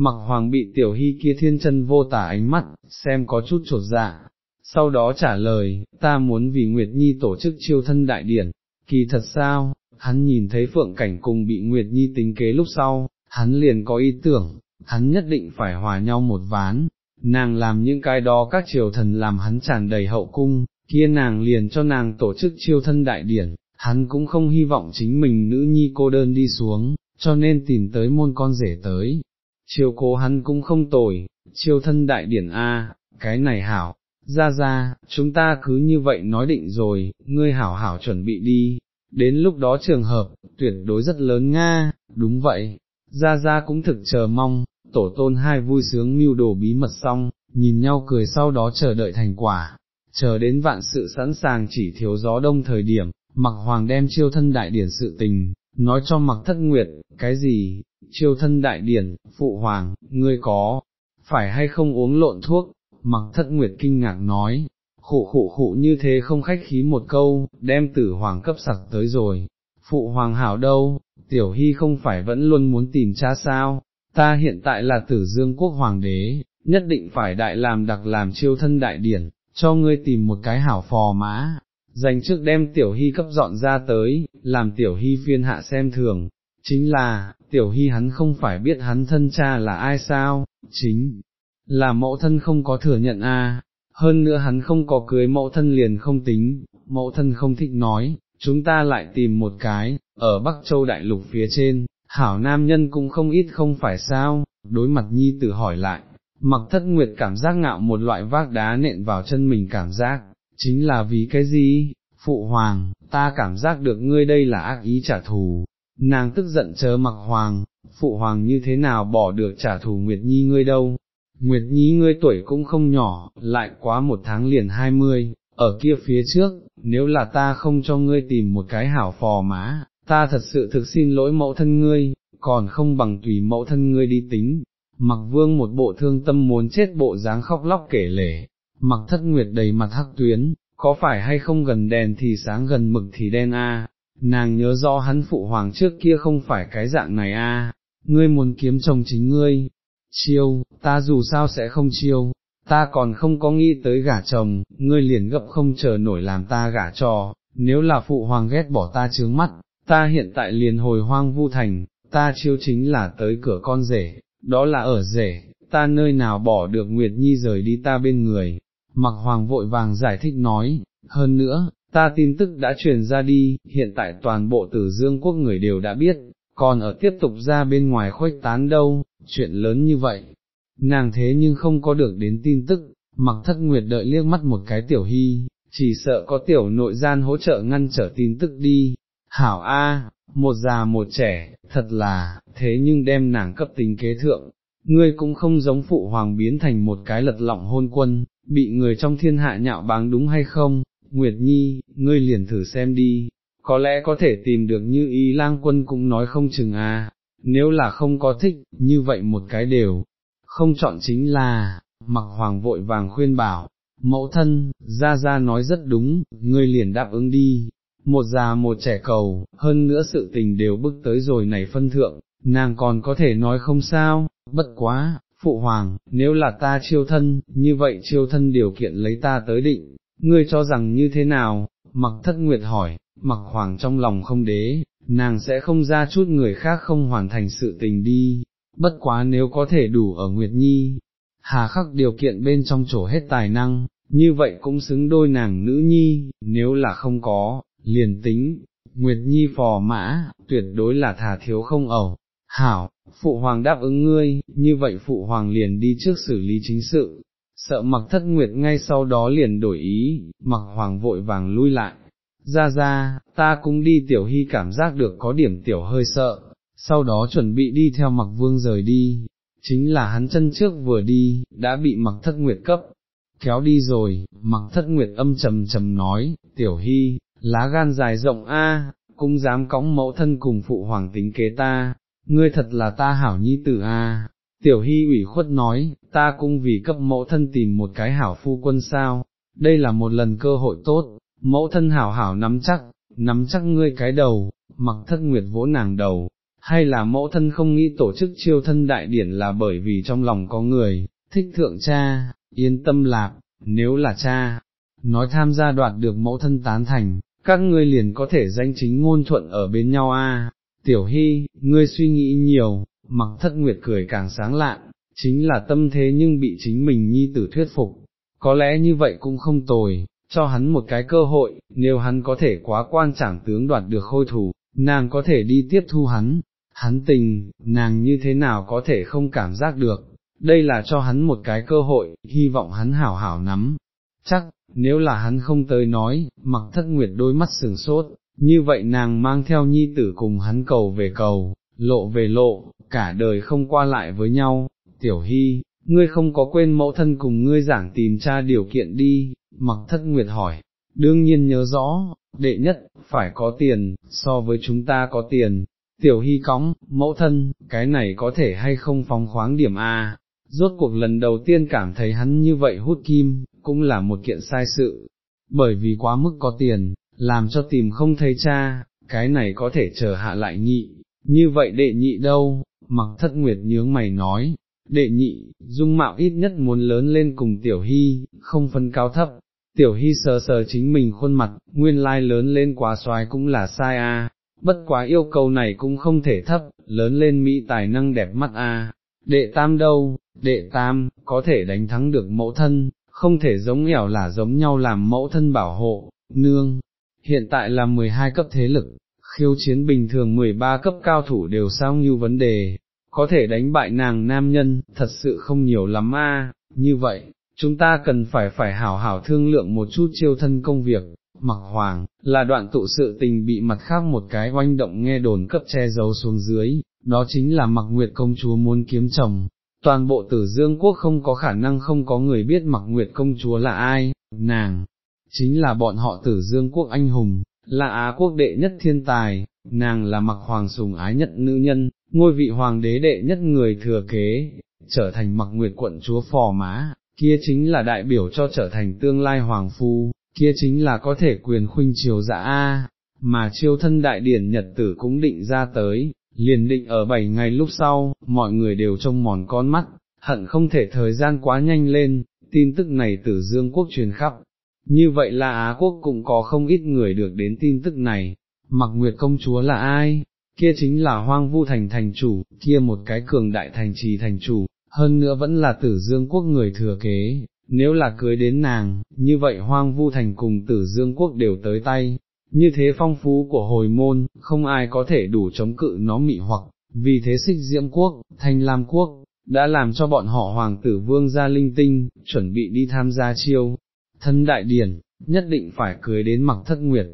mặc hoàng bị tiểu hy kia thiên chân vô tả ánh mắt, xem có chút trột dạ, sau đó trả lời, ta muốn vì Nguyệt Nhi tổ chức chiêu thân đại điển, kỳ thật sao, hắn nhìn thấy phượng cảnh cùng bị Nguyệt Nhi tính kế lúc sau, hắn liền có ý tưởng, hắn nhất định phải hòa nhau một ván, nàng làm những cái đó các triều thần làm hắn tràn đầy hậu cung, kia nàng liền cho nàng tổ chức chiêu thân đại điển, hắn cũng không hy vọng chính mình nữ nhi cô đơn đi xuống, cho nên tìm tới môn con rể tới. Chiêu cố hắn cũng không tồi, chiêu thân đại điển A, cái này hảo, ra ra, chúng ta cứ như vậy nói định rồi, ngươi hảo hảo chuẩn bị đi, đến lúc đó trường hợp, tuyệt đối rất lớn Nga, đúng vậy, ra ra cũng thực chờ mong, tổ tôn hai vui sướng mưu đồ bí mật xong, nhìn nhau cười sau đó chờ đợi thành quả, chờ đến vạn sự sẵn sàng chỉ thiếu gió đông thời điểm, mặc hoàng đem chiêu thân đại điển sự tình, nói cho mặc thất nguyệt, cái gì, chiêu thân đại điển, phụ hoàng, ngươi có, phải hay không uống lộn thuốc, mặc thất nguyệt kinh ngạc nói, khụ khụ khụ như thế không khách khí một câu, đem tử hoàng cấp sặc tới rồi, phụ hoàng hảo đâu, tiểu hy không phải vẫn luôn muốn tìm cha sao, ta hiện tại là tử dương quốc hoàng đế, nhất định phải đại làm đặc làm chiêu thân đại điển, cho ngươi tìm một cái hảo phò mã, dành trước đem tiểu hy cấp dọn ra tới, làm tiểu hy phiên hạ xem thường, chính là, tiểu hy hắn không phải biết hắn thân cha là ai sao, chính là mẫu thân không có thừa nhận a. hơn nữa hắn không có cưới mẫu thân liền không tính, mẫu thân không thích nói, chúng ta lại tìm một cái, ở Bắc Châu Đại Lục phía trên, hảo nam nhân cũng không ít không phải sao, đối mặt nhi tử hỏi lại, mặc thất nguyệt cảm giác ngạo một loại vác đá nện vào chân mình cảm giác, chính là vì cái gì, phụ hoàng, ta cảm giác được ngươi đây là ác ý trả thù, nàng tức giận chớ mặc hoàng, phụ hoàng như thế nào bỏ được trả thù Nguyệt Nhi ngươi đâu, Nguyệt Nhi ngươi tuổi cũng không nhỏ, lại quá một tháng liền hai mươi, ở kia phía trước, nếu là ta không cho ngươi tìm một cái hảo phò má, ta thật sự thực xin lỗi mẫu thân ngươi, còn không bằng tùy mẫu thân ngươi đi tính. Mặc vương một bộ thương tâm muốn chết bộ dáng khóc lóc kể lể, mặc thất nguyệt đầy mặt hắc tuyến, có phải hay không gần đèn thì sáng gần mực thì đen a? nàng nhớ rõ hắn phụ hoàng trước kia không phải cái dạng này a. ngươi muốn kiếm chồng chính ngươi, chiêu, ta dù sao sẽ không chiêu, ta còn không có nghĩ tới gả chồng, ngươi liền gấp không chờ nổi làm ta gả trò, nếu là phụ hoàng ghét bỏ ta trướng mắt, ta hiện tại liền hồi hoang vu thành, ta chiêu chính là tới cửa con rể, đó là ở rể, ta nơi nào bỏ được Nguyệt Nhi rời đi ta bên người, mặc hoàng vội vàng giải thích nói, hơn nữa, ta tin tức đã truyền ra đi, hiện tại toàn bộ tử dương quốc người đều đã biết, còn ở tiếp tục ra bên ngoài khuếch tán đâu, chuyện lớn như vậy, nàng thế nhưng không có được đến tin tức, mặc thất nguyệt đợi liếc mắt một cái tiểu hy, chỉ sợ có tiểu nội gian hỗ trợ ngăn trở tin tức đi, hảo a, một già một trẻ, thật là, thế nhưng đem nàng cấp tính kế thượng, ngươi cũng không giống phụ hoàng biến thành một cái lật lọng hôn quân, bị người trong thiên hạ nhạo báng đúng hay không, Nguyệt Nhi, ngươi liền thử xem đi, có lẽ có thể tìm được như ý lang quân cũng nói không chừng à, nếu là không có thích, như vậy một cái đều, không chọn chính là, mặc hoàng vội vàng khuyên bảo, mẫu thân, ra ra nói rất đúng, ngươi liền đáp ứng đi, một già một trẻ cầu, hơn nữa sự tình đều bước tới rồi này phân thượng, nàng còn có thể nói không sao, bất quá, phụ hoàng, nếu là ta chiêu thân, như vậy chiêu thân điều kiện lấy ta tới định, ngươi cho rằng như thế nào, mặc thất nguyệt hỏi, mặc hoàng trong lòng không đế, nàng sẽ không ra chút người khác không hoàn thành sự tình đi, bất quá nếu có thể đủ ở Nguyệt Nhi, hà khắc điều kiện bên trong chỗ hết tài năng, như vậy cũng xứng đôi nàng nữ nhi, nếu là không có, liền tính, Nguyệt Nhi phò mã, tuyệt đối là thà thiếu không ẩu, hảo, phụ hoàng đáp ứng ngươi, như vậy phụ hoàng liền đi trước xử lý chính sự, sợ mặc thất nguyệt ngay sau đó liền đổi ý, mặc hoàng vội vàng lui lại, ra ra, ta cũng đi tiểu hy cảm giác được có điểm tiểu hơi sợ, sau đó chuẩn bị đi theo mặc vương rời đi, chính là hắn chân trước vừa đi, đã bị mặc thất nguyệt cấp, kéo đi rồi, mặc thất nguyệt âm trầm trầm nói, tiểu hy, lá gan dài rộng a, cũng dám cõng mẫu thân cùng phụ hoàng tính kế ta, ngươi thật là ta hảo nhi tử a. Tiểu hy ủy khuất nói, ta cũng vì cấp mẫu thân tìm một cái hảo phu quân sao, đây là một lần cơ hội tốt, mẫu thân hảo hảo nắm chắc, nắm chắc ngươi cái đầu, mặc thất nguyệt vỗ nàng đầu, hay là mẫu thân không nghĩ tổ chức chiêu thân đại điển là bởi vì trong lòng có người, thích thượng cha, yên tâm lạc, nếu là cha, nói tham gia đoạt được mẫu thân tán thành, các ngươi liền có thể danh chính ngôn thuận ở bên nhau a. Tiểu Hy, ngươi suy nghĩ nhiều, mặc thất nguyệt cười càng sáng lạn, chính là tâm thế nhưng bị chính mình nhi tử thuyết phục, có lẽ như vậy cũng không tồi, cho hắn một cái cơ hội, nếu hắn có thể quá quan chẳng tướng đoạt được khôi thủ, nàng có thể đi tiếp thu hắn, hắn tình, nàng như thế nào có thể không cảm giác được, đây là cho hắn một cái cơ hội, hy vọng hắn hảo hảo nắm, chắc, nếu là hắn không tới nói, mặc thất nguyệt đôi mắt sừng sốt, như vậy nàng mang theo nhi tử cùng hắn cầu về cầu, lộ về lộ, cả đời không qua lại với nhau, tiểu hy, ngươi không có quên mẫu thân cùng ngươi giảng tìm cha điều kiện đi, mặc thất nguyệt hỏi, đương nhiên nhớ rõ, đệ nhất, phải có tiền, so với chúng ta có tiền, tiểu hy cóng, mẫu thân, cái này có thể hay không phóng khoáng điểm A, rốt cuộc lần đầu tiên cảm thấy hắn như vậy hút kim, cũng là một kiện sai sự, bởi vì quá mức có tiền, làm cho tìm không thấy cha, cái này có thể chờ hạ lại nhị, như vậy đệ nhị đâu, mặc thất nguyệt nhướng mày nói, đệ nhị, dung mạo ít nhất muốn lớn lên cùng tiểu hy, không phân cao thấp, tiểu hy sờ sờ chính mình khuôn mặt, nguyên lai lớn lên quá xoái cũng là sai a. bất quá yêu cầu này cũng không thể thấp, lớn lên mỹ tài năng đẹp mắt a. đệ tam đâu, đệ tam, có thể đánh thắng được mẫu thân, không thể giống nghèo là giống nhau làm mẫu thân bảo hộ, nương, hiện tại là 12 cấp thế lực, khiêu chiến bình thường 13 cấp cao thủ đều sao như vấn đề, có thể đánh bại nàng nam nhân, thật sự không nhiều lắm a. như vậy, chúng ta cần phải phải hảo hảo thương lượng một chút chiêu thân công việc, mặc hoàng, là đoạn tụ sự tình bị mặt khác một cái oanh động nghe đồn cấp che giấu xuống dưới, đó chính là mặc nguyệt công chúa muốn kiếm chồng. Toàn bộ tử dương quốc không có khả năng không có người biết mặc nguyệt công chúa là ai, nàng, chính là bọn họ tử dương quốc anh hùng, là Á quốc đệ nhất thiên tài, nàng là mặc hoàng sùng ái nhất nữ nhân, ngôi vị hoàng đế đệ nhất người thừa kế, trở thành mặc nguyệt quận chúa phò má, kia chính là đại biểu cho trở thành tương lai hoàng phu, kia chính là có thể quyền khuynh triều dạ A, mà chiêu thân đại điển nhật tử cũng định ra tới, liền định ở bảy ngày lúc sau, mọi người đều trông mòn con mắt, hận không thể thời gian quá nhanh lên, tin tức này từ Dương quốc truyền khắp. Như vậy là Á quốc cũng có không ít người được đến tin tức này, mặc nguyệt công chúa là ai, kia chính là hoang vu thành thành chủ, kia một cái cường đại thành trì thành chủ, hơn nữa vẫn là tử dương quốc người thừa kế, nếu là cưới đến nàng, như vậy hoang vu thành cùng tử dương quốc đều tới tay, như thế phong phú của hồi môn, không ai có thể đủ chống cự nó mị hoặc, vì thế xích diễm quốc, thanh lam quốc, đã làm cho bọn họ hoàng tử vương gia linh tinh, chuẩn bị đi tham gia chiêu, thân đại điển, nhất định phải cưới đến mặc thất nguyệt,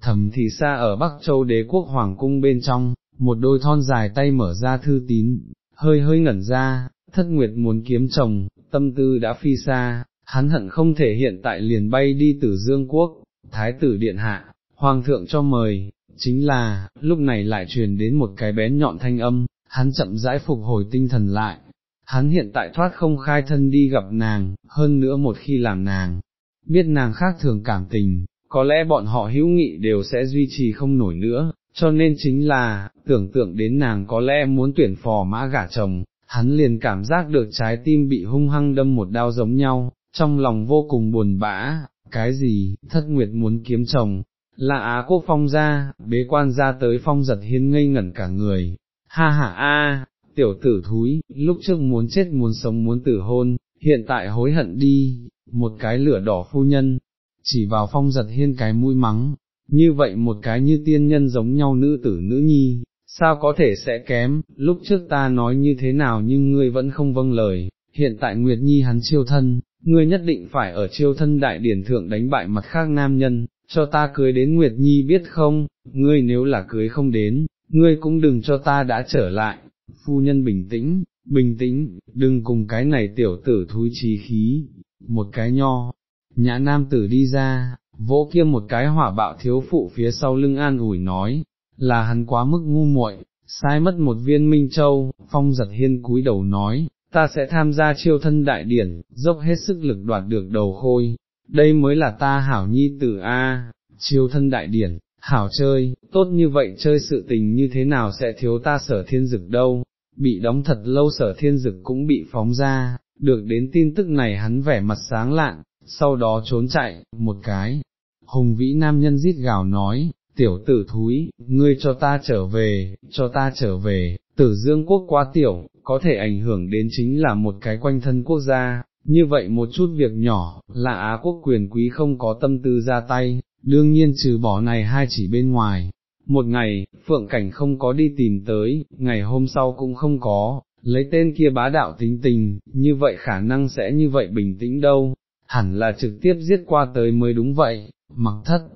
thầm thì xa ở Bắc Châu đế quốc hoàng cung bên trong, một đôi thon dài tay mở ra thư tín, hơi hơi ngẩn ra, thất nguyệt muốn kiếm chồng, tâm tư đã phi xa, hắn hận không thể hiện tại liền bay đi từ Dương Quốc, Thái tử Điện Hạ, Hoàng thượng cho mời, chính là, lúc này lại truyền đến một cái bén nhọn thanh âm, hắn chậm rãi phục hồi tinh thần lại, hắn hiện tại thoát không khai thân đi gặp nàng, hơn nữa một khi làm nàng, biết nàng khác thường cảm tình, có lẽ bọn họ hữu nghị đều sẽ duy trì không nổi nữa, cho nên chính là, tưởng tượng đến nàng có lẽ muốn tuyển phò mã gả chồng, hắn liền cảm giác được trái tim bị hung hăng đâm một đao giống nhau, trong lòng vô cùng buồn bã, cái gì, thất nguyệt muốn kiếm chồng, là Á Quốc Phong ra, bế quan ra tới Phong giật hiên ngây ngẩn cả người, ha ha a, tiểu tử thúi, lúc trước muốn chết muốn sống muốn tử hôn, hiện tại hối hận đi, một cái lửa đỏ phu nhân, chỉ vào Phong giật hiên cái mũi mắng, như vậy một cái như tiên nhân giống nhau nữ tử nữ nhi, sao có thể sẽ kém, lúc trước ta nói như thế nào nhưng ngươi vẫn không vâng lời, hiện tại Nguyệt Nhi hắn chiêu thân, ngươi nhất định phải ở chiêu thân đại điển thượng đánh bại mặt khác nam nhân, cho ta cưới đến Nguyệt Nhi biết không, ngươi nếu là cưới không đến, ngươi cũng đừng cho ta đã trở lại, phu nhân bình tĩnh, bình tĩnh, đừng cùng cái này tiểu tử thúi trí khí, một cái nho, nhã nam tử đi ra, vỗ kia một cái hỏa bạo thiếu phụ phía sau lưng an ủi nói, là hắn quá mức ngu muội, sai mất một viên minh châu, phong giật hiên cúi đầu nói, ta sẽ tham gia chiêu thân đại điển, dốc hết sức lực đoạt được đầu khôi, đây mới là ta hảo nhi tử A, chiêu thân đại điển, hảo chơi, tốt như vậy chơi sự tình như thế nào sẽ thiếu ta sở thiên dực đâu, bị đóng thật lâu sở thiên dực cũng bị phóng ra, được đến tin tức này hắn vẻ mặt sáng lạng, sau đó trốn chạy, một cái. Hùng vĩ nam nhân rít gào nói, tiểu tử thúi, ngươi cho ta trở về, cho ta trở về, tử dương quốc quá tiểu, có thể ảnh hưởng đến chính là một cái quanh thân quốc gia, như vậy một chút việc nhỏ, là Á quốc quyền quý không có tâm tư ra tay, đương nhiên trừ bỏ này hai chỉ bên ngoài. Một ngày, Phượng Cảnh không có đi tìm tới, ngày hôm sau cũng không có, lấy tên kia bá đạo tính tình, như vậy khả năng sẽ như vậy bình tĩnh đâu, hẳn là trực tiếp giết qua tới mới đúng vậy, mặc thất.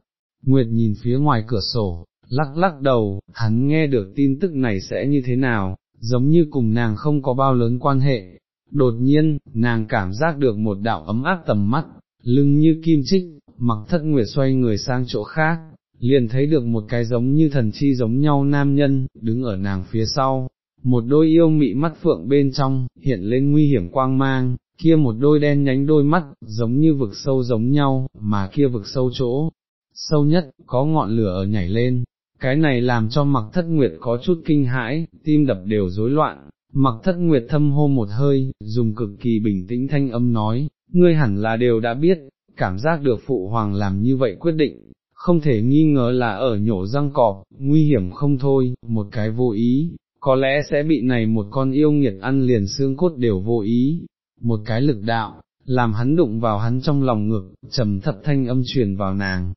Nguyệt nhìn phía ngoài cửa sổ, lắc lắc đầu, hắn nghe được tin tức này sẽ như thế nào, giống như cùng nàng không có bao lớn quan hệ. Đột nhiên, nàng cảm giác được một đạo ấm áp tầm mắt, lưng như kim chích, mặc thất nguyệt xoay người sang chỗ khác, liền thấy được một cái giống như thần chi giống nhau nam nhân, đứng ở nàng phía sau, một đôi yêu mị mắt phượng bên trong, hiện lên nguy hiểm quang mang, kia một đôi đen nhánh đôi mắt, giống như vực sâu giống nhau, mà kia vực sâu chỗ, sâu nhất, có ngọn lửa ở nhảy lên, cái này làm cho mặc thất nguyệt có chút kinh hãi, tim đập đều rối loạn, mặc thất nguyệt thâm hô một hơi, dùng cực kỳ bình tĩnh thanh âm nói, ngươi hẳn là đều đã biết, cảm giác được phụ hoàng làm như vậy quyết định, không thể nghi ngờ là ở nhổ răng cọp, nguy hiểm không thôi, một cái vô ý, có lẽ sẽ bị này một con yêu nghiệt ăn liền xương cốt đều vô ý, một cái lực đạo, làm hắn đụng vào hắn trong lòng ngực, trầm thập thanh âm truyền vào nàng.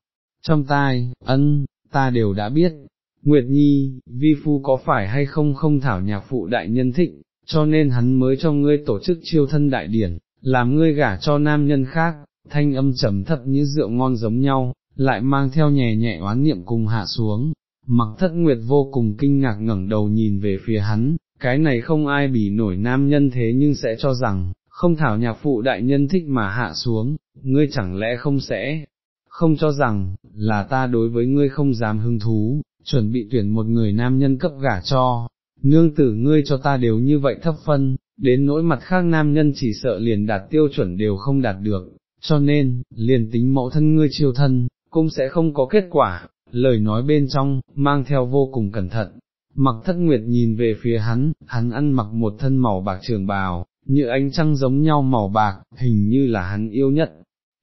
Trong tai, ân, ta đều đã biết, Nguyệt Nhi, vi phu có phải hay không không thảo nhạc phụ đại nhân thịnh, cho nên hắn mới cho ngươi tổ chức chiêu thân đại điển, làm ngươi gả cho nam nhân khác, thanh âm trầm thấp như rượu ngon giống nhau, lại mang theo nhẹ nhẹ oán niệm cùng hạ xuống. Mặc thất nguyệt vô cùng kinh ngạc ngẩng đầu nhìn về phía hắn, cái này không ai bỉ nổi nam nhân thế nhưng sẽ cho rằng, không thảo nhạc phụ đại nhân thích mà hạ xuống, ngươi chẳng lẽ không sẽ, không cho rằng, là ta đối với ngươi không dám hứng thú, chuẩn bị tuyển một người nam nhân cấp gả cho, nương tử ngươi cho ta đều như vậy thấp phân, đến nỗi mặt khác nam nhân chỉ sợ liền đạt tiêu chuẩn đều không đạt được, cho nên, liền tính mẫu thân ngươi chiêu thân, cũng sẽ không có kết quả, lời nói bên trong, mang theo vô cùng cẩn thận. Mặc thất nguyệt nhìn về phía hắn, hắn ăn mặc một thân màu bạc trường bào, như ánh trăng giống nhau màu bạc, hình như là hắn yêu nhất.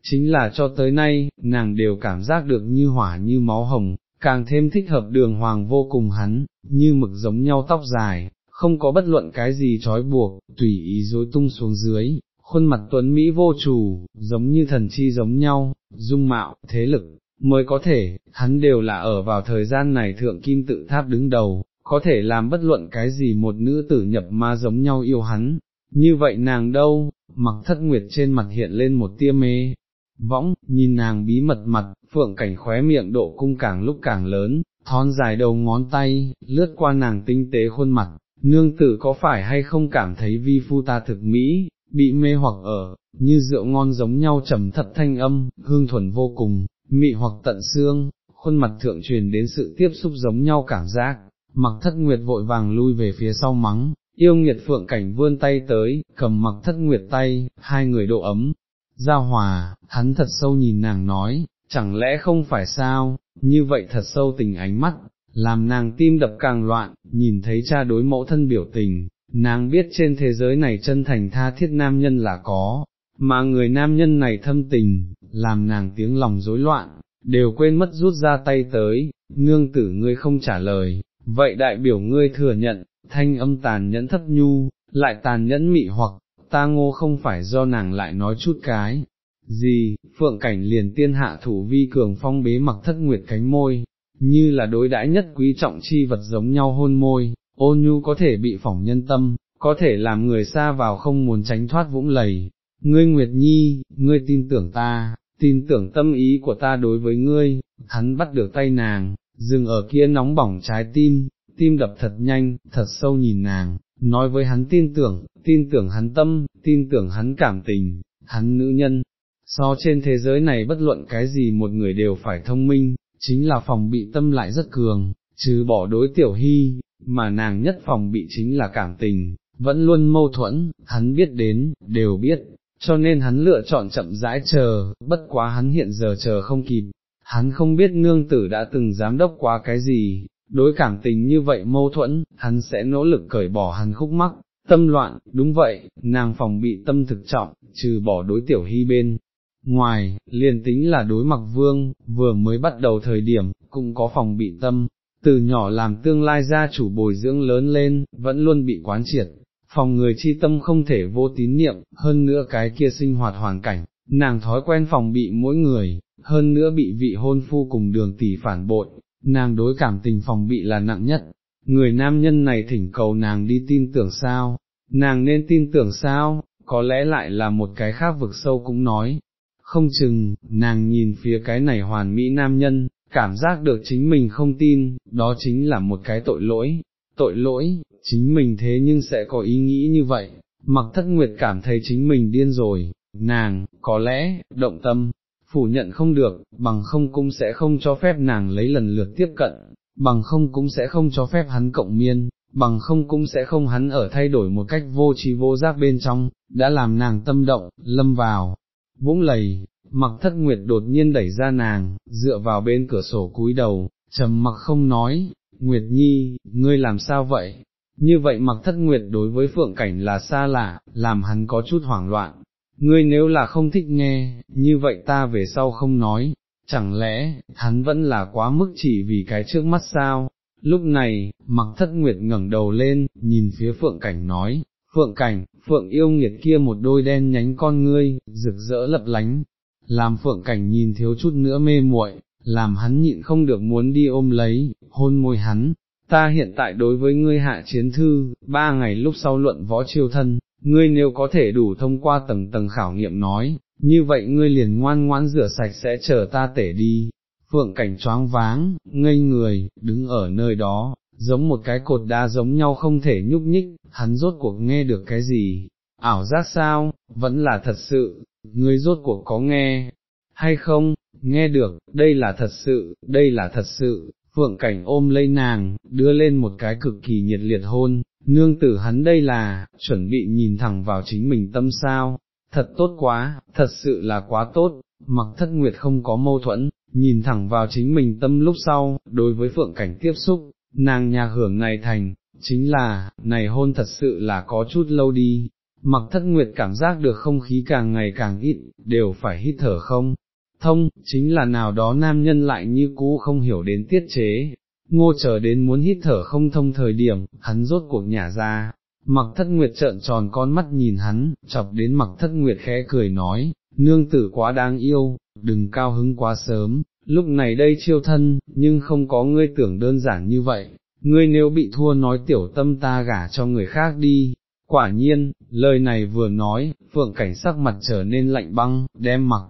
Chính là cho tới nay, nàng đều cảm giác được như hỏa như máu hồng, càng thêm thích hợp đường hoàng vô cùng hắn, như mực giống nhau tóc dài, không có bất luận cái gì trói buộc, tùy ý dối tung xuống dưới, khuôn mặt tuấn Mỹ vô chủ, giống như thần chi giống nhau, dung mạo, thế lực, mới có thể, hắn đều là ở vào thời gian này thượng kim tự tháp đứng đầu, có thể làm bất luận cái gì một nữ tử nhập ma giống nhau yêu hắn, như vậy nàng đâu, mặc thất nguyệt trên mặt hiện lên một tia mê, võng, nhìn nàng bí mật mặt, phượng cảnh khóe miệng độ cung càng lúc càng lớn, thon dài đầu ngón tay, lướt qua nàng tinh tế khuôn mặt, nương tử có phải hay không cảm thấy vi phu ta thực mỹ, bị mê hoặc ở, như rượu ngon giống nhau trầm thật thanh âm, hương thuần vô cùng, mị hoặc tận xương, khuôn mặt thượng truyền đến sự tiếp xúc giống nhau cảm giác, mặc thất nguyệt vội vàng lui về phía sau mắng, yêu nghiệt phượng cảnh vươn tay tới, cầm mặc thất nguyệt tay, hai người độ ấm, giao hòa, hắn thật sâu nhìn nàng nói, chẳng lẽ không phải sao, như vậy thật sâu tình ánh mắt, làm nàng tim đập càng loạn, nhìn thấy cha đối mẫu thân biểu tình, nàng biết trên thế giới này chân thành tha thiết nam nhân là có, mà người nam nhân này thâm tình, làm nàng tiếng lòng rối loạn, đều quên mất rút ra tay tới, nương tử ngươi không trả lời, vậy đại biểu ngươi thừa nhận, thanh âm tàn nhẫn thấp nhu, lại tàn nhẫn mị hoặc, ta ngô không phải do nàng lại nói chút cái, gì, phượng cảnh liền tiên hạ thủ vi cường phong bế mặc thất nguyệt cánh môi, như là đối đãi nhất quý trọng chi vật giống nhau hôn môi, ô nhu có thể bị phỏng nhân tâm, có thể làm người xa vào không muốn tránh thoát vũng lầy. Ngươi Nguyệt Nhi, ngươi tin tưởng ta, tin tưởng tâm ý của ta đối với ngươi, hắn bắt được tay nàng, dừng ở kia nóng bỏng trái tim, tim đập thật nhanh, thật sâu nhìn nàng, nói với hắn tin tưởng, tin tưởng hắn tâm, tin tưởng hắn cảm tình, hắn nữ nhân. So trên thế giới này bất luận cái gì một người đều phải thông minh, chính là phòng bị tâm lại rất cường, trừ bỏ đối tiểu hy, mà nàng nhất phòng bị chính là cảm tình, vẫn luôn mâu thuẫn, hắn biết đến, đều biết, cho nên hắn lựa chọn chậm rãi chờ, bất quá hắn hiện giờ chờ không kịp, hắn không biết nương tử đã từng giám đốc quá cái gì, đối cảm tình như vậy mâu thuẫn, hắn sẽ nỗ lực cởi bỏ hắn khúc mắc, tâm loạn, đúng vậy, nàng phòng bị tâm thực trọng, trừ bỏ đối tiểu hy bên. Ngoài, liền tính là đối mặc vương, vừa mới bắt đầu thời điểm, cũng có phòng bị tâm, từ nhỏ làm tương lai gia chủ bồi dưỡng lớn lên, vẫn luôn bị quán triệt, phòng người chi tâm không thể vô tín niệm, hơn nữa cái kia sinh hoạt hoàn cảnh, nàng thói quen phòng bị mỗi người, hơn nữa bị vị hôn phu cùng đường tỷ phản bội, nàng đối cảm tình phòng bị là nặng nhất, người nam nhân này thỉnh cầu nàng đi tin tưởng sao, nàng nên tin tưởng sao, có lẽ lại là một cái khác vực sâu cũng nói, không chừng, nàng nhìn phía cái này hoàn mỹ nam nhân, cảm giác được chính mình không tin, đó chính là một cái tội lỗi, tội lỗi, chính mình thế nhưng sẽ có ý nghĩ như vậy, mặc thất nguyệt cảm thấy chính mình điên rồi, nàng, có lẽ, động tâm, phủ nhận không được, bằng không cũng sẽ không cho phép nàng lấy lần lượt tiếp cận, bằng không cũng sẽ không cho phép hắn cộng miên, bằng không cũng sẽ không hắn ở thay đổi một cách vô trí vô giác bên trong, đã làm nàng tâm động, lâm vào, vũng lầy, mặc thất nguyệt đột nhiên đẩy ra nàng, dựa vào bên cửa sổ cúi đầu, trầm mặc không nói, Nguyệt Nhi, ngươi làm sao vậy? Như vậy mặc thất nguyệt đối với phượng cảnh là xa lạ, làm hắn có chút hoảng loạn, ngươi nếu là không thích nghe, như vậy ta về sau không nói, chẳng lẽ, hắn vẫn là quá mức chỉ vì cái trước mắt sao? Lúc này, mặc thất nguyệt ngẩng đầu lên, nhìn phía phượng cảnh nói, phượng cảnh, phượng yêu nghiệt kia một đôi đen nhánh con ngươi, rực rỡ lập lánh, làm phượng cảnh nhìn thiếu chút nữa mê muội, làm hắn nhịn không được muốn đi ôm lấy, hôn môi hắn. Ta hiện tại đối với ngươi hạ chiến thư, ba ngày lúc sau luận võ chiêu thân, ngươi nếu có thể đủ thông qua tầng tầng khảo nghiệm nói, như vậy ngươi liền ngoan ngoãn rửa sạch sẽ chờ ta tể đi. Phượng cảnh choáng váng, ngây người, đứng ở nơi đó, giống một cái cột đá giống nhau không thể nhúc nhích, hắn rốt cuộc nghe được cái gì, ảo giác sao, vẫn là thật sự, ngươi rốt cuộc có nghe, hay không, nghe được, đây là thật sự, đây là thật sự, phượng cảnh ôm lấy nàng, đưa lên một cái cực kỳ nhiệt liệt hôn, nương tử hắn đây là, chuẩn bị nhìn thẳng vào chính mình tâm sao, thật tốt quá, thật sự là quá tốt, mặc thất nguyệt không có mâu thuẫn, nhìn thẳng vào chính mình tâm lúc sau, đối với phượng cảnh tiếp xúc, nàng nhà hưởng này thành, chính là, này hôn thật sự là có chút lâu đi, mặc thất nguyệt cảm giác được không khí càng ngày càng ít, đều phải hít thở không, thông, chính là nào đó nam nhân lại như cũ không hiểu đến tiết chế, ngô chờ đến muốn hít thở không thông thời điểm, hắn rốt cuộc nhả ra, mặc thất nguyệt trợn tròn con mắt nhìn hắn, chọc đến mặc thất nguyệt khẽ cười nói, nương tử quá đáng yêu, đừng cao hứng quá sớm, lúc này đây chiêu thân, nhưng không có ngươi tưởng đơn giản như vậy, ngươi nếu bị thua nói tiểu tâm ta gả cho người khác đi. Quả nhiên, lời này vừa nói, phượng cảnh sắc mặt trở nên lạnh băng, đem mặc,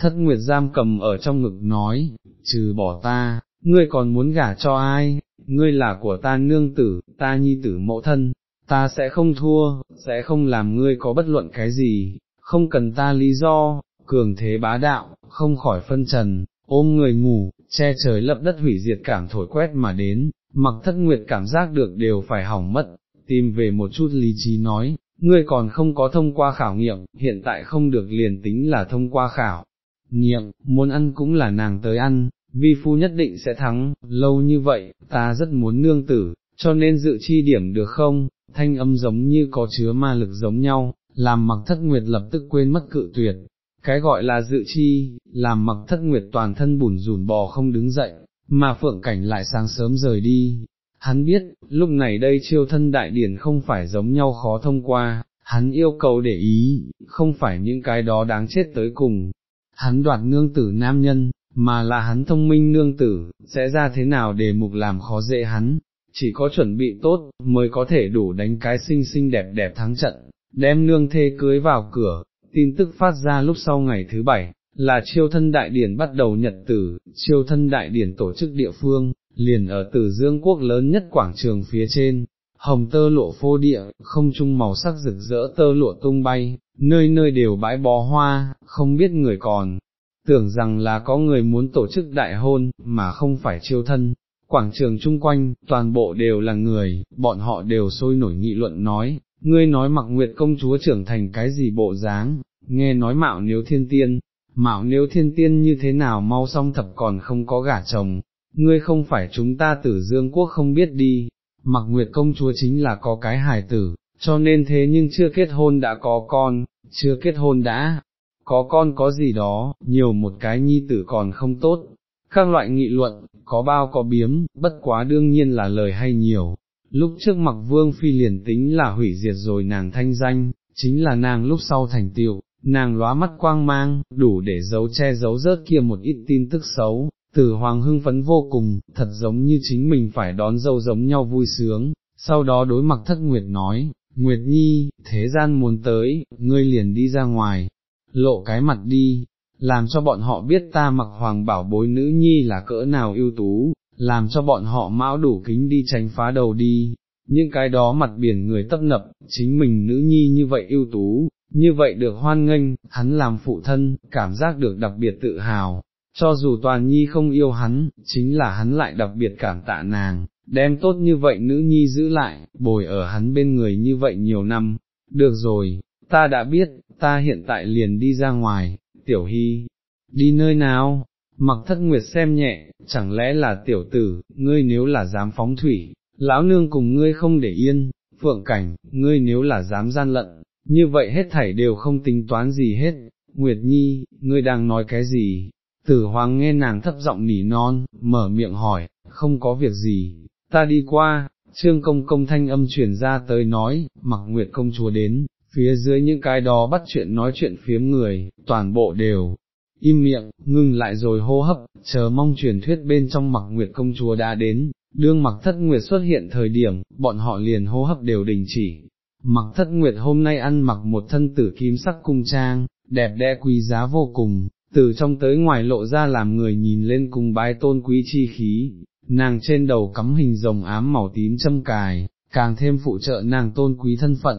thất nguyệt giam cầm ở trong ngực nói, trừ bỏ ta, ngươi còn muốn gả cho ai, ngươi là của ta nương tử, ta nhi tử mẫu thân, ta sẽ không thua, sẽ không làm ngươi có bất luận cái gì, không cần ta lý do, cường thế bá đạo, không khỏi phân trần, ôm người ngủ, che trời lập đất hủy diệt cảm thổi quét mà đến, mặc thất nguyệt cảm giác được đều phải hỏng mất, tìm về một chút lý trí nói, ngươi còn không có thông qua khảo nghiệm, hiện tại không được liền tính là thông qua khảo niệm muốn ăn cũng là nàng tới ăn, vi phu nhất định sẽ thắng, lâu như vậy, ta rất muốn nương tử, cho nên dự chi điểm được không, thanh âm giống như có chứa ma lực giống nhau, làm mặc thất nguyệt lập tức quên mất cự tuyệt, cái gọi là dự chi, làm mặc thất nguyệt toàn thân bùn rùn bò không đứng dậy, mà phượng cảnh lại sáng sớm rời đi. Hắn biết, lúc này đây chiêu thân đại điển không phải giống nhau khó thông qua, hắn yêu cầu để ý, không phải những cái đó đáng chết tới cùng. Hắn đoạt nương tử nam nhân, mà là hắn thông minh nương tử, sẽ ra thế nào để mục làm khó dễ hắn, chỉ có chuẩn bị tốt, mới có thể đủ đánh cái xinh xinh đẹp đẹp thắng trận, đem nương thê cưới vào cửa, tin tức phát ra lúc sau ngày thứ bảy, là chiêu thân đại điển bắt đầu nhật tử, chiêu thân đại điển tổ chức địa phương, liền ở tử dương quốc lớn nhất quảng trường phía trên, hồng tơ lụa phô địa, không chung màu sắc rực rỡ tơ lụa tung bay, nơi nơi đều bãi bó hoa, không biết người còn, tưởng rằng là có người muốn tổ chức đại hôn, mà không phải chiêu thân. Quảng trường chung quanh, toàn bộ đều là người, bọn họ đều sôi nổi nghị luận nói, ngươi nói mặc nguyệt công chúa trưởng thành cái gì bộ dáng, nghe nói mạo nếu thiên tiên, mạo nếu thiên tiên như thế nào mau xong thập còn không có gả chồng, ngươi không phải chúng ta tử dương quốc không biết đi, mặc nguyệt công chúa chính là có cái hài tử, cho nên thế nhưng chưa kết hôn đã có con, chưa kết hôn đã, có con có gì đó, nhiều một cái nhi tử còn không tốt. Các loại nghị luận, có bao có biếm, bất quá đương nhiên là lời hay nhiều. Lúc trước mặc vương phi liền tính là hủy diệt rồi nàng thanh danh, chính là nàng lúc sau thành tiệu, nàng lóa mắt quang mang, đủ để giấu che giấu rớt kia một ít tin tức xấu, từ hoàng hưng phấn vô cùng, thật giống như chính mình phải đón dâu giống nhau vui sướng, sau đó đối mặt thất nguyệt nói, Nguyệt Nhi, thế gian muốn tới, ngươi liền đi ra ngoài, lộ cái mặt đi, làm cho bọn họ biết ta mặc hoàng bảo bối nữ nhi là cỡ nào ưu tú, làm cho bọn họ mão đủ kính đi tránh phá đầu đi, những cái đó mặt biển người tấp nập, chính mình nữ nhi như vậy ưu tú, như vậy được hoan nghênh, hắn làm phụ thân, cảm giác được đặc biệt tự hào, cho dù toàn nhi không yêu hắn, chính là hắn lại đặc biệt cảm tạ nàng, đem tốt như vậy nữ nhi giữ lại, bồi ở hắn bên người như vậy nhiều năm, được rồi, ta đã biết, ta hiện tại liền đi ra ngoài, tiểu hy, đi nơi nào, mặc thất nguyệt xem nhẹ, chẳng lẽ là tiểu tử, ngươi nếu là dám phóng thủy, lão nương cùng ngươi không để yên, phượng cảnh, ngươi nếu là dám gian lận, như vậy hết thảy đều không tính toán gì hết, Nguyệt Nhi, ngươi đang nói cái gì? Tử hoàng nghe nàng thấp giọng nỉ non, mở miệng hỏi, không có việc gì, ta đi qua, trương công công thanh âm chuyển ra tới nói, mặc Nguyệt công chúa đến, phía dưới những cái đó bắt chuyện nói chuyện phiếm người, toàn bộ đều, im miệng, ngưng lại rồi hô hấp, chờ mong truyền thuyết bên trong mặc Nguyệt công chúa đã đến, đương mặc thất Nguyệt xuất hiện thời điểm, bọn họ liền hô hấp đều đình chỉ. Mặc thất nguyệt hôm nay ăn mặc một thân tử kim sắc cung trang, đẹp đẽ quý giá vô cùng, từ trong tới ngoài lộ ra làm người nhìn lên cùng bái tôn quý chi khí, nàng trên đầu cắm hình rồng ám màu tím châm cài, càng thêm phụ trợ nàng tôn quý thân phận.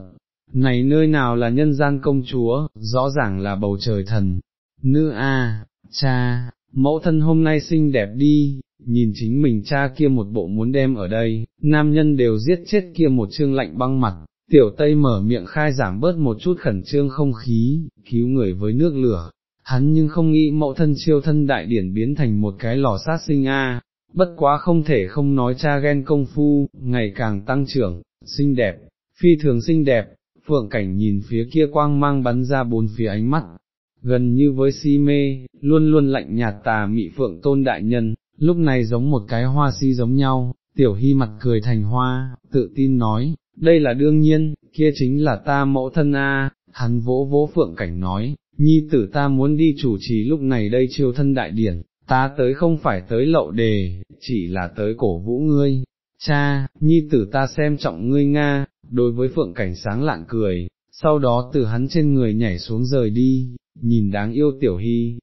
Này nơi nào là nhân gian công chúa, rõ ràng là bầu trời thần. Nữ a, cha, mẫu thân hôm nay xinh đẹp đi, nhìn chính mình cha kia một bộ muốn đem ở đây, nam nhân đều giết chết kia một trương lạnh băng mặt, tiểu tây mở miệng khai giảm bớt một chút khẩn trương không khí, cứu người với nước lửa, hắn nhưng không nghĩ mẫu thân chiêu thân đại điển biến thành một cái lò sát sinh a bất quá không thể không nói cha ghen công phu, ngày càng tăng trưởng, xinh đẹp, phi thường xinh đẹp, phượng cảnh nhìn phía kia quang mang bắn ra bốn phía ánh mắt, gần như với si mê, luôn luôn lạnh nhạt tà mị phượng tôn đại nhân, lúc này giống một cái hoa si giống nhau, tiểu hy mặt cười thành hoa, tự tin nói, đây là đương nhiên, kia chính là ta mẫu thân A, hắn vỗ vỗ phượng cảnh nói, nhi tử ta muốn đi chủ trì lúc này đây chiêu thân đại điển, ta tới không phải tới lậu đề, chỉ là tới cổ vũ ngươi, cha, nhi tử ta xem trọng ngươi Nga, đối với phượng cảnh sáng lạng cười, sau đó từ hắn trên người nhảy xuống rời đi, nhìn đáng yêu tiểu hy,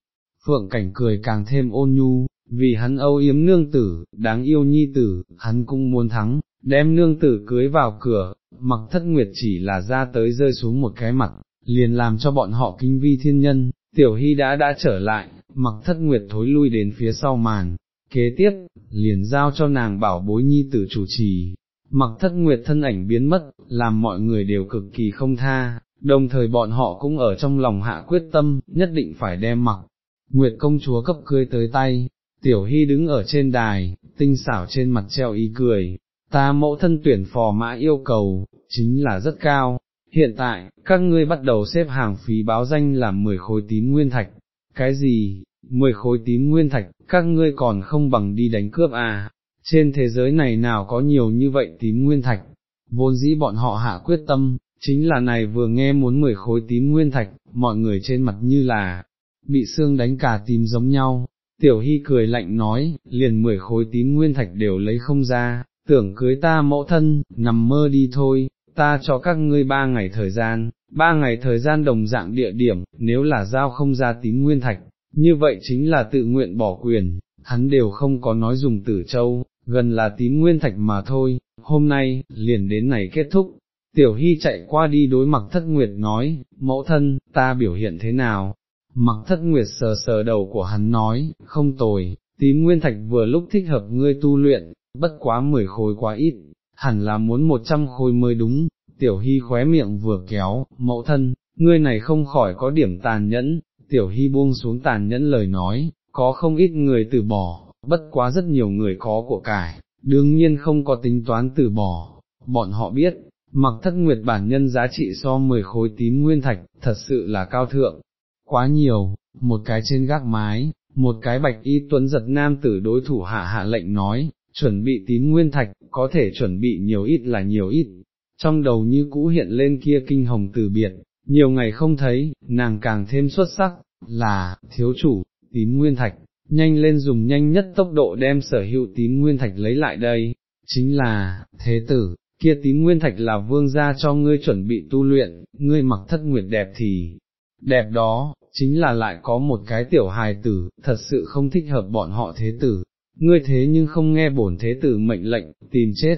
phượng cảnh cười càng thêm ôn nhu, vì hắn âu yếm nương tử, đáng yêu nhi tử, hắn cũng muốn thắng, đem nương tử cưới vào cửa, mặc thất nguyệt chỉ là ra tới rơi xuống một cái mặt, liền làm cho bọn họ kinh vi thiên nhân, tiểu hy đã đã trở lại, mặc thất nguyệt thối lui đến phía sau màn, kế tiếp, liền giao cho nàng bảo bối nhi tử chủ trì, mặc thất nguyệt thân ảnh biến mất, làm mọi người đều cực kỳ không tha, đồng thời bọn họ cũng ở trong lòng hạ quyết tâm, nhất định phải đem mặc. Nguyệt công chúa cấp cưới tới tay, tiểu hy đứng ở trên đài, tinh xảo trên mặt treo ý cười, ta mẫu thân tuyển phò mã yêu cầu, chính là rất cao, hiện tại, các ngươi bắt đầu xếp hàng phí báo danh là 10 khối tím nguyên thạch, cái gì, 10 khối tím nguyên thạch, các ngươi còn không bằng đi đánh cướp à, trên thế giới này nào có nhiều như vậy tím nguyên thạch, vốn dĩ bọn họ hạ quyết tâm, chính là này vừa nghe muốn 10 khối tím nguyên thạch, mọi người trên mặt như là, bị xương đánh cả tím giống nhau. Tiểu Hy cười lạnh nói, liền mười khối tím nguyên thạch đều lấy không ra, tưởng cưới ta mẫu thân, nằm mơ đi thôi, ta cho các ngươi ba ngày thời gian, ba ngày thời gian đồng dạng địa điểm, nếu là giao không ra tím nguyên thạch, như vậy chính là tự nguyện bỏ quyền, hắn đều không có nói dùng tử châu, gần là tím nguyên thạch mà thôi, hôm nay, liền đến này kết thúc. Tiểu Hy chạy qua đi đối mặt thất nguyệt nói, mẫu thân, ta biểu hiện thế nào? Mặc thất nguyệt sờ sờ đầu của hắn nói, không tồi, tím nguyên thạch vừa lúc thích hợp ngươi tu luyện, bất quá mười khối quá ít, hẳn là muốn một trăm khối mới đúng, tiểu hy khóe miệng vừa kéo, mẫu thân, ngươi này không khỏi có điểm tàn nhẫn, tiểu hy buông xuống tàn nhẫn lời nói, có không ít người từ bỏ, bất quá rất nhiều người có của cải, đương nhiên không có tính toán từ bỏ, bọn họ biết, mặc thất nguyệt bản nhân giá trị so 10 khối tím nguyên thạch, thật sự là cao thượng, quá nhiều, một cái trên gác mái, một cái bạch y tuấn giật nam tử đối thủ hạ hạ lệnh nói, chuẩn bị tím nguyên thạch, có thể chuẩn bị nhiều ít là nhiều ít, trong đầu như cũ hiện lên kia kinh hồng từ biệt, nhiều ngày không thấy, nàng càng thêm xuất sắc, là, thiếu chủ, tím nguyên thạch, nhanh lên dùng nhanh nhất tốc độ đem sở hữu tím nguyên thạch lấy lại đây, chính là, thế tử, kia tím nguyên thạch là vương gia cho ngươi chuẩn bị tu luyện, ngươi mặc thất nguyệt đẹp thì, đẹp đó, chính là lại có một cái tiểu hài tử, thật sự không thích hợp bọn họ thế tử, ngươi thế nhưng không nghe bổn thế tử mệnh lệnh, tìm chết,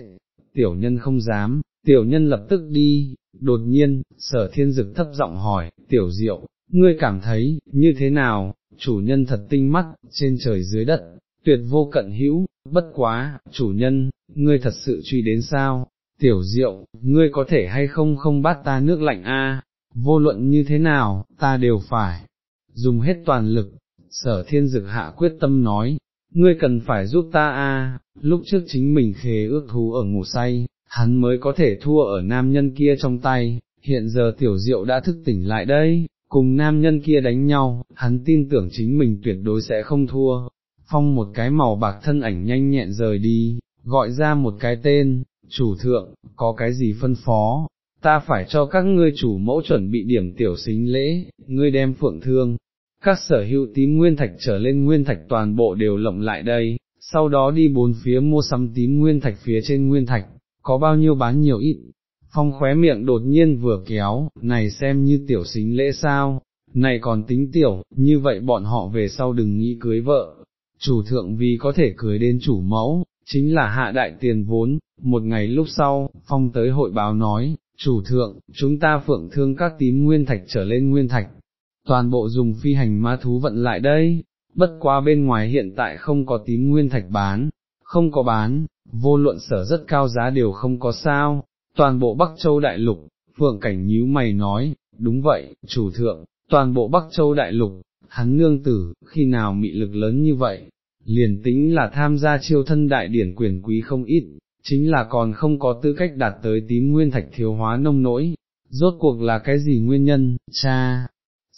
tiểu nhân không dám, tiểu nhân lập tức đi, đột nhiên, sở thiên dực thấp giọng hỏi, tiểu diệu, ngươi cảm thấy, như thế nào, chủ nhân thật tinh mắt, trên trời dưới đất, tuyệt vô cận hữu, bất quá, chủ nhân, ngươi thật sự truy đến sao, tiểu diệu, ngươi có thể hay không không bắt ta nước lạnh a? vô luận như thế nào, ta đều phải, dùng hết toàn lực, sở thiên dực hạ quyết tâm nói, ngươi cần phải giúp ta a. lúc trước chính mình khế ước thú ở ngủ say, hắn mới có thể thua ở nam nhân kia trong tay, hiện giờ tiểu diệu đã thức tỉnh lại đây, cùng nam nhân kia đánh nhau, hắn tin tưởng chính mình tuyệt đối sẽ không thua. Phong một cái màu bạc thân ảnh nhanh nhẹn rời đi, gọi ra một cái tên, chủ thượng, có cái gì phân phó, ta phải cho các ngươi chủ mẫu chuẩn bị điểm tiểu xính lễ, ngươi đem phượng thương, các sở hữu tím nguyên thạch trở lên nguyên thạch toàn bộ đều lộng lại đây, sau đó đi bốn phía mua sắm tím nguyên thạch phía trên nguyên thạch, có bao nhiêu bán nhiều ít. Phong khóe miệng đột nhiên vừa kéo, này xem như tiểu xính lễ sao, này còn tính tiểu, như vậy bọn họ về sau đừng nghĩ cưới vợ. Chủ thượng vì có thể cưới đến chủ mẫu, chính là hạ đại tiền vốn, một ngày lúc sau, Phong tới hội báo nói, chủ thượng, chúng ta phượng thương các tím nguyên thạch trở lên nguyên thạch, toàn bộ dùng phi hành ma thú vận lại đây, bất quá bên ngoài hiện tại không có tím nguyên thạch bán, không có bán, vô luận sở rất cao giá đều không có sao, toàn bộ Bắc Châu Đại Lục, Phượng Cảnh nhíu mày nói, đúng vậy, chủ thượng, toàn bộ Bắc Châu Đại Lục, hắn nương tử, khi nào mị lực lớn như vậy, liền tính là tham gia chiêu thân đại điển quyền quý không ít, chính là còn không có tư cách đạt tới tím nguyên thạch thiếu hóa nông nỗi, rốt cuộc là cái gì nguyên nhân, cha,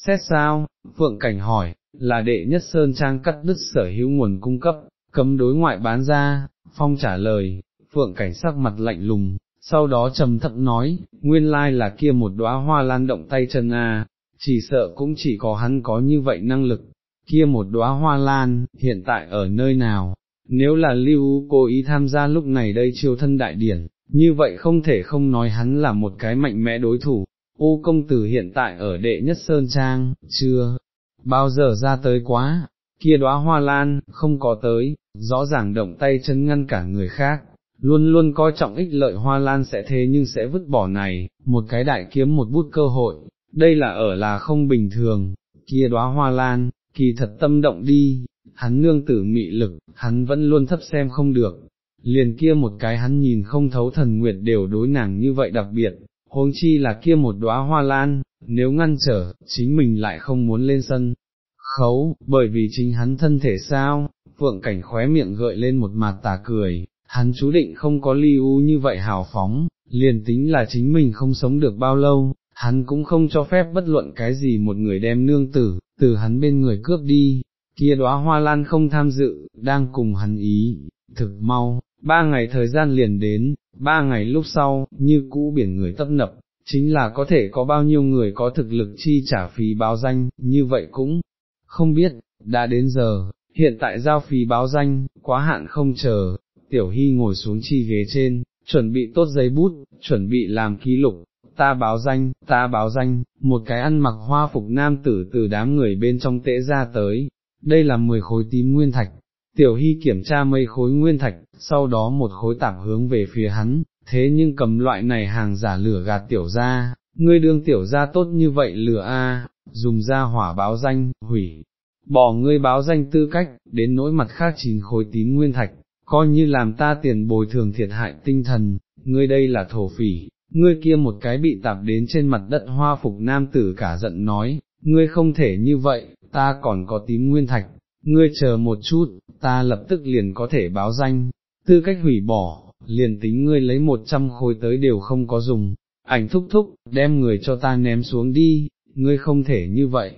xét sao, Phượng Cảnh hỏi, là đệ nhất Sơn Trang cắt đứt sở hữu nguồn cung cấp, cấm đối ngoại bán ra, Phong trả lời, Phượng Cảnh sắc mặt lạnh lùng, sau đó trầm thậm nói, nguyên lai là kia một đóa hoa lan động tay chân à, chỉ sợ cũng chỉ có hắn có như vậy năng lực, kia một đóa hoa lan, hiện tại ở nơi nào, nếu là lưu cố ý tham gia lúc này đây chiêu thân đại điển, như vậy không thể không nói hắn là một cái mạnh mẽ đối thủ, ô công tử hiện tại ở đệ nhất Sơn Trang, chưa, bao giờ ra tới quá, kia đóa hoa lan, không có tới, rõ ràng động tay chân ngăn cả người khác, luôn luôn coi trọng ích lợi hoa lan sẽ thế nhưng sẽ vứt bỏ này, một cái đại kiếm một bút cơ hội, đây là ở là không bình thường, kia đóa hoa lan, kỳ thật tâm động đi, hắn nương tử mị lực, hắn vẫn luôn thấp xem không được, liền kia một cái hắn nhìn không thấu thần nguyệt đều đối nàng như vậy đặc biệt, huống chi là kia một đóa hoa lan, nếu ngăn trở, chính mình lại không muốn lên sân. Khấu, bởi vì chính hắn thân thể sao, phượng cảnh khóe miệng gợi lên một mặt tà cười, hắn chú định không có ly u như vậy hào phóng, liền tính là chính mình không sống được bao lâu, hắn cũng không cho phép bất luận cái gì một người đem nương tử, từ hắn bên người cướp đi, kia đóa hoa lan không tham dự, đang cùng hắn ý, thực mau, ba ngày thời gian liền đến, ba ngày lúc sau, như cũ biển người tấp nập, chính là có thể có bao nhiêu người có thực lực chi trả phí báo danh, như vậy cũng không biết, đã đến giờ, hiện tại giao phí báo danh, quá hạn không chờ, tiểu hy ngồi xuống chi ghế trên, chuẩn bị tốt giấy bút, chuẩn bị làm ký lục, ta báo danh, ta báo danh, một cái ăn mặc hoa phục nam tử từ đám người bên trong tễ ra tới, đây là 10 khối tím nguyên thạch, tiểu hy kiểm tra mấy khối nguyên thạch, sau đó một khối tạp hướng về phía hắn, thế nhưng cầm loại này hàng giả lửa gạt tiểu ra, ngươi đương tiểu ra tốt như vậy lửa a, dùng ra hỏa báo danh, hủy, bỏ ngươi báo danh tư cách, đến nỗi mặt khác chín khối tím nguyên thạch, coi như làm ta tiền bồi thường thiệt hại tinh thần, ngươi đây là thổ phỉ, ngươi kia một cái bị tạp đến trên mặt đất hoa phục nam tử cả giận nói, ngươi không thể như vậy, ta còn có tím nguyên thạch, ngươi chờ một chút, ta lập tức liền có thể báo danh, tư cách hủy bỏ, liền tính ngươi lấy một trăm khối tới đều không có dùng, ảnh thúc thúc, đem người cho ta ném xuống đi, ngươi không thể như vậy,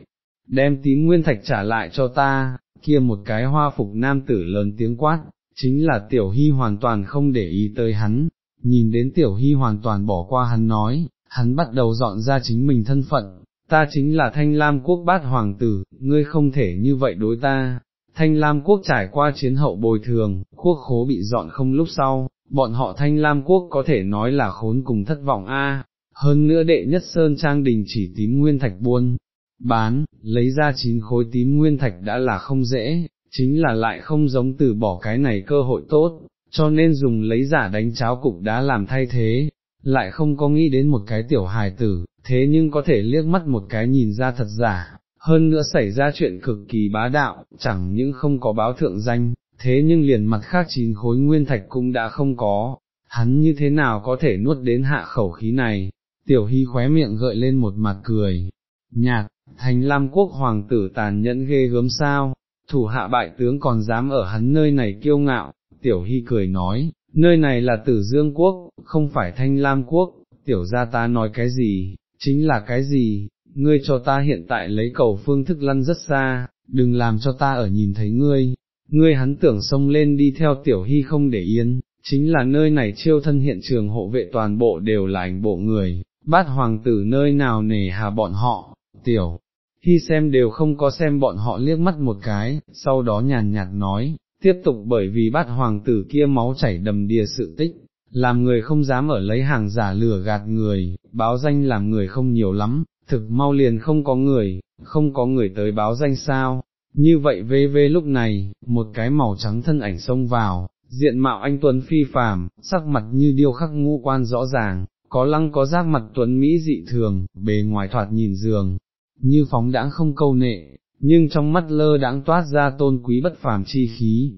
đem tím nguyên thạch trả lại cho ta, kia một cái hoa phục nam tử lớn tiếng quát, chính là tiểu hy hoàn toàn không để ý tới hắn, nhìn đến tiểu hy hoàn toàn bỏ qua hắn nói, hắn bắt đầu dọn ra chính mình thân phận, ta chính là thanh lam quốc bát hoàng tử, ngươi không thể như vậy đối ta. Thanh Lam quốc trải qua chiến hậu bồi thường, quốc khố bị dọn không lúc sau, bọn họ Thanh Lam quốc có thể nói là khốn cùng thất vọng a. hơn nữa đệ nhất Sơn Trang Đình chỉ tím nguyên thạch buôn, bán, lấy ra chín khối tím nguyên thạch đã là không dễ, chính là lại không giống từ bỏ cái này cơ hội tốt, cho nên dùng lấy giả đánh cháo cục đá làm thay thế, lại không có nghĩ đến một cái tiểu hài tử, thế nhưng có thể liếc mắt một cái nhìn ra thật giả, hơn nữa xảy ra chuyện cực kỳ bá đạo, chẳng những không có báo thượng danh, thế nhưng liền mặt khác chín khối nguyên thạch cũng đã không có, hắn như thế nào có thể nuốt đến hạ khẩu khí này, tiểu hy khóe miệng gợi lên một mặt cười, nhạt, thành lam quốc hoàng tử tàn nhẫn ghê gớm sao, thủ hạ bại tướng còn dám ở hắn nơi này kiêu ngạo, tiểu hy cười nói, nơi này là tử dương quốc, không phải thanh lam quốc, tiểu gia ta nói cái gì, chính là cái gì, ngươi cho ta hiện tại lấy cầu phương thức lăn rất xa, đừng làm cho ta ở nhìn thấy ngươi, ngươi hắn tưởng xông lên đi theo tiểu hy không để yên, chính là nơi này chiêu thân hiện trường hộ vệ toàn bộ đều là ảnh bộ người, bát hoàng tử nơi nào nề hà bọn họ, tiểu, hy xem đều không có xem bọn họ liếc mắt một cái, sau đó nhàn nhạt nói, tiếp tục bởi vì bát hoàng tử kia máu chảy đầm đìa sự tích, làm người không dám ở lấy hàng giả lừa gạt người, báo danh làm người không nhiều lắm, thực mau liền không có người, không có người tới báo danh sao, như vậy vê vê lúc này, một cái màu trắng thân ảnh xông vào, diện mạo anh Tuấn phi phàm, sắc mặt như điêu khắc ngũ quan rõ ràng, có lăng có giác mặt Tuấn Mỹ dị thường, bề ngoài thoạt nhìn giường, như phóng đãng không câu nệ, nhưng trong mắt lơ đãng toát ra tôn quý bất phàm chi khí.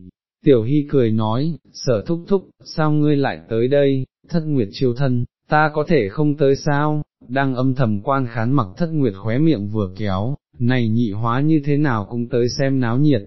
Tiểu Hy cười nói, sở thúc thúc, sao ngươi lại tới đây, thất nguyệt chiêu thân, ta có thể không tới sao, đang âm thầm quan khán mặc thất nguyệt khóe miệng vừa kéo, này nhị hóa như thế nào cũng tới xem náo nhiệt,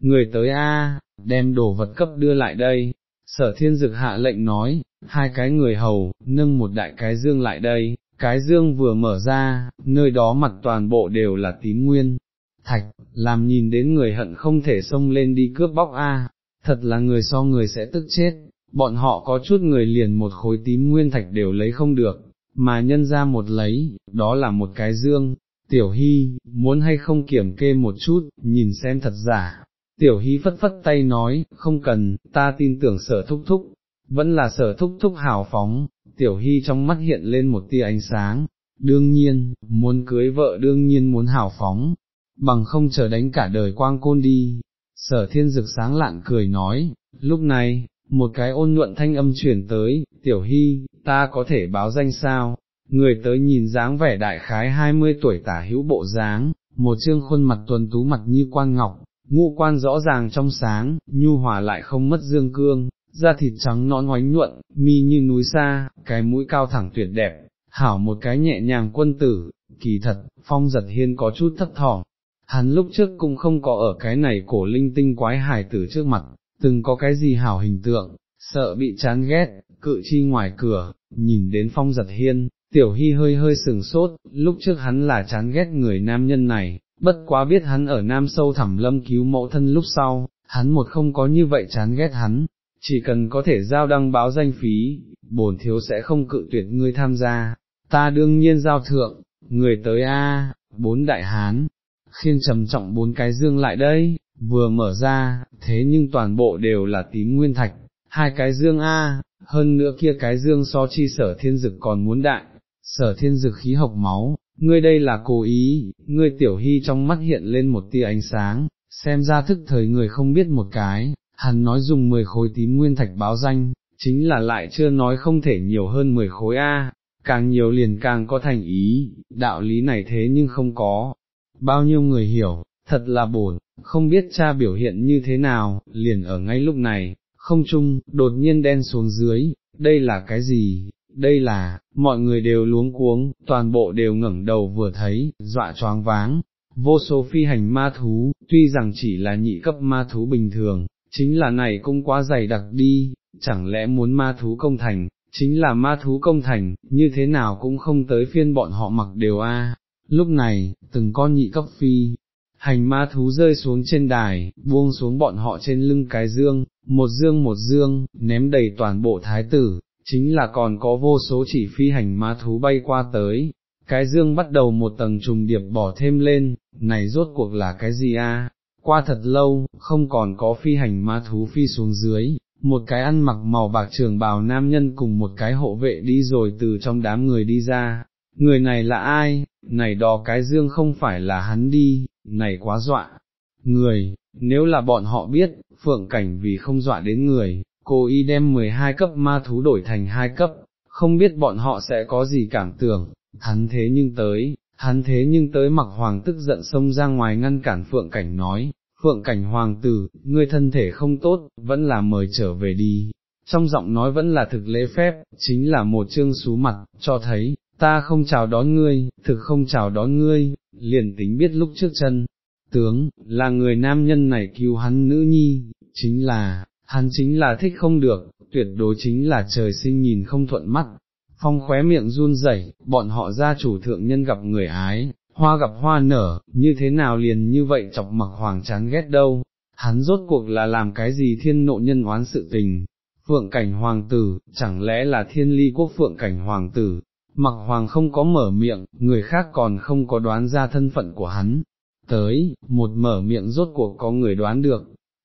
người tới a, đem đồ vật cấp đưa lại đây, sở thiên dực hạ lệnh nói, hai cái người hầu, nâng một đại cái dương lại đây, cái dương vừa mở ra, nơi đó mặt toàn bộ đều là tím nguyên, thạch, làm nhìn đến người hận không thể xông lên đi cướp bóc a, thật là người so người sẽ tức chết, bọn họ có chút người liền một khối tím nguyên thạch đều lấy không được, mà nhân ra một lấy, đó là một cái dương, tiểu hy, muốn hay không kiểm kê một chút, nhìn xem thật giả. Tiểu hy phất phất tay nói, không cần, ta tin tưởng sở thúc thúc, vẫn là sở thúc thúc hào phóng, tiểu hy trong mắt hiện lên một tia ánh sáng, đương nhiên, muốn cưới vợ đương nhiên muốn hào phóng, bằng không chờ đánh cả đời quang côn đi. Sở thiên dực sáng lạn cười nói, lúc này, một cái ôn nhuận thanh âm chuyển tới, tiểu hy, ta có thể báo danh sao, người tới nhìn dáng vẻ đại khái hai mươi tuổi tả hữu bộ dáng, một trương khuôn mặt tuần tú mặt như quan ngọc, ngũ quan rõ ràng trong sáng, nhu hòa lại không mất dương cương, da thịt trắng nõn hoánh nhuận, mi như núi xa, cái mũi cao thẳng tuyệt đẹp, hảo một cái nhẹ nhàng quân tử, kỳ thật, phong giật hiên có chút thấp thỏm. Hắn lúc trước cũng không có ở cái này cổ linh tinh quái hài tử trước mặt, từng có cái gì hảo hình tượng, sợ bị chán ghét, cự chi ngoài cửa, nhìn đến phong giật hiên, tiểu hy hơi hơi sừng sốt, lúc trước hắn là chán ghét người nam nhân này, bất quá biết hắn ở nam sâu thẳm lâm cứu mẫu thân lúc sau, hắn một không có như vậy chán ghét hắn, chỉ cần có thể giao đăng báo danh phí, bổn thiếu sẽ không cự tuyệt ngươi tham gia, ta đương nhiên giao thượng, người tới a, bốn đại hán, khiên trầm trọng bốn cái dương lại đây, vừa mở ra, thế nhưng toàn bộ đều là tím nguyên thạch, hai cái dương a, hơn nữa kia cái dương so chi sở thiên dực còn muốn đại, sở thiên dực khí học máu, ngươi đây là cố ý, ngươi tiểu hy trong mắt hiện lên một tia ánh sáng, xem ra thức thời người không biết một cái, hắn nói dùng 10 khối tím nguyên thạch báo danh, chính là lại chưa nói không thể nhiều hơn 10 khối A, càng nhiều liền càng có thành ý, đạo lý này thế nhưng không có, bao nhiêu người hiểu, thật là bổn, không biết cha biểu hiện như thế nào, liền ở ngay lúc này, không chung, đột nhiên đen xuống dưới, đây là cái gì, đây là, mọi người đều luống cuống, toàn bộ đều ngẩng đầu vừa thấy, dọa choáng váng, vô số phi hành ma thú, tuy rằng chỉ là nhị cấp ma thú bình thường, chính là này cũng quá dày đặc đi, chẳng lẽ muốn ma thú công thành, chính là ma thú công thành, như thế nào cũng không tới phiên bọn họ mặc đều a. Lúc này, từng con nhị cấp phi, hành ma thú rơi xuống trên đài, buông xuống bọn họ trên lưng cái dương, một dương một dương, ném đầy toàn bộ thái tử, chính là còn có vô số chỉ phi hành ma thú bay qua tới. Cái dương bắt đầu một tầng trùng điệp bỏ thêm lên, này rốt cuộc là cái gì a? Qua thật lâu, không còn có phi hành ma thú phi xuống dưới, một cái ăn mặc màu bạc trường bào nam nhân cùng một cái hộ vệ đi rồi từ trong đám người đi ra, người này là ai, này đó cái dương không phải là hắn đi, này quá dọa, người, nếu là bọn họ biết, phượng cảnh vì không dọa đến người, cô y đem 12 cấp ma thú đổi thành hai cấp, không biết bọn họ sẽ có gì cảm tưởng, hắn thế nhưng tới, hắn thế nhưng tới mặc hoàng tức giận xông ra ngoài ngăn cản phượng cảnh nói, phượng cảnh hoàng tử, ngươi thân thể không tốt, vẫn là mời trở về đi. Trong giọng nói vẫn là thực lễ phép, chính là một chương xú mặt, cho thấy, ta không chào đón ngươi, thực không chào đón ngươi, liền tính biết lúc trước chân, tướng, là người nam nhân này cứu hắn nữ nhi, chính là, hắn chính là thích không được, tuyệt đối chính là trời sinh nhìn không thuận mắt. Phong khóe miệng run rẩy, bọn họ gia chủ thượng nhân gặp người ái, hoa gặp hoa nở, như thế nào liền như vậy chọc mặc hoàng chán ghét đâu, hắn rốt cuộc là làm cái gì thiên nộ nhân oán sự tình, phượng cảnh hoàng tử, chẳng lẽ là thiên ly quốc phượng cảnh hoàng tử, mặc hoàng không có mở miệng, người khác còn không có đoán ra thân phận của hắn, tới, một mở miệng rốt cuộc có người đoán được,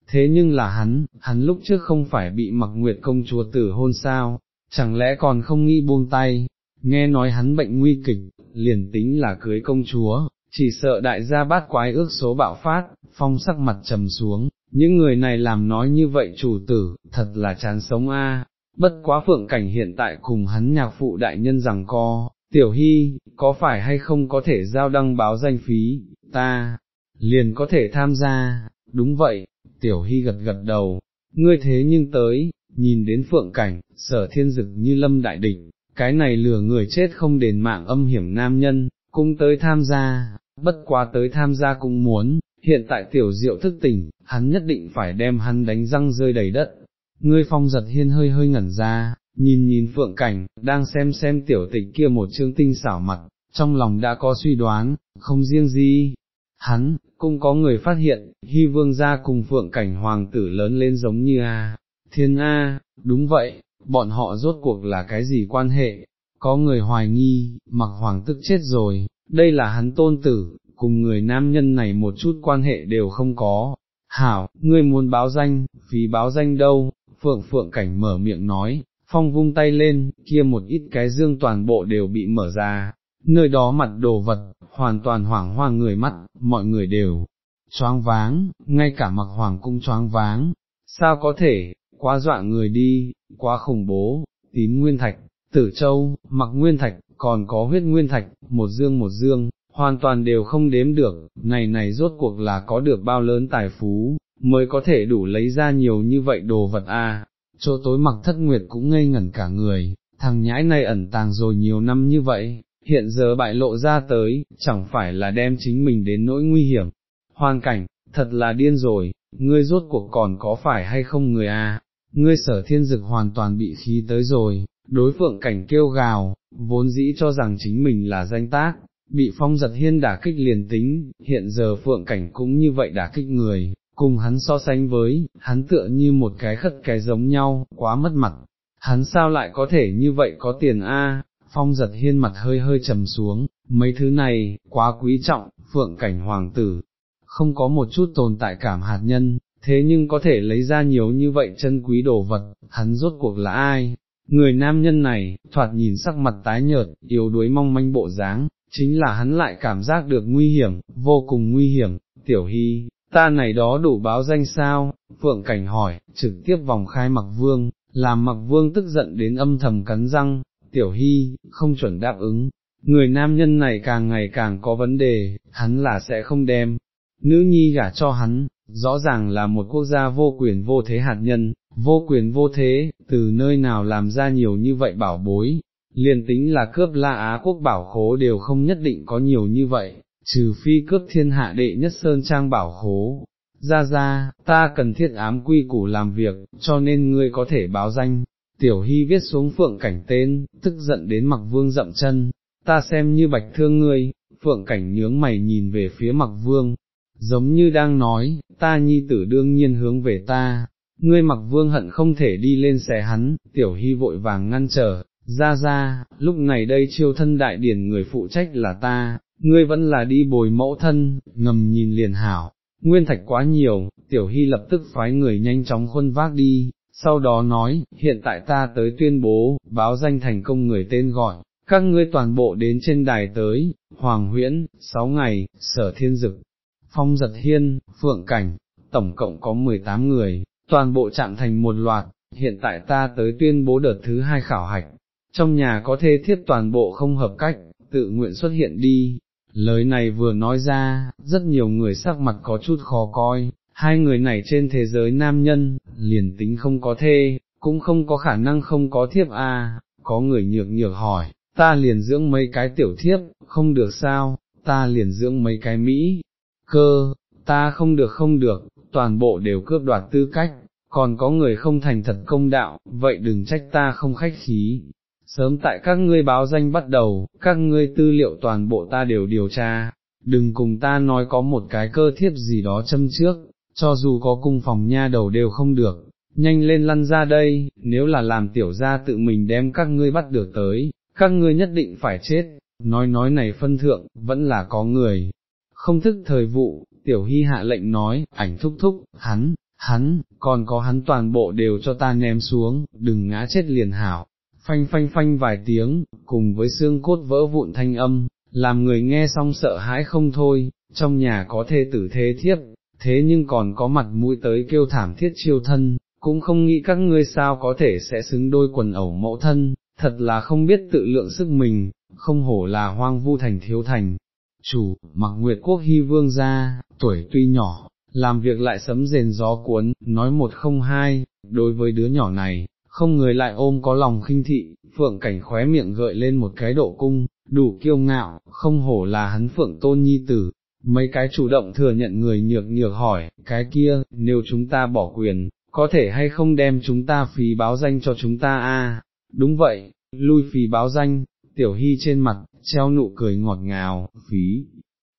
thế nhưng là hắn, hắn lúc trước không phải bị mặc nguyệt công chúa tử hôn sao, chẳng lẽ còn không nghĩ buông tay, nghe nói hắn bệnh nguy kịch, liền tính là cưới công chúa, chỉ sợ đại gia bát quái ước số bạo phát, phong sắc mặt trầm xuống, những người này làm nói như vậy chủ tử, thật là chán sống a bất quá phượng cảnh hiện tại cùng hắn nhạc phụ đại nhân rằng co, tiểu hy, có phải hay không có thể giao đăng báo danh phí, ta, liền có thể tham gia, đúng vậy, tiểu hy gật gật đầu, ngươi thế nhưng tới, nhìn đến phượng cảnh, sở thiên dực như lâm đại đỉnh cái này lừa người chết không đền mạng âm hiểm nam nhân, cũng tới tham gia, bất quá tới tham gia cũng muốn, hiện tại tiểu diệu thức tỉnh, hắn nhất định phải đem hắn đánh răng rơi đầy đất. Ngươi phong giật hiên hơi hơi ngẩn ra, nhìn nhìn phượng cảnh, đang xem xem tiểu tịch kia một chương tinh xảo mặt, trong lòng đã có suy đoán, không riêng gì. Hắn, cũng có người phát hiện, hy vương gia cùng phượng cảnh hoàng tử lớn lên giống như A, thiên A, đúng vậy, bọn họ rốt cuộc là cái gì quan hệ, có người hoài nghi, mặc hoàng tức chết rồi, đây là hắn tôn tử, cùng người nam nhân này một chút quan hệ đều không có. Hảo, ngươi muốn báo danh, phí báo danh đâu, phượng phượng cảnh mở miệng nói, phong vung tay lên, kia một ít cái dương toàn bộ đều bị mở ra, nơi đó mặt đồ vật, hoàn toàn hoảng hoa người mắt, mọi người đều choáng váng, ngay cả mặc hoàng cũng choáng váng, sao có thể, quá dọa người đi, quá khủng bố, tín nguyên thạch, tử châu, mặc nguyên thạch, còn có huyết nguyên thạch, một dương một dương, hoàn toàn đều không đếm được, này này rốt cuộc là có được bao lớn tài phú, mới có thể đủ lấy ra nhiều như vậy đồ vật à. a. chỗ tối mặc thất nguyệt cũng ngây ngẩn cả người, thằng nhãi này ẩn tàng rồi nhiều năm như vậy, hiện giờ bại lộ ra tới, chẳng phải là đem chính mình đến nỗi nguy hiểm, hoàn cảnh, thật là điên rồi, ngươi rốt cuộc còn có phải hay không người a? ngươi sở thiên dực hoàn toàn bị khí tới rồi, đối phượng cảnh kêu gào, vốn dĩ cho rằng chính mình là danh tác, bị phong giật hiên đả kích liền tính, hiện giờ phượng cảnh cũng như vậy đả kích người, cùng hắn so sánh với, hắn tựa như một cái khất cái giống nhau, quá mất mặt, hắn sao lại có thể như vậy có tiền a? phong giật hiên mặt hơi hơi trầm xuống, mấy thứ này, quá quý trọng, phượng cảnh hoàng tử, không có một chút tồn tại cảm hạt nhân, thế nhưng có thể lấy ra nhiều như vậy chân quý đồ vật, hắn rốt cuộc là ai? Người nam nhân này, thoạt nhìn sắc mặt tái nhợt, yếu đuối mong manh bộ dáng, chính là hắn lại cảm giác được nguy hiểm, vô cùng nguy hiểm, tiểu hy, ta này đó đủ báo danh sao, phượng cảnh hỏi, trực tiếp vòng khai mặc vương, làm mặc vương tức giận đến âm thầm cắn răng, tiểu hy, không chuẩn đáp ứng, người nam nhân này càng ngày càng có vấn đề, hắn là sẽ không đem, nữ nhi gả cho hắn, rõ ràng là một quốc gia vô quyền vô thế hạt nhân, vô quyền vô thế, từ nơi nào làm ra nhiều như vậy bảo bối, liền tính là cướp La Á quốc bảo khố đều không nhất định có nhiều như vậy, trừ phi cướp thiên hạ đệ nhất sơn trang bảo khố. Ra ra, ta cần thiết ám quy củ làm việc, cho nên ngươi có thể báo danh. Tiểu Hy viết xuống phượng cảnh tên, tức giận đến mặc vương dậm chân, ta xem như bạch thương ngươi, phượng cảnh nhướng mày nhìn về phía mặc vương, giống như đang nói, ta nhi tử đương nhiên hướng về ta, ngươi mặc vương hận không thể đi lên xe hắn, tiểu hy vội vàng ngăn trở, ra ra, lúc này đây chiêu thân đại điển người phụ trách là ta, ngươi vẫn là đi bồi mẫu thân, ngầm nhìn liền hảo, nguyên thạch quá nhiều, tiểu hy lập tức phái người nhanh chóng khuân vác đi, sau đó nói, hiện tại ta tới tuyên bố, báo danh thành công người tên gọi, các ngươi toàn bộ đến trên đài tới, Hoàng Huyễn, sáu ngày, Sở Thiên Dực, Phong Giật Hiên, Phượng Cảnh, tổng cộng có 18 người, toàn bộ chạm thành một loạt, hiện tại ta tới tuyên bố đợt thứ hai khảo hạch, trong nhà có thê thiết toàn bộ không hợp cách, tự nguyện xuất hiện đi. Lời này vừa nói ra, rất nhiều người sắc mặt có chút khó coi, hai người này trên thế giới nam nhân, liền tính không có thê, cũng không có khả năng không có thiếp à? có người nhược nhược hỏi, ta liền dưỡng mấy cái tiểu thiếp, không được sao, ta liền dưỡng mấy cái Mỹ, cơ, ta không được không được, toàn bộ đều cướp đoạt tư cách, còn có người không thành thật công đạo, vậy đừng trách ta không khách khí. Sớm tại các ngươi báo danh bắt đầu, các ngươi tư liệu toàn bộ ta đều điều tra, đừng cùng ta nói có một cái cơ thiếp gì đó châm trước, cho dù có cung phòng nha đầu đều không được, nhanh lên lăn ra đây, nếu là làm tiểu gia tự mình đem các ngươi bắt được tới, các ngươi nhất định phải chết, nói nói này phân thượng, vẫn là có người, không thức thời vụ, tiểu hy hạ lệnh nói, ảnh thúc thúc, hắn, hắn, còn có hắn toàn bộ đều cho ta ném xuống, đừng ngã chết liền hảo, phanh phanh phanh vài tiếng, cùng với xương cốt vỡ vụn thanh âm, làm người nghe xong sợ hãi không thôi, trong nhà có thê tử thế thiếp, thế nhưng còn có mặt mũi tới kêu thảm thiết chiêu thân, cũng không nghĩ các ngươi sao có thể sẽ xứng đôi quần ẩu mẫu thân, thật là không biết tự lượng sức mình, không hổ là hoang vu thành thiếu thành. Chủ, mặc nguyệt quốc hy vương gia, tuổi tuy nhỏ, làm việc lại sấm rền gió cuốn, nói một không hai, đối với đứa nhỏ này, không người lại ôm có lòng khinh thị, phượng cảnh khóe miệng gợi lên một cái độ cung, đủ kiêu ngạo, không hổ là hắn phượng tôn nhi tử. Mấy cái chủ động thừa nhận người nhược nhược hỏi, cái kia, nếu chúng ta bỏ quyền, có thể hay không đem chúng ta phí báo danh cho chúng ta a? đúng vậy, lui phí báo danh, tiểu hy trên mặt, treo nụ cười ngọt ngào, phí,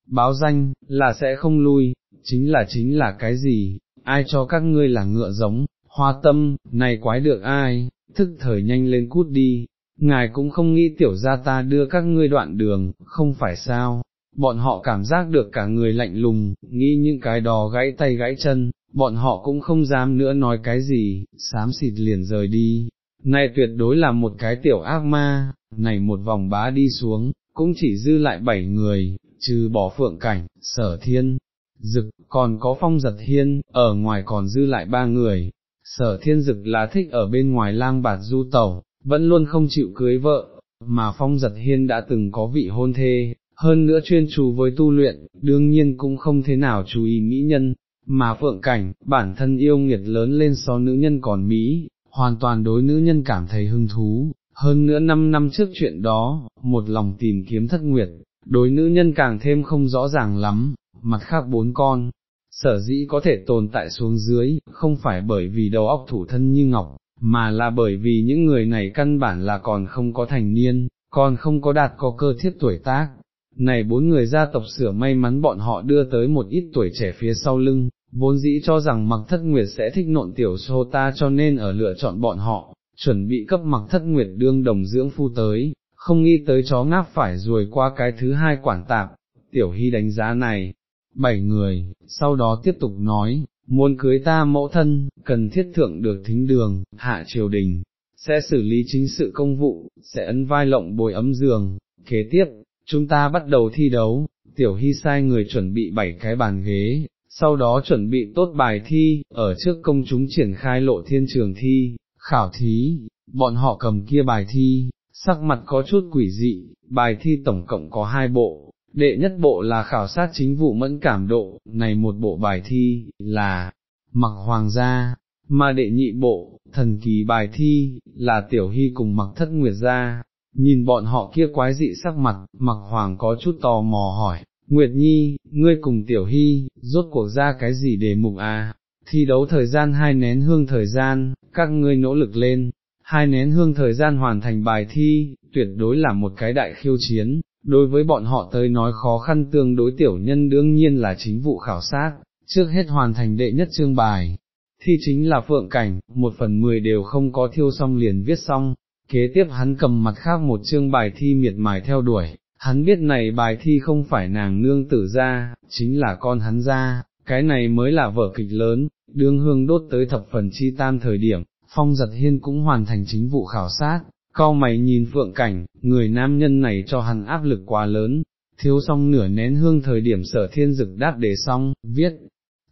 báo danh, là sẽ không lui, chính là chính là cái gì, ai cho các ngươi là ngựa giống, hoa tâm, này quái được ai, thức thời nhanh lên cút đi, ngài cũng không nghĩ tiểu ra ta đưa các ngươi đoạn đường, không phải sao, bọn họ cảm giác được cả người lạnh lùng, nghĩ những cái đò gãy tay gãy chân, bọn họ cũng không dám nữa nói cái gì, sám xịt liền rời đi. Này tuyệt đối là một cái tiểu ác ma, này một vòng bá đi xuống, cũng chỉ dư lại bảy người, trừ bỏ phượng cảnh, sở thiên, dực, còn có phong giật hiên, ở ngoài còn dư lại ba người, sở thiên dực là thích ở bên ngoài lang bạt du tẩu, vẫn luôn không chịu cưới vợ, mà phong giật hiên đã từng có vị hôn thê, hơn nữa chuyên chú với tu luyện, đương nhiên cũng không thế nào chú ý mỹ nhân, mà phượng cảnh, bản thân yêu nghiệt lớn lên so nữ nhân còn Mỹ, hoàn toàn đối nữ nhân cảm thấy hứng thú, hơn nữa năm năm trước chuyện đó, một lòng tìm kiếm thất nguyệt, đối nữ nhân càng thêm không rõ ràng lắm, mặt khác bốn con, sở dĩ có thể tồn tại xuống dưới, không phải bởi vì đầu óc thủ thân như ngọc, mà là bởi vì những người này căn bản là còn không có thành niên, còn không có đạt có cơ thiết tuổi tác. Này bốn người gia tộc sửa may mắn bọn họ đưa tới một ít tuổi trẻ phía sau lưng, vốn dĩ cho rằng mặc thất nguyệt sẽ thích nộn tiểu sô ta cho nên ở lựa chọn bọn họ, chuẩn bị cấp mặc thất nguyệt đương đồng dưỡng phu tới, không nghĩ tới chó ngáp phải rồi qua cái thứ hai quản tạp, tiểu hy đánh giá này, bảy người, sau đó tiếp tục nói, muốn cưới ta mẫu thân, cần thiết thượng được thính đường, hạ triều đình, sẽ xử lý chính sự công vụ, sẽ ấn vai lộng bồi ấm giường, kế tiếp, chúng ta bắt đầu thi đấu, tiểu hy sai người chuẩn bị bảy cái bàn ghế, sau đó chuẩn bị tốt bài thi, ở trước công chúng triển khai lộ thiên trường thi, khảo thí, bọn họ cầm kia bài thi, sắc mặt có chút quỷ dị, bài thi tổng cộng có hai bộ, đệ nhất bộ là khảo sát chính vụ mẫn cảm độ, này một bộ bài thi, là, mặc hoàng gia, mà đệ nhị bộ, thần kỳ bài thi, là tiểu hy cùng mặc thất nguyệt gia, nhìn bọn họ kia quái dị sắc mặt, mặc hoàng có chút tò mò hỏi, Nguyệt Nhi, ngươi cùng Tiểu Hy, rốt cuộc ra cái gì để mục à, thi đấu thời gian hai nén hương thời gian, các ngươi nỗ lực lên, hai nén hương thời gian hoàn thành bài thi, tuyệt đối là một cái đại khiêu chiến, đối với bọn họ tới nói khó khăn tương đối tiểu nhân đương nhiên là chính vụ khảo sát, trước hết hoàn thành đệ nhất chương bài. Thi chính là phượng cảnh, một phần mười đều không có thiêu xong liền viết xong, kế tiếp hắn cầm mặt khác một chương bài thi miệt mài theo đuổi, hắn biết này bài thi không phải nàng nương tử ra, chính là con hắn ra, cái này mới là vở kịch lớn, đương hương đốt tới thập phần chi tam thời điểm, phong giật hiên cũng hoàn thành chính vụ khảo sát, cao mày nhìn phượng cảnh, người nam nhân này cho hắn áp lực quá lớn, thiếu xong nửa nén hương thời điểm sở thiên dực đáp để xong, viết,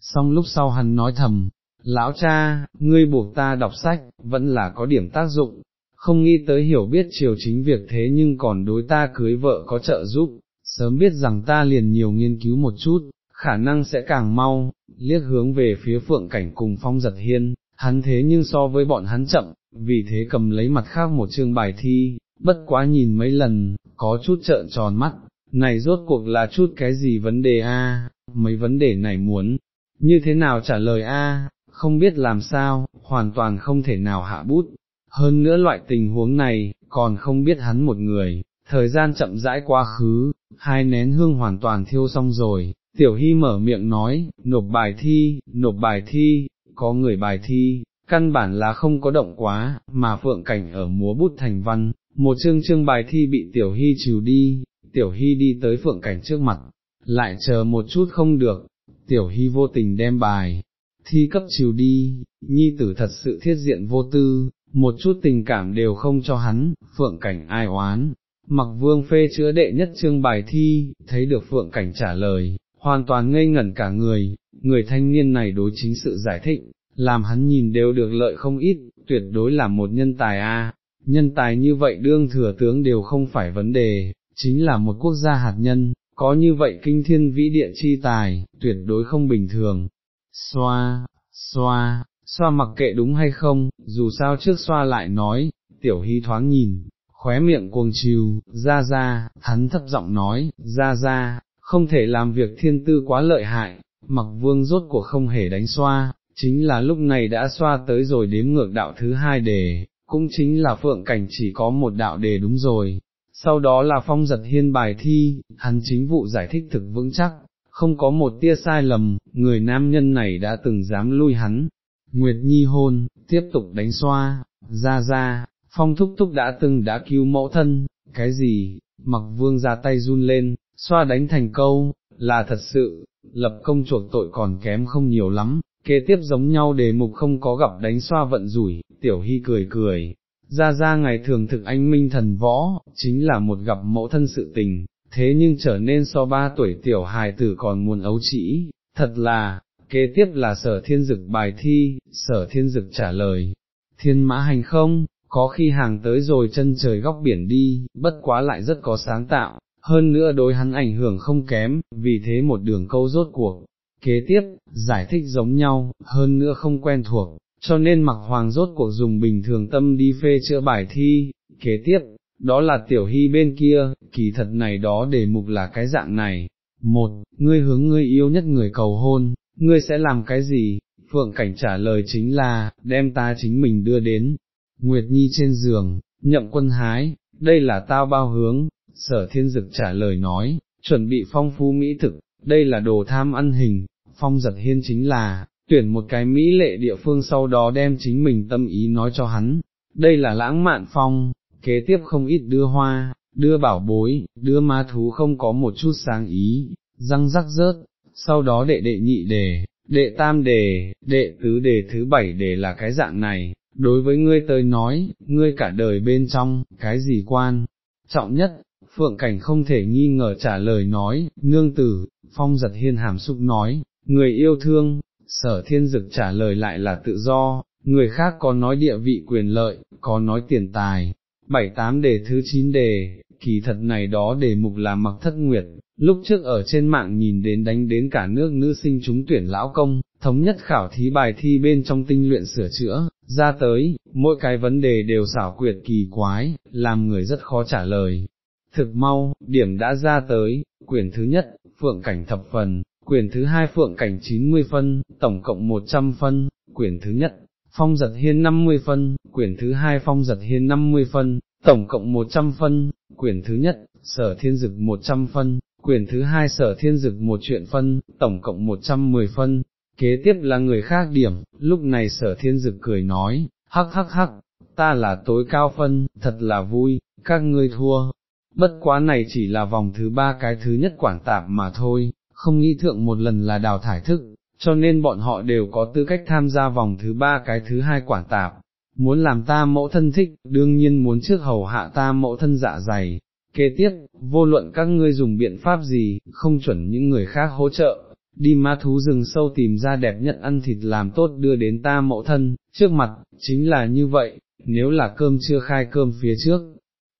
xong lúc sau hắn nói thầm, lão cha, ngươi buộc ta đọc sách, vẫn là có điểm tác dụng, không nghĩ tới hiểu biết triều chính việc thế nhưng còn đối ta cưới vợ có trợ giúp, sớm biết rằng ta liền nhiều nghiên cứu một chút, khả năng sẽ càng mau, liếc hướng về phía phượng cảnh cùng phong giật hiên, hắn thế nhưng so với bọn hắn chậm, vì thế cầm lấy mặt khác một chương bài thi, bất quá nhìn mấy lần, có chút trợn tròn mắt, này rốt cuộc là chút cái gì vấn đề a? mấy vấn đề này muốn, như thế nào trả lời a? không biết làm sao, hoàn toàn không thể nào hạ bút, hơn nữa loại tình huống này, còn không biết hắn một người, thời gian chậm rãi quá khứ, hai nén hương hoàn toàn thiêu xong rồi, tiểu hy mở miệng nói, nộp bài thi, nộp bài thi, có người bài thi, căn bản là không có động quá, mà phượng cảnh ở múa bút thành văn, một chương chương bài thi bị tiểu hy trừ đi, tiểu hy đi tới phượng cảnh trước mặt, lại chờ một chút không được, tiểu hy vô tình đem bài, thi cấp trừ đi, nhi tử thật sự thiết diện vô tư, một chút tình cảm đều không cho hắn, phượng cảnh ai oán. Mặc vương phê chữa đệ nhất chương bài thi, thấy được phượng cảnh trả lời, hoàn toàn ngây ngẩn cả người, người thanh niên này đối chính sự giải thích, làm hắn nhìn đều được lợi không ít, tuyệt đối là một nhân tài a. nhân tài như vậy đương thừa tướng đều không phải vấn đề, chính là một quốc gia hạt nhân, có như vậy kinh thiên vĩ địa chi tài, tuyệt đối không bình thường. Xoa, xoa, xoa mặc kệ đúng hay không, dù sao trước xoa lại nói, tiểu hy thoáng nhìn, khóe miệng cuồng chiều, ra ra, hắn thấp giọng nói, ra ra, không thể làm việc thiên tư quá lợi hại, mặc vương rốt của không hề đánh xoa, chính là lúc này đã xoa tới rồi đếm ngược đạo thứ hai đề, cũng chính là phượng cảnh chỉ có một đạo đề đúng rồi. Sau đó là phong giật hiên bài thi, hắn chính vụ giải thích thực vững chắc, không có một tia sai lầm, người nam nhân này đã từng dám lui hắn, Nguyệt Nhi hôn, tiếp tục đánh xoa, ra ra, phong thúc thúc đã từng đã cứu mẫu thân, cái gì, mặc vương ra tay run lên, xoa đánh thành câu, là thật sự, lập công chuộc tội còn kém không nhiều lắm, kế tiếp giống nhau đề mục không có gặp đánh xoa vận rủi, tiểu hy cười cười, ra ra ngày thường thực anh minh thần võ, chính là một gặp mẫu thân sự tình, thế nhưng trở nên so ba tuổi tiểu hài tử còn muốn ấu trĩ, thật là, kế tiếp là sở thiên dực bài thi, sở thiên dực trả lời, thiên mã hành không, có khi hàng tới rồi chân trời góc biển đi, bất quá lại rất có sáng tạo, hơn nữa đối hắn ảnh hưởng không kém, vì thế một đường câu rốt cuộc. Kế tiếp, giải thích giống nhau, hơn nữa không quen thuộc, cho nên mặc hoàng rốt cuộc dùng bình thường tâm đi phê chữa bài thi, kế tiếp, đó là tiểu hy bên kia, kỳ thật này đó đề mục là cái dạng này. Một, ngươi hướng ngươi yêu nhất người cầu hôn, ngươi sẽ làm cái gì? Phượng Cảnh trả lời chính là, đem ta chính mình đưa đến, Nguyệt Nhi trên giường, nhậm quân hái, đây là tao bao hướng, sở thiên dực trả lời nói, chuẩn bị phong phú mỹ thực, đây là đồ tham ăn hình, phong giật hiên chính là, tuyển một cái mỹ lệ địa phương sau đó đem chính mình tâm ý nói cho hắn, đây là lãng mạn phong, kế tiếp không ít đưa hoa, đưa bảo bối, đưa ma thú không có một chút sáng ý, răng rắc rớt, sau đó đệ đệ nhị đề, đệ tam đề, đệ tứ đề thứ bảy đề là cái dạng này, đối với ngươi tới nói, ngươi cả đời bên trong, cái gì quan, trọng nhất, phượng cảnh không thể nghi ngờ trả lời nói, nương tử, phong giật hiên hàm xúc nói, người yêu thương, sở thiên dực trả lời lại là tự do, người khác có nói địa vị quyền lợi, có nói tiền tài, bảy tám đề thứ chín đề, kỳ thật này đó đề mục là mặc thất nguyệt, lúc trước ở trên mạng nhìn đến đánh đến cả nước nữ sinh chúng tuyển lão công, thống nhất khảo thí bài thi bên trong tinh luyện sửa chữa, ra tới, mỗi cái vấn đề đều xảo quyệt kỳ quái, làm người rất khó trả lời. Thực mau, điểm đã ra tới, quyển thứ nhất, phượng cảnh thập phần, quyển thứ hai phượng cảnh 90 phân, tổng cộng 100 phân, quyển thứ nhất, phong giật hiên 50 phân, quyển thứ hai phong giật hiên 50 phân, tổng cộng 100 phân, quyển thứ nhất, sở thiên dực 100 phân, quyển thứ hai sở thiên dực một chuyện phân, tổng cộng 110 phân, kế tiếp là người khác điểm, lúc này sở thiên dực cười nói, hắc hắc hắc, ta là tối cao phân, thật là vui, các ngươi thua, bất quá này chỉ là vòng thứ ba cái thứ nhất quản tạp mà thôi, không nghĩ thượng một lần là đào thải thức, cho nên bọn họ đều có tư cách tham gia vòng thứ ba cái thứ hai quản tạp. Muốn làm ta mẫu thân thích, đương nhiên muốn trước hầu hạ ta mẫu thân dạ dày. Kế tiếp, vô luận các ngươi dùng biện pháp gì, không chuẩn những người khác hỗ trợ, đi ma thú rừng sâu tìm ra đẹp nhất ăn thịt làm tốt đưa đến ta mẫu thân, trước mặt, chính là như vậy, nếu là cơm chưa khai cơm phía trước,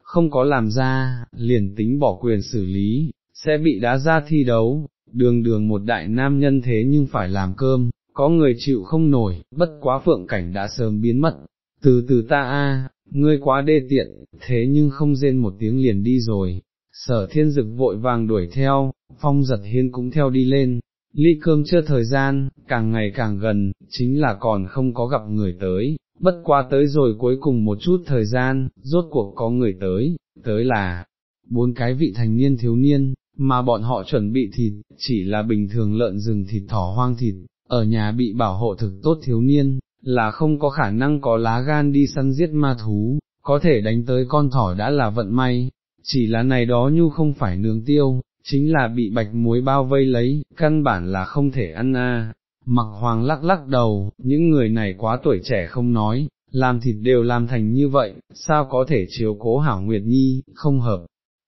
không có làm ra, liền tính bỏ quyền xử lý, sẽ bị đá ra thi đấu, đường đường một đại nam nhân thế nhưng phải làm cơm, có người chịu không nổi, bất quá phượng cảnh đã sớm biến mất, từ từ ta a, ngươi quá đê tiện, thế nhưng không rên một tiếng liền đi rồi, sở thiên dực vội vàng đuổi theo, phong giật hiên cũng theo đi lên, ly cơm chưa thời gian, càng ngày càng gần, chính là còn không có gặp người tới, bất quá tới rồi cuối cùng một chút thời gian, rốt cuộc có người tới, tới là, bốn cái vị thành niên thiếu niên, mà bọn họ chuẩn bị thịt, chỉ là bình thường lợn rừng thịt thỏ hoang thịt, ở nhà bị bảo hộ thực tốt thiếu niên, là không có khả năng có lá gan đi săn giết ma thú, có thể đánh tới con thỏ đã là vận may, chỉ là này đó nhu không phải nướng tiêu, chính là bị bạch muối bao vây lấy, căn bản là không thể ăn a. Mặc hoàng lắc lắc đầu, những người này quá tuổi trẻ không nói, làm thịt đều làm thành như vậy, sao có thể chiếu cố hảo Nguyệt Nhi, không hợp,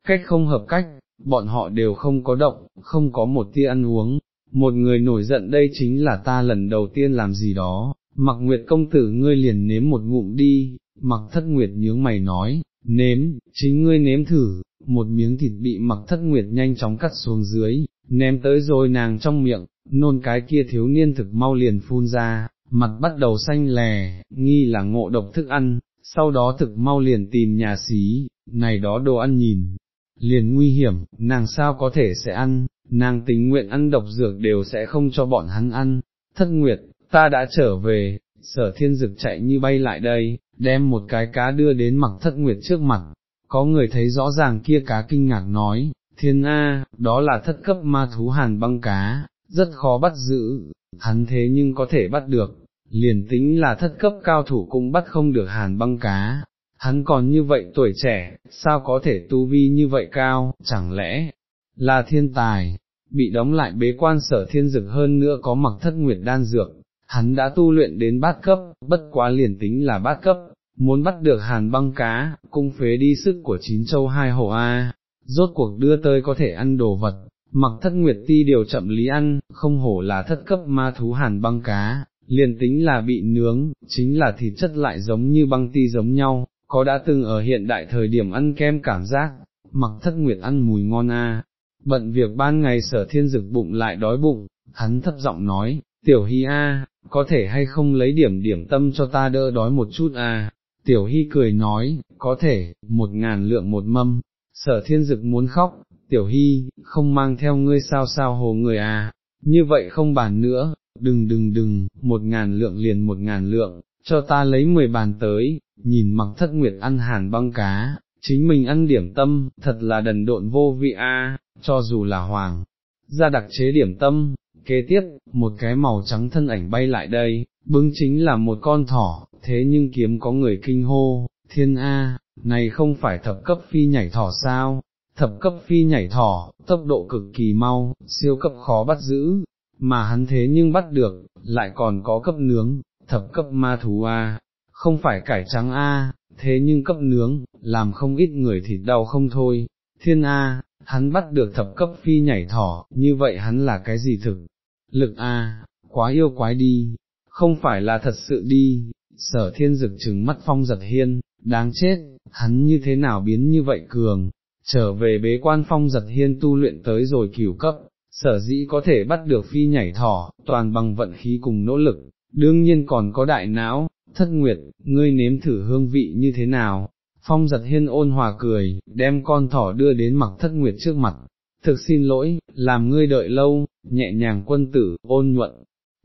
cách không hợp cách, bọn họ đều không có động, không có một tia ăn uống, một người nổi giận đây chính là ta lần đầu tiên làm gì đó, mặc nguyệt công tử ngươi liền nếm một ngụm đi, mặc thất nguyệt nhướng mày nói, nếm, chính ngươi nếm thử, một miếng thịt bị mặc thất nguyệt nhanh chóng cắt xuống dưới, ném tới rồi nàng trong miệng, nôn cái kia thiếu niên thực mau liền phun ra, mặt bắt đầu xanh lè, nghi là ngộ độc thức ăn, sau đó thực mau liền tìm nhà xí, này đó đồ ăn nhìn, liền nguy hiểm, nàng sao có thể sẽ ăn, nàng tính nguyện ăn độc dược đều sẽ không cho bọn hắn ăn, thất nguyệt, ta đã trở về, sở thiên dực chạy như bay lại đây, đem một cái cá đưa đến mặc thất nguyệt trước mặt, có người thấy rõ ràng kia cá kinh ngạc nói, thiên A, đó là thất cấp ma thú hàn băng cá, rất khó bắt giữ, hắn thế nhưng có thể bắt được, liền tính là thất cấp cao thủ cũng bắt không được hàn băng cá, hắn còn như vậy tuổi trẻ, sao có thể tu vi như vậy cao, chẳng lẽ là thiên tài, bị đóng lại bế quan sở thiên dực hơn nữa có mặc thất nguyệt đan dược, hắn đã tu luyện đến bát cấp, bất quá liền tính là bát cấp, muốn bắt được hàn băng cá, cung phế đi sức của chín châu hai hồ A, rốt cuộc đưa tới có thể ăn đồ vật, mặc thất nguyệt ti điều chậm lý ăn, không hổ là thất cấp ma thú hàn băng cá, liền tính là bị nướng, chính là thịt chất lại giống như băng ti giống nhau, có đã từng ở hiện đại thời điểm ăn kem cảm giác, mặc thất nguyệt ăn mùi ngon a. Bận việc ban ngày sở thiên dực bụng lại đói bụng, hắn thấp giọng nói, tiểu hy a, có thể hay không lấy điểm điểm tâm cho ta đỡ đói một chút a. Tiểu hy cười nói, có thể, một ngàn lượng một mâm, sở thiên dực muốn khóc, tiểu hy, không mang theo ngươi sao sao hồ người à, như vậy không bàn nữa, đừng đừng đừng, một ngàn lượng liền một ngàn lượng, cho ta lấy mười bàn tới, nhìn mặc thất nguyệt ăn hàn băng cá, chính mình ăn điểm tâm, thật là đần độn vô vị a, cho dù là hoàng, ra đặc chế điểm tâm, kế tiếp, một cái màu trắng thân ảnh bay lại đây, bưng chính là một con thỏ, thế nhưng kiếm có người kinh hô, thiên A, này không phải thập cấp phi nhảy thỏ sao, thập cấp phi nhảy thỏ, tốc độ cực kỳ mau, siêu cấp khó bắt giữ, mà hắn thế nhưng bắt được, lại còn có cấp nướng, thập cấp ma thú A, không phải cải trắng A, thế nhưng cấp nướng, làm không ít người thịt đau không thôi, thiên A, hắn bắt được thập cấp phi nhảy thỏ, như vậy hắn là cái gì thực, lực A, quá yêu quái đi, không phải là thật sự đi, sở thiên dực trừng mắt phong giật hiên, đáng chết, hắn như thế nào biến như vậy cường, trở về bế quan phong giật hiên tu luyện tới rồi cửu cấp, sở dĩ có thể bắt được phi nhảy thỏ, toàn bằng vận khí cùng nỗ lực, đương nhiên còn có đại não, thất nguyệt, ngươi nếm thử hương vị như thế nào, phong giật hiên ôn hòa cười, đem con thỏ đưa đến mặc thất nguyệt trước mặt, thực xin lỗi, làm ngươi đợi lâu, nhẹ nhàng quân tử, ôn nhuận,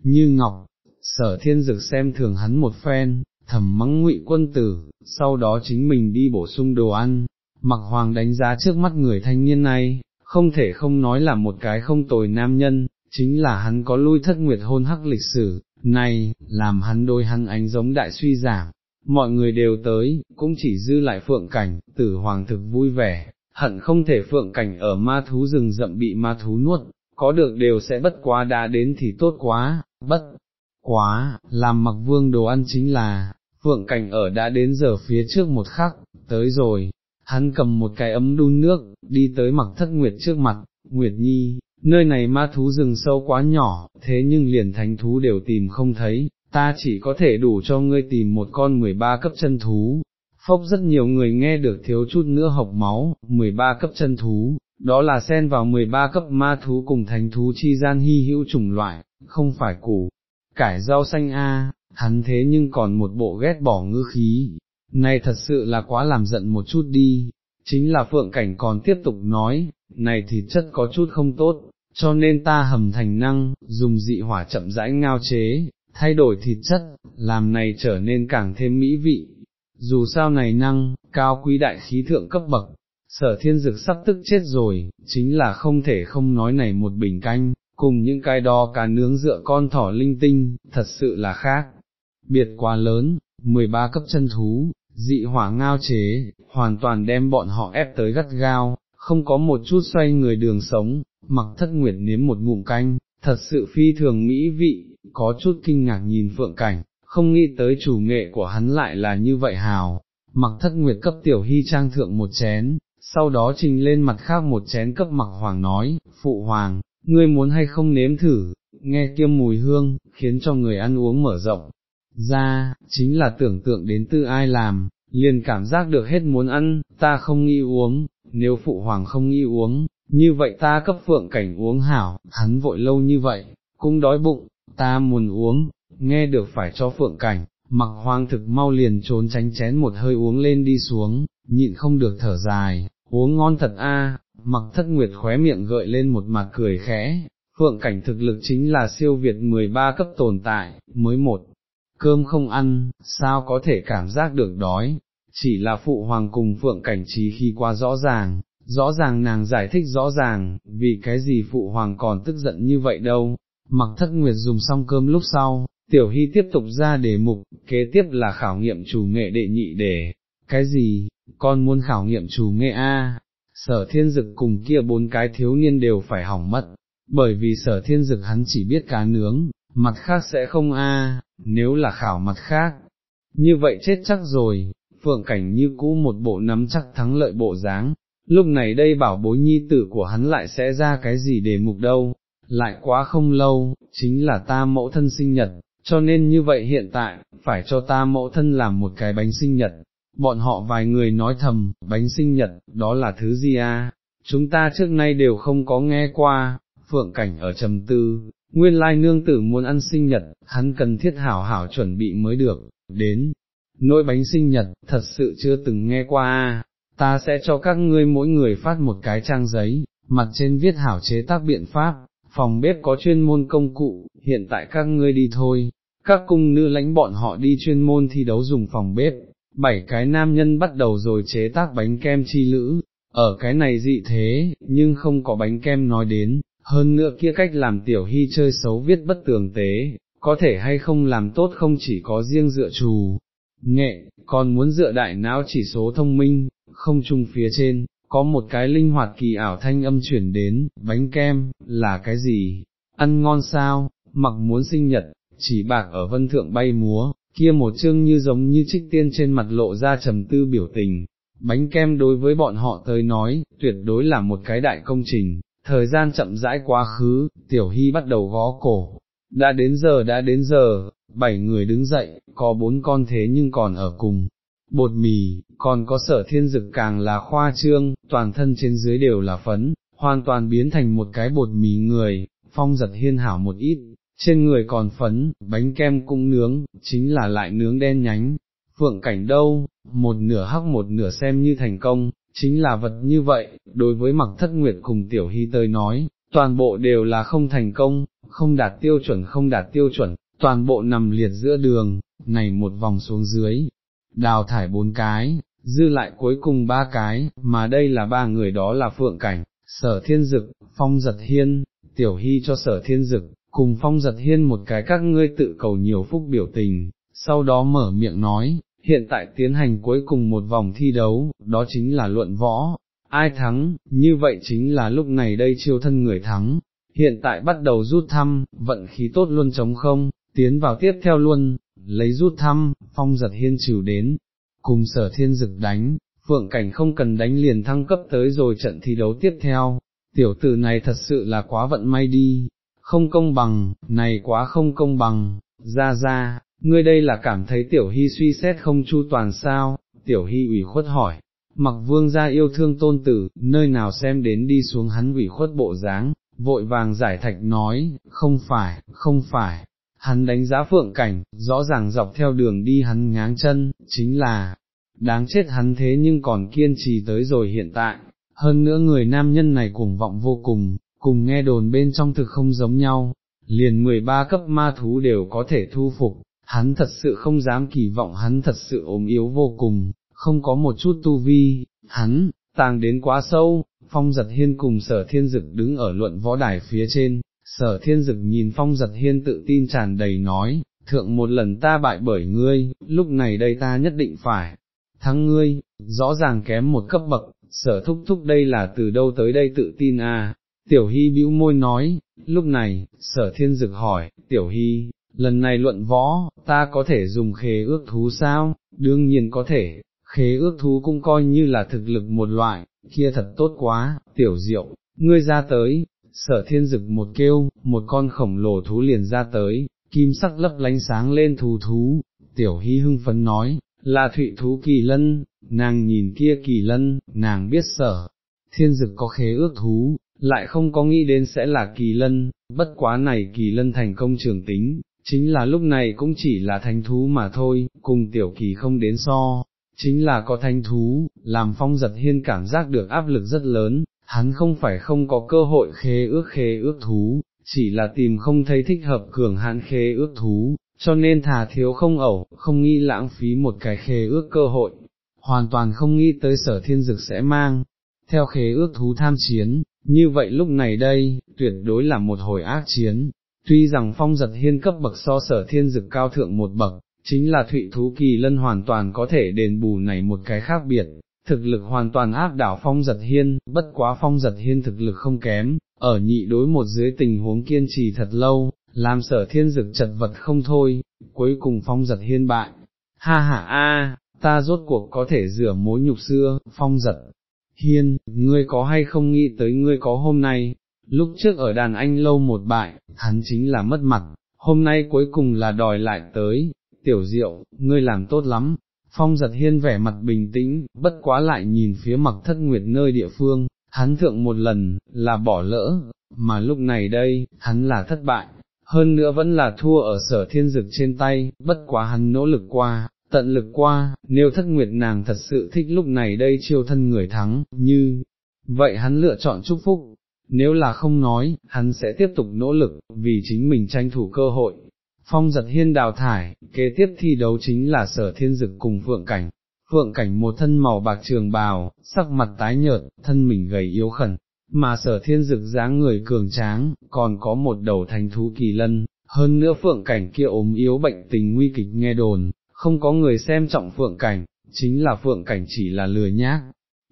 như ngọc, sở thiên dực xem thường hắn một phen, thầm mắng ngụy quân tử, sau đó chính mình đi bổ sung đồ ăn, mặc hoàng đánh giá trước mắt người thanh niên này, không thể không nói là một cái không tồi nam nhân, chính là hắn có lui thất nguyệt hôn hắc lịch sử, này, làm hắn đôi hắn ánh giống đại suy giảm, mọi người đều tới, cũng chỉ dư lại phượng cảnh, tử hoàng thực vui vẻ, hận không thể phượng cảnh ở ma thú rừng rậm bị ma thú nuốt, có được đều sẽ bất quá đã đến thì tốt quá, bất quá, làm mặc vương đồ ăn chính là, phượng cảnh ở đã đến giờ phía trước một khắc, tới rồi, hắn cầm một cái ấm đun nước, đi tới mặc thất nguyệt trước mặt, nguyệt nhi, nơi này ma thú rừng sâu quá nhỏ, thế nhưng liền thánh thú đều tìm không thấy, ta chỉ có thể đủ cho ngươi tìm một con 13 cấp chân thú. Phốc rất nhiều người nghe được thiếu chút nữa học máu, 13 cấp chân thú, đó là xen vào 13 cấp ma thú cùng thánh thú chi gian hy hữu chủng loại, không phải củ, cải rau xanh a, hắn thế nhưng còn một bộ ghét bỏ ngư khí, này thật sự là quá làm giận một chút đi, chính là phượng cảnh còn tiếp tục nói, này thì chất có chút không tốt, cho nên ta hầm thành năng, dùng dị hỏa chậm rãi ngao chế, thay đổi thịt chất, làm này trở nên càng thêm mỹ vị. Dù sao này năng, cao quý đại khí thượng cấp bậc, sở thiên dực sắp tức chết rồi, chính là không thể không nói này một bình canh, cùng những cái đó cá nướng dựa con thỏ linh tinh, thật sự là khác. Biệt quá lớn, 13 cấp chân thú, dị hỏa ngao chế, hoàn toàn đem bọn họ ép tới gắt gao, không có một chút xoay người đường sống, mặc thất nguyệt nếm một ngụm canh, thật sự phi thường mỹ vị, có chút kinh ngạc nhìn phượng cảnh, không nghĩ tới chủ nghệ của hắn lại là như vậy hào, mặc thất nguyệt cấp tiểu hy trang thượng một chén, sau đó trình lên mặt khác một chén cấp mặc hoàng nói, phụ hoàng, ngươi muốn hay không nếm thử, nghe kiêm mùi hương, khiến cho người ăn uống mở rộng, ra, chính là tưởng tượng đến tư ai làm, liền cảm giác được hết muốn ăn, ta không nghĩ uống, nếu phụ hoàng không nghĩ uống, như vậy ta cấp phượng cảnh uống hảo, hắn vội lâu như vậy, cũng đói bụng, ta muốn uống, nghe được phải cho phượng cảnh, mặc hoang thực mau liền trốn tránh chén một hơi uống lên đi xuống, nhịn không được thở dài, uống ngon thật a. mặc thất nguyệt khóe miệng gợi lên một mặt cười khẽ, phượng cảnh thực lực chính là siêu việt 13 cấp tồn tại, mới một, cơm không ăn, sao có thể cảm giác được đói, chỉ là phụ hoàng cùng phượng cảnh trí khi qua rõ ràng, rõ ràng nàng giải thích rõ ràng, vì cái gì phụ hoàng còn tức giận như vậy đâu, mặc thất nguyệt dùng xong cơm lúc sau, tiểu hy tiếp tục ra đề mục, kế tiếp là khảo nghiệm chủ nghệ đệ nhị đề, cái gì, con muốn khảo nghiệm chủ nghệ A, sở thiên dực cùng kia bốn cái thiếu niên đều phải hỏng mất, bởi vì sở thiên dực hắn chỉ biết cá nướng, mặt khác sẽ không A, nếu là khảo mặt khác, như vậy chết chắc rồi, phượng cảnh như cũ một bộ nắm chắc thắng lợi bộ dáng, lúc này đây bảo bối nhi tử của hắn lại sẽ ra cái gì để mục đâu, lại quá không lâu, chính là ta mẫu thân sinh nhật, cho nên như vậy hiện tại, phải cho ta mẫu thân làm một cái bánh sinh nhật. Bọn họ vài người nói thầm, bánh sinh nhật, đó là thứ gì à? Chúng ta trước nay đều không có nghe qua, phượng cảnh ở trầm tư, nguyên lai nương tử muốn ăn sinh nhật, hắn cần thiết hảo hảo chuẩn bị mới được, đến, nỗi bánh sinh nhật, thật sự chưa từng nghe qua. Ta sẽ cho các ngươi mỗi người phát một cái trang giấy, mặt trên viết hảo chế tác biện pháp, phòng bếp có chuyên môn công cụ, hiện tại các ngươi đi thôi, các cung nữ lãnh bọn họ đi chuyên môn thi đấu dùng phòng bếp, bảy cái nam nhân bắt đầu rồi chế tác bánh kem chi lữ, ở cái này dị thế, nhưng không có bánh kem nói đến, hơn nữa kia cách làm tiểu hy chơi xấu viết bất tường tế, có thể hay không làm tốt không chỉ có riêng dựa trù, nghệ, còn muốn dựa đại não chỉ số thông minh, không chung phía trên, có một cái linh hoạt kỳ ảo thanh âm chuyển đến, bánh kem, là cái gì, ăn ngon sao, mặc muốn sinh nhật, chỉ bạc ở vân thượng bay múa, kia một chương như giống như trích tiên trên mặt lộ ra trầm tư biểu tình, bánh kem đối với bọn họ tới nói, tuyệt đối là một cái đại công trình, thời gian chậm rãi quá khứ, tiểu hy bắt đầu gó cổ, đã đến giờ đã đến giờ, bảy người đứng dậy, có bốn con thế nhưng còn ở cùng, bột mì, còn có sở thiên dực càng là khoa trương, toàn thân trên dưới đều là phấn, hoàn toàn biến thành một cái bột mì người, phong giật hiên hảo một ít, trên người còn phấn, bánh kem cũng nướng, chính là lại nướng đen nhánh. Phượng cảnh đâu, một nửa hắc một nửa xem như thành công, chính là vật như vậy, đối với mặc thất nguyệt cùng tiểu hy tới nói, toàn bộ đều là không thành công, không đạt tiêu chuẩn không đạt tiêu chuẩn, toàn bộ nằm liệt giữa đường, này một vòng xuống dưới, đào thải bốn cái, dư lại cuối cùng ba cái, mà đây là ba người đó là Phượng Cảnh, Sở Thiên Dực, Phong Giật Hiên, Tiểu Hy cho Sở Thiên Dực, cùng Phong Giật Hiên một cái các ngươi tự cầu nhiều phúc biểu tình, sau đó mở miệng nói, hiện tại tiến hành cuối cùng một vòng thi đấu, đó chính là luận võ, ai thắng, như vậy chính là lúc này đây chiêu thân người thắng, hiện tại bắt đầu rút thăm, vận khí tốt luôn chống không, tiến vào tiếp theo luôn, lấy rút thăm, phong giật hiên trừ đến, cùng sở thiên dực đánh, phượng cảnh không cần đánh liền thăng cấp tới rồi trận thi đấu tiếp theo, tiểu tử này thật sự là quá vận may đi, không công bằng, này quá không công bằng, ra ra, ngươi đây là cảm thấy tiểu hy suy xét không chu toàn sao, tiểu hy ủy khuất hỏi, mặc vương gia yêu thương tôn tử, nơi nào xem đến đi xuống hắn ủy khuất bộ dáng, vội vàng giải thạch nói, không phải, không phải, hắn đánh giá phượng cảnh, rõ ràng dọc theo đường đi hắn ngáng chân, chính là, đáng chết hắn thế nhưng còn kiên trì tới rồi hiện tại, hơn nữa người nam nhân này cuồng vọng vô cùng, cùng nghe đồn bên trong thực không giống nhau, liền 13 cấp ma thú đều có thể thu phục, hắn thật sự không dám kỳ vọng hắn thật sự ốm yếu vô cùng, không có một chút tu vi, hắn, tàng đến quá sâu, phong giật hiên cùng sở thiên dực đứng ở luận võ đài phía trên, sở thiên dực nhìn phong giật hiên tự tin tràn đầy nói, thượng một lần ta bại bởi ngươi, lúc này đây ta nhất định phải, thắng ngươi, rõ ràng kém một cấp bậc, sở thúc thúc đây là từ đâu tới đây tự tin à, tiểu hy bĩu môi nói, lúc này, sở thiên dực hỏi, tiểu hy, lần này luận võ, ta có thể dùng khế ước thú sao, đương nhiên có thể, khế ước thú cũng coi như là thực lực một loại, kia thật tốt quá, tiểu diệu, ngươi ra tới, sở thiên dực một kêu, một con khổng lồ thú liền ra tới, kim sắc lấp lánh sáng lên thú thú, tiểu hy hưng phấn nói, là thụy thú kỳ lân, nàng nhìn kia kỳ lân, nàng biết sở, thiên dực có khế ước thú, lại không có nghĩ đến sẽ là kỳ lân, bất quá này kỳ lân thành công trường tính, chính là lúc này cũng chỉ là thánh thú mà thôi, cùng tiểu kỳ không đến so, chính là có thánh thú, làm phong giật hiên cảm giác được áp lực rất lớn, hắn không phải không có cơ hội khế ước khế ước thú, chỉ là tìm không thấy thích hợp cường hãn khế ước thú, cho nên thà thiếu không ẩu, không nghĩ lãng phí một cái khế ước cơ hội, hoàn toàn không nghĩ tới sở thiên dực sẽ mang, theo khế ước thú tham chiến, như vậy lúc này đây, tuyệt đối là một hồi ác chiến, tuy rằng phong giật hiên cấp bậc so sở thiên dực cao thượng một bậc, chính là thụy thú kỳ lân hoàn toàn có thể đền bù này một cái khác biệt, thực lực hoàn toàn áp đảo phong giật hiên, bất quá phong giật hiên thực lực không kém, ở nhị đối một dưới tình huống kiên trì thật lâu, làm sở thiên dực chật vật không thôi, cuối cùng phong giật hiên bại, ha ha a, ta rốt cuộc có thể rửa mối nhục xưa, phong giật. Hiên, ngươi có hay không nghĩ tới ngươi có hôm nay, lúc trước ở đàn anh lâu một bại, hắn chính là mất mặt, hôm nay cuối cùng là đòi lại tới, tiểu diệu, ngươi làm tốt lắm, phong giật hiên vẻ mặt bình tĩnh, bất quá lại nhìn phía mặc thất nguyệt nơi địa phương, hắn thượng một lần, là bỏ lỡ, mà lúc này đây, hắn là thất bại, hơn nữa vẫn là thua ở sở thiên dực trên tay, bất quá hắn nỗ lực qua, tận lực qua, nếu thất nguyệt nàng thật sự thích lúc này đây chiêu thân người thắng, như, vậy hắn lựa chọn chúc phúc, nếu là không nói, hắn sẽ tiếp tục nỗ lực, vì chính mình tranh thủ cơ hội. Phong giật hiên đào thải, kế tiếp thi đấu chính là sở thiên dực cùng phượng cảnh. Phượng cảnh một thân màu bạc trường bào, sắc mặt tái nhợt, thân mình gầy yếu khẩn, mà sở thiên dực dáng người cường tráng, còn có một đầu thành thú kỳ lân, hơn nữa phượng cảnh kia ốm yếu bệnh tình nguy kịch nghe đồn, không có người xem trọng phượng cảnh, chính là phượng cảnh chỉ là lừa nhác.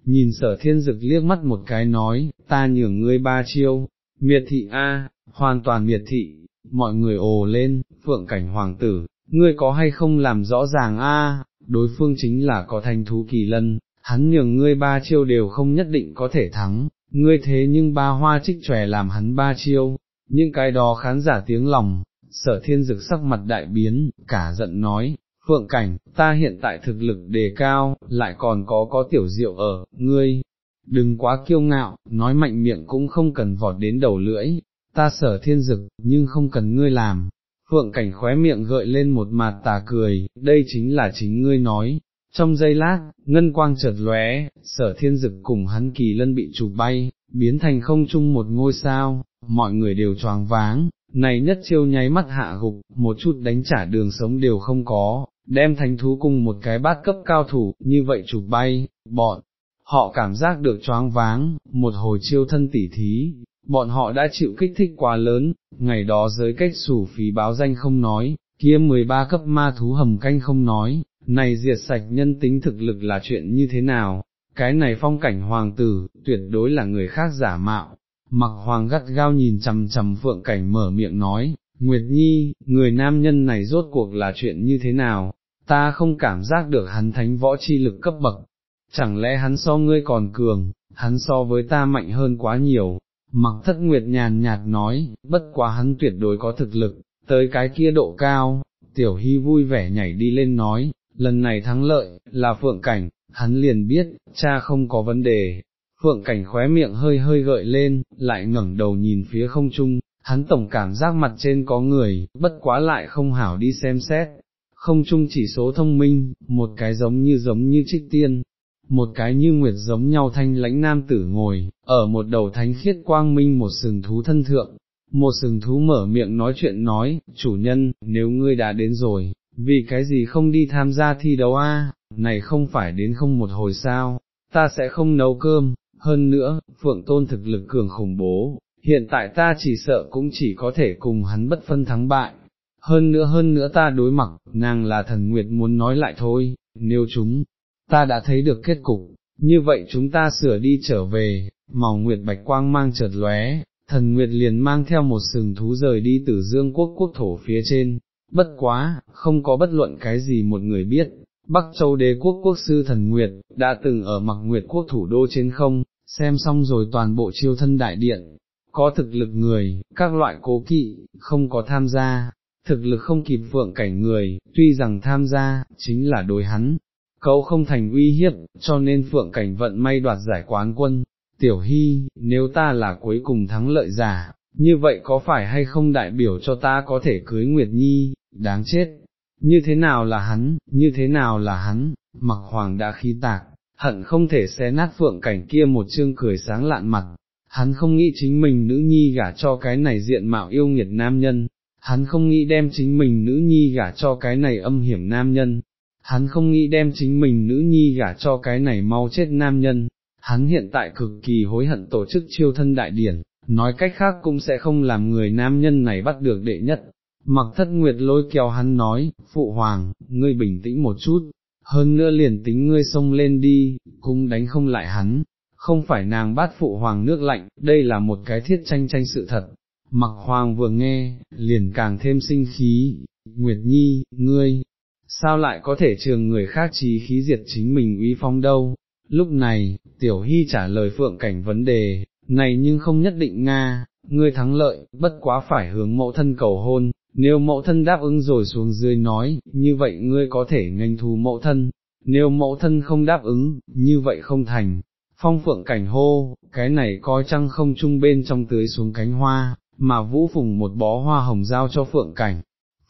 Nhìn sở thiên dực liếc mắt một cái nói, ta nhường ngươi ba chiêu, miệt thị a, hoàn toàn miệt thị, mọi người ồ lên, phượng cảnh hoàng tử, ngươi có hay không làm rõ ràng a? đối phương chính là có thanh thú kỳ lân, hắn nhường ngươi ba chiêu đều không nhất định có thể thắng, ngươi thế nhưng ba hoa trích tròe làm hắn ba chiêu, những cái đó khán giả tiếng lòng, sở thiên dực sắc mặt đại biến, cả giận nói, phượng cảnh, ta hiện tại thực lực đề cao, lại còn có có tiểu diệu ở, ngươi, đừng quá kiêu ngạo, nói mạnh miệng cũng không cần vọt đến đầu lưỡi, ta sở thiên dực, nhưng không cần ngươi làm. Phượng cảnh khóe miệng gợi lên một mặt tà cười, đây chính là chính ngươi nói. Trong giây lát, ngân quang chợt lóe, sở thiên dực cùng hắn kỳ lân bị chụp bay, biến thành không chung một ngôi sao, mọi người đều choáng váng, này nhất chiêu nháy mắt hạ gục, một chút đánh trả đường sống đều không có, đem thánh thú cùng một cái bát cấp cao thủ, như vậy chụp bay, bọn, họ cảm giác được choáng váng, một hồi chiêu thân tỉ thí, bọn họ đã chịu kích thích quá lớn, ngày đó giới cách sủ phí báo danh không nói, kia 13 cấp ma thú hầm canh không nói, này diệt sạch nhân tính thực lực là chuyện như thế nào, cái này phong cảnh hoàng tử, tuyệt đối là người khác giả mạo. Mặc hoàng gắt gao nhìn chằm chằm phượng cảnh mở miệng nói, Nguyệt Nhi, người nam nhân này rốt cuộc là chuyện như thế nào, ta không cảm giác được hắn thánh võ chi lực cấp bậc, chẳng lẽ hắn so ngươi còn cường, hắn so với ta mạnh hơn quá nhiều, mặc thất nguyệt nhàn nhạt nói, bất quá hắn tuyệt đối có thực lực, tới cái kia độ cao, tiểu hy vui vẻ nhảy đi lên nói, lần này thắng lợi, là phượng cảnh, hắn liền biết, cha không có vấn đề. Phượng cảnh khóe miệng hơi hơi gợi lên, lại ngẩng đầu nhìn phía không trung, hắn tổng cảm giác mặt trên có người, bất quá lại không hảo đi xem xét, không chung chỉ số thông minh, một cái giống như giống như trích tiên, một cái như nguyệt giống nhau thanh lãnh nam tử ngồi, ở một đầu thánh khiết quang minh một sừng thú thân thượng, một sừng thú mở miệng nói chuyện nói, chủ nhân, nếu ngươi đã đến rồi, vì cái gì không đi tham gia thi đấu a? này không phải đến không một hồi sao, ta sẽ không nấu cơm, hơn nữa, phượng tôn thực lực cường khủng bố, hiện tại ta chỉ sợ cũng chỉ có thể cùng hắn bất phân thắng bại, hơn nữa hơn nữa ta đối mặt, nàng là thần nguyệt muốn nói lại thôi, nếu chúng, ta đã thấy được kết cục, như vậy chúng ta sửa đi trở về, màu nguyệt bạch quang mang chợt lóe, thần nguyệt liền mang theo một sừng thú rời đi từ dương quốc quốc thổ phía trên, bất quá, không có bất luận cái gì một người biết. Bắc Châu đế quốc quốc sư thần Nguyệt, đã từng ở mặc Nguyệt quốc thủ đô trên không, xem xong rồi toàn bộ chiêu thân đại điện, có thực lực người, các loại cố kỵ, không có tham gia, thực lực không kịp vượng cảnh người, tuy rằng tham gia, chính là đối hắn, cậu không thành uy hiếp, cho nên phượng cảnh vận may đoạt giải quán quân, tiểu hy, nếu ta là cuối cùng thắng lợi giả, như vậy có phải hay không đại biểu cho ta có thể cưới Nguyệt Nhi, đáng chết, như thế nào là hắn, như thế nào là hắn, mặc hoàng đã khí tạc, hận không thể xé nát phượng cảnh kia một chương cười sáng lạn mặt, hắn không nghĩ chính mình nữ nhi gả cho cái này diện mạo yêu nghiệt nam nhân, hắn không nghĩ đem chính mình nữ nhi gả cho cái này âm hiểm nam nhân, hắn không nghĩ đem chính mình nữ nhi gả cho cái này mau chết nam nhân, hắn hiện tại cực kỳ hối hận tổ chức chiêu thân đại điển, nói cách khác cũng sẽ không làm người nam nhân này bắt được đệ nhất. Mặc thất nguyệt lôi kéo hắn nói, phụ hoàng, ngươi bình tĩnh một chút, hơn nữa liền tính ngươi xông lên đi, cũng đánh không lại hắn, không phải nàng bát phụ hoàng nước lạnh, đây là một cái thiết tranh tranh sự thật. Mặc hoàng vừa nghe, liền càng thêm sinh khí, Nguyệt Nhi, ngươi, sao lại có thể trường người khác trí khí diệt chính mình uy phong đâu? Lúc này, Tiểu Hy trả lời Phượng Cảnh vấn đề, này nhưng không nhất định Nga, ngươi thắng lợi, bất quá phải hướng mẫu thân cầu hôn, nếu mẫu thân đáp ứng rồi xuống dưới nói, như vậy ngươi có thể nghênh thù mẫu thân, nếu mẫu thân không đáp ứng, như vậy không thành. Phong phượng cảnh hô, cái này coi chăng không chung bên trong tưới xuống cánh hoa, mà vũ phùng một bó hoa hồng giao cho phượng cảnh.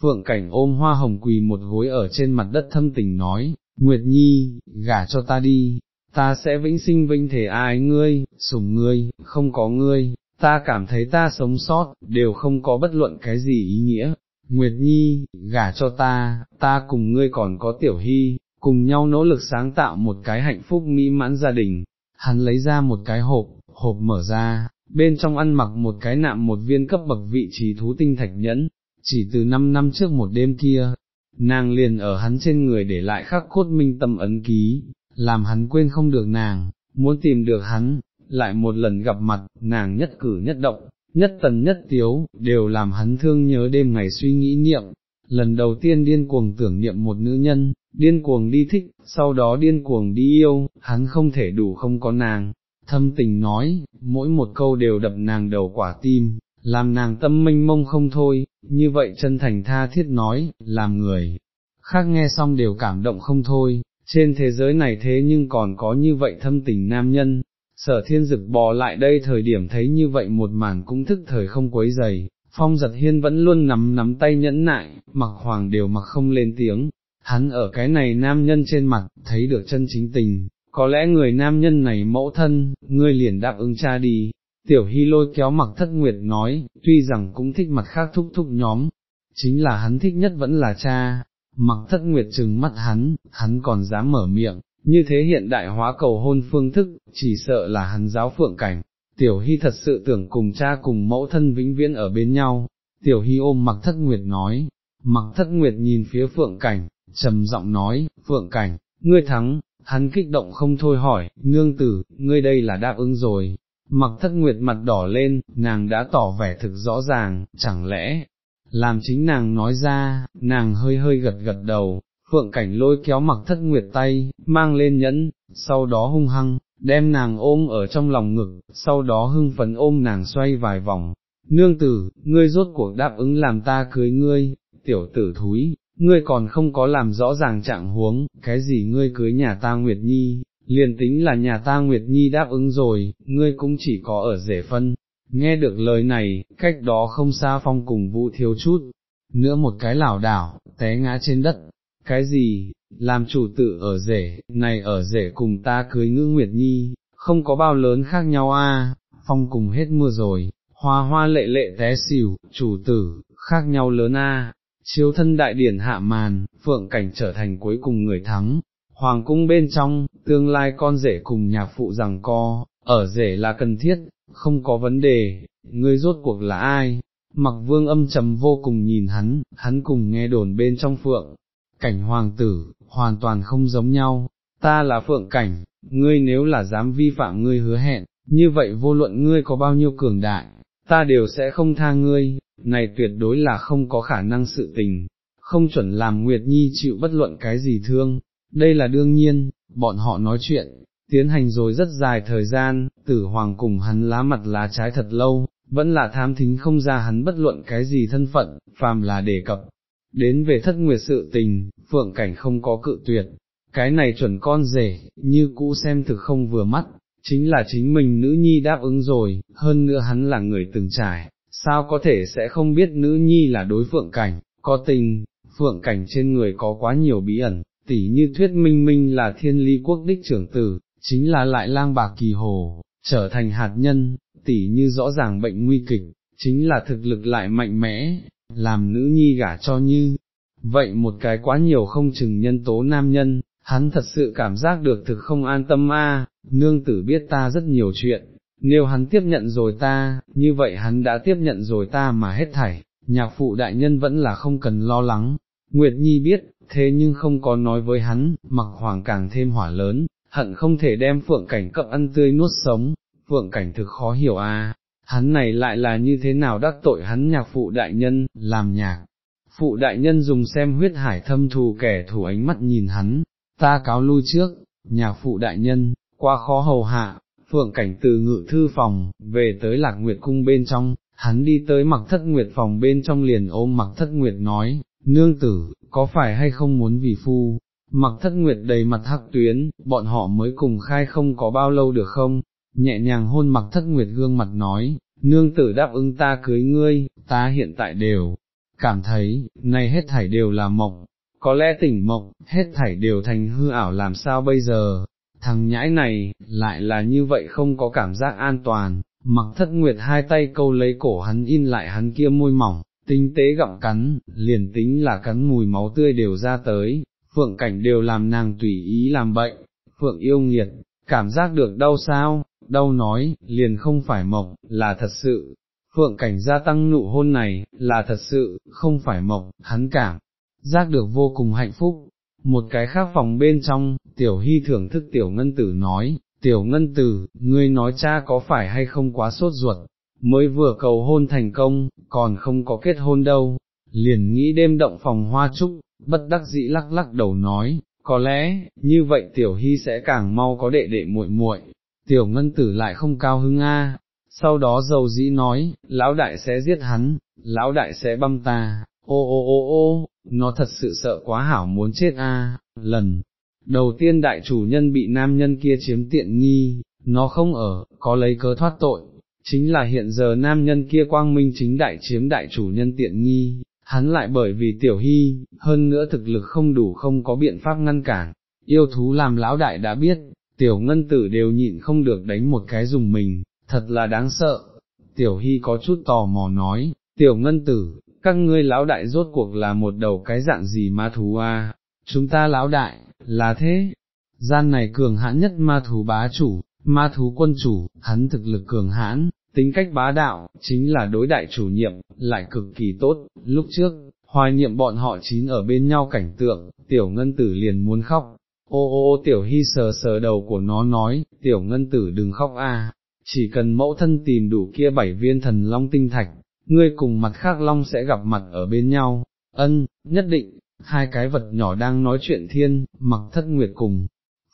Phượng cảnh ôm hoa hồng quỳ một gối ở trên mặt đất thâm tình nói, Nguyệt Nhi, gả cho ta đi, ta sẽ vĩnh sinh vinh thể ai ngươi, sủng ngươi, không có ngươi, ta cảm thấy ta sống sót, đều không có bất luận cái gì ý nghĩa. Nguyệt Nhi, gả cho ta, ta cùng ngươi còn có tiểu hy, cùng nhau nỗ lực sáng tạo một cái hạnh phúc mỹ mãn gia đình. Hắn lấy ra một cái hộp, hộp mở ra, bên trong ăn mặc một cái nạm một viên cấp bậc vị trí thú tinh thạch nhẫn, chỉ từ năm năm trước một đêm kia, nàng liền ở hắn trên người để lại khắc cốt minh tâm ấn ký, làm hắn quên không được nàng, muốn tìm được hắn, lại một lần gặp mặt, nàng nhất cử nhất động, nhất tần nhất tiếu, đều làm hắn thương nhớ đêm ngày suy nghĩ niệm, lần đầu tiên điên cuồng tưởng niệm một nữ nhân, điên cuồng đi thích, sau đó điên cuồng đi yêu, hắn không thể đủ không có nàng, thâm tình nói, mỗi một câu đều đập nàng đầu quả tim, làm nàng tâm minh mông không thôi, như vậy chân thành tha thiết nói, làm người, khác nghe xong đều cảm động không thôi, trên thế giới này thế nhưng còn có như vậy thâm tình nam nhân, sở thiên dực bò lại đây thời điểm thấy như vậy một màn cũng thức thời không quấy dày, phong giật hiên vẫn luôn nắm nắm tay nhẫn nại, mặc hoàng đều mặc không lên tiếng, hắn ở cái này nam nhân trên mặt, thấy được chân chính tình, có lẽ người nam nhân này mẫu thân, ngươi liền đáp ứng cha đi. Tiểu hy lôi kéo mặc thất nguyệt nói, tuy rằng cũng thích mặt khác thúc thúc nhóm, chính là hắn thích nhất vẫn là cha, mặc thất nguyệt trừng mắt hắn, hắn còn dám mở miệng, như thế hiện đại hóa cầu hôn phương thức, chỉ sợ là hắn giáo phượng cảnh. Tiểu Hy thật sự tưởng cùng cha cùng mẫu thân vĩnh viễn ở bên nhau, Tiểu Hy ôm mặc thất nguyệt nói, mặc thất nguyệt nhìn phía phượng cảnh, trầm giọng nói, phượng cảnh, ngươi thắng, hắn kích động không thôi hỏi, nương tử, ngươi đây là đáp ứng rồi. Mặc thất nguyệt mặt đỏ lên, nàng đã tỏ vẻ thực rõ ràng, chẳng lẽ, làm chính nàng nói ra, nàng hơi hơi gật gật đầu, phượng cảnh lôi kéo mặc thất nguyệt tay, mang lên nhẫn, sau đó hung hăng, đem nàng ôm ở trong lòng ngực, sau đó hưng phấn ôm nàng xoay vài vòng. Nương tử, ngươi rốt cuộc đáp ứng làm ta cưới ngươi, tiểu tử thúi, ngươi còn không có làm rõ ràng trạng huống, cái gì ngươi cưới nhà ta Nguyệt Nhi, liền tính là nhà ta Nguyệt Nhi đáp ứng rồi, ngươi cũng chỉ có ở rể phân. Nghe được lời này, cách đó không xa phong cùng vũ thiếu chút, nữa một cái lảo đảo, té ngã trên đất, cái gì, làm chủ tự ở rể, này ở rể cùng ta cưới ngữ Nguyệt Nhi, không có bao lớn khác nhau a. phong cùng hết mưa rồi, hoa hoa lệ lệ té xỉu, chủ tử, khác nhau lớn a chiếu thân đại điển hạ màn, phượng cảnh trở thành cuối cùng người thắng, hoàng cung bên trong, tương lai con rể cùng nhạc phụ rằng co, ở rể là cần thiết, không có vấn đề, ngươi rốt cuộc là ai, mặc vương âm trầm vô cùng nhìn hắn, hắn cùng nghe đồn bên trong phượng, cảnh hoàng tử, hoàn toàn không giống nhau, ta là phượng cảnh, ngươi nếu là dám vi phạm ngươi hứa hẹn, như vậy vô luận ngươi có bao nhiêu cường đại, ta đều sẽ không tha ngươi, này tuyệt đối là không có khả năng sự tình, không chuẩn làm Nguyệt Nhi chịu bất luận cái gì thương, đây là đương nhiên, bọn họ nói chuyện, tiến hành rồi rất dài thời gian, tử hoàng cùng hắn lá mặt lá trái thật lâu, vẫn là tham thính không ra hắn bất luận cái gì thân phận, phàm là đề cập, đến về thất nguyệt sự tình, phượng cảnh không có cự tuyệt, cái này chuẩn con rể, như cũ xem thực không vừa mắt, chính là chính mình nữ nhi đáp ứng rồi, hơn nữa hắn là người từng trải, sao có thể sẽ không biết nữ nhi là đối phượng cảnh, có tình, phượng cảnh trên người có quá nhiều bí ẩn, tỉ như thuyết minh minh là thiên ly quốc đích trưởng tử, chính là lại lang bạc kỳ hồ, trở thành hạt nhân, tỉ như rõ ràng bệnh nguy kịch, chính là thực lực lại mạnh mẽ, làm nữ nhi gả cho như, vậy một cái quá nhiều không chừng nhân tố nam nhân, hắn thật sự cảm giác được thực không an tâm a. nương tử biết ta rất nhiều chuyện, nếu hắn tiếp nhận rồi ta, như vậy hắn đã tiếp nhận rồi ta mà hết thảy, nhạc phụ đại nhân vẫn là không cần lo lắng, Nguyệt Nhi biết, thế nhưng không có nói với hắn, mặc hoàng càng thêm hỏa lớn, hận không thể đem phượng cảnh cậm ăn tươi nuốt sống, phượng cảnh thực khó hiểu a hắn này lại là như thế nào đắc tội hắn nhạc phụ đại nhân, làm nhạc. Phụ đại nhân dùng xem huyết hải thâm thù kẻ thù ánh mắt nhìn hắn, ta cáo lui trước, nhạc phụ đại nhân, qua khó hầu hạ, phượng cảnh từ ngự thư phòng, về tới lạc nguyệt cung bên trong, hắn đi tới mặc thất nguyệt phòng bên trong liền ôm mặc thất nguyệt nói, nương tử, có phải hay không muốn vì phu, mặc thất nguyệt đầy mặt hắc tuyến, bọn họ mới cùng khai không có bao lâu được không, nhẹ nhàng hôn mặc thất nguyệt gương mặt nói, nương tử đáp ứng ta cưới ngươi, ta hiện tại đều, cảm thấy, này hết thảy đều là mộng, có lẽ tỉnh mộng, hết thảy đều thành hư ảo làm sao bây giờ, thằng nhãi này, lại là như vậy không có cảm giác an toàn, mặc thất nguyệt hai tay câu lấy cổ hắn in lại hắn kia môi mỏng, tinh tế gặm cắn, liền tính là cắn mùi máu tươi đều ra tới, phượng cảnh đều làm nàng tùy ý làm bệnh, phượng yêu nghiệt, cảm giác được đau sao, đau nói, liền không phải mộng, là thật sự, phượng cảnh gia tăng nụ hôn này, là thật sự, không phải mộng, hắn cảm, giác được vô cùng hạnh phúc. Một cái khác phòng bên trong, tiểu hy thưởng thức tiểu ngân tử nói, tiểu ngân tử, ngươi nói cha có phải hay không quá sốt ruột, mới vừa cầu hôn thành công, còn không có kết hôn đâu, liền nghĩ đêm động phòng hoa trúc, bất đắc dĩ lắc lắc đầu nói, có lẽ, như vậy tiểu hy sẽ càng mau có đệ đệ muội muội. tiểu ngân tử lại không cao hứng a. sau đó dầu dĩ nói, lão đại sẽ giết hắn, lão đại sẽ băm ta, ô ô ô ô, nó thật sự sợ quá hảo muốn chết a. lần đầu tiên đại chủ nhân bị nam nhân kia chiếm tiện nghi, nó không ở, có lấy cớ thoát tội, chính là hiện giờ nam nhân kia quang minh chính đại chiếm đại chủ nhân tiện nghi, hắn lại bởi vì tiểu hy, hơn nữa thực lực không đủ không có biện pháp ngăn cản, yêu thú làm lão đại đã biết, tiểu ngân tử đều nhịn không được đánh một cái dùng mình, thật là đáng sợ. Tiểu hy có chút tò mò nói, tiểu ngân tử, các ngươi lão đại rốt cuộc là một đầu cái dạng gì ma thú à, chúng ta lão đại, là thế, gian này cường hãn nhất ma thú bá chủ, ma thú quân chủ, hắn thực lực cường hãn, tính cách bá đạo, chính là đối đại chủ nhiệm, lại cực kỳ tốt, lúc trước, hoài niệm bọn họ chín ở bên nhau cảnh tượng, tiểu ngân tử liền muốn khóc, ô ô ô tiểu hy sờ sờ đầu của nó nói, tiểu ngân tử đừng khóc a, chỉ cần mẫu thân tìm đủ kia bảy viên thần long tinh thạch, ngươi cùng mặt khác long sẽ gặp mặt ở bên nhau, ân, nhất định, hai cái vật nhỏ đang nói chuyện thiên, mặc thất nguyệt cùng,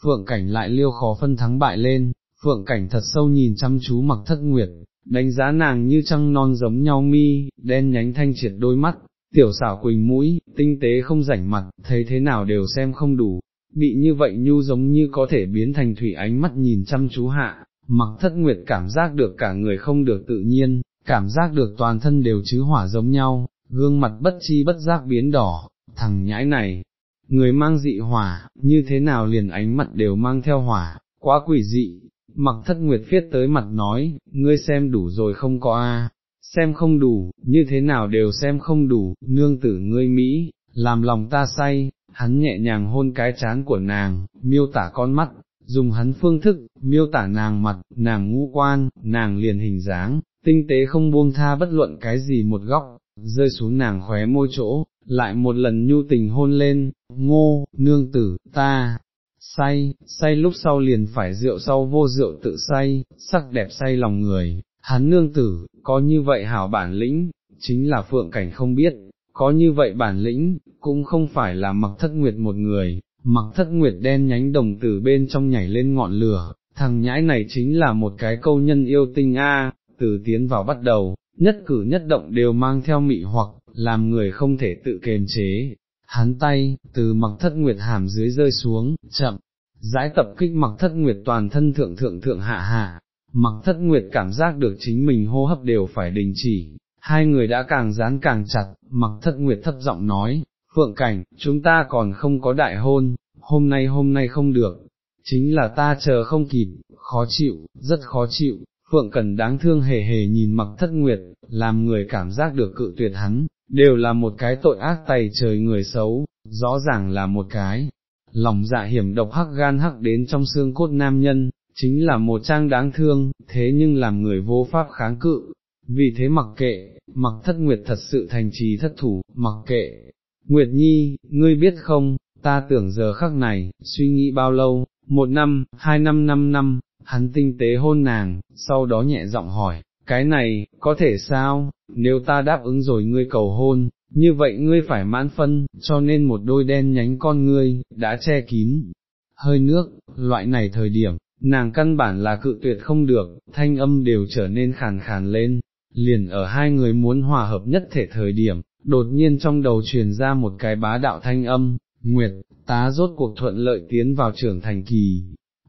phượng cảnh lại liêu khó phân thắng bại lên, phượng cảnh thật sâu nhìn chăm chú mặc thất nguyệt, đánh giá nàng như trăng non giống nhau mi, đen nhánh thanh triệt đôi mắt, tiểu xảo quỳnh mũi, tinh tế không rảnh mặt, thấy thế nào đều xem không đủ, bị như vậy nhu giống như có thể biến thành thủy ánh mắt nhìn chăm chú hạ, mặc thất nguyệt cảm giác được cả người không được tự nhiên, cảm giác được toàn thân đều chứ hỏa giống nhau, gương mặt bất chi bất giác biến đỏ, thằng nhãi này, người mang dị hỏa, như thế nào liền ánh mặt đều mang theo hỏa, quá quỷ dị, mặc thất nguyệt viết tới mặt nói, ngươi xem đủ rồi không có a, xem không đủ, như thế nào đều xem không đủ, nương tử ngươi Mỹ, làm lòng ta say, hắn nhẹ nhàng hôn cái chán của nàng, miêu tả con mắt, dùng hắn phương thức, miêu tả nàng mặt, nàng ngũ quan, nàng liền hình dáng, tinh tế không buông tha bất luận cái gì một góc, rơi xuống nàng khóe môi chỗ, lại một lần nhu tình hôn lên, ngô, nương tử, ta, say, say lúc sau liền phải rượu sau vô rượu tự say, sắc đẹp say lòng người, hắn nương tử, có như vậy hảo bản lĩnh, chính là phượng cảnh không biết, có như vậy bản lĩnh, cũng không phải là mặc thất nguyệt một người, mặc thất nguyệt đen nhánh đồng tử bên trong nhảy lên ngọn lửa, thằng nhãi này chính là một cái câu nhân yêu tinh a, từ tiến vào bắt đầu, nhất cử nhất động đều mang theo mị hoặc, làm người không thể tự kềm chế. Hắn tay, từ mặc thất nguyệt hàm dưới rơi xuống, chậm, giải tập kích mặc thất nguyệt toàn thân thượng thượng thượng hạ hạ, mặc thất nguyệt cảm giác được chính mình hô hấp đều phải đình chỉ, hai người đã càng dán càng chặt, mặc thất nguyệt thấp giọng nói, phượng cảnh, chúng ta còn không có đại hôn, hôm nay hôm nay không được, chính là ta chờ không kịp, khó chịu, rất khó chịu, phượng cần đáng thương hề hề nhìn mặc thất nguyệt, làm người cảm giác được cự tuyệt hắn, đều là một cái tội ác tay trời người xấu, rõ ràng là một cái, lòng dạ hiểm độc hắc gan hắc đến trong xương cốt nam nhân, chính là một trang đáng thương, thế nhưng làm người vô pháp kháng cự, vì thế mặc kệ, mặc thất nguyệt thật sự thành trì thất thủ, mặc kệ, Nguyệt Nhi, ngươi biết không, ta tưởng giờ khắc này, suy nghĩ bao lâu, một năm, hai năm năm năm, hắn tinh tế hôn nàng, sau đó nhẹ giọng hỏi, cái này, có thể sao, nếu ta đáp ứng rồi ngươi cầu hôn, như vậy ngươi phải mãn phân, cho nên một đôi đen nhánh con ngươi, đã che kín, hơi nước, loại này thời điểm, nàng căn bản là cự tuyệt không được, thanh âm đều trở nên khàn khàn lên, liền ở hai người muốn hòa hợp nhất thể thời điểm, đột nhiên trong đầu truyền ra một cái bá đạo thanh âm, Nguyệt, tá rốt cuộc thuận lợi tiến vào trưởng thành kỳ,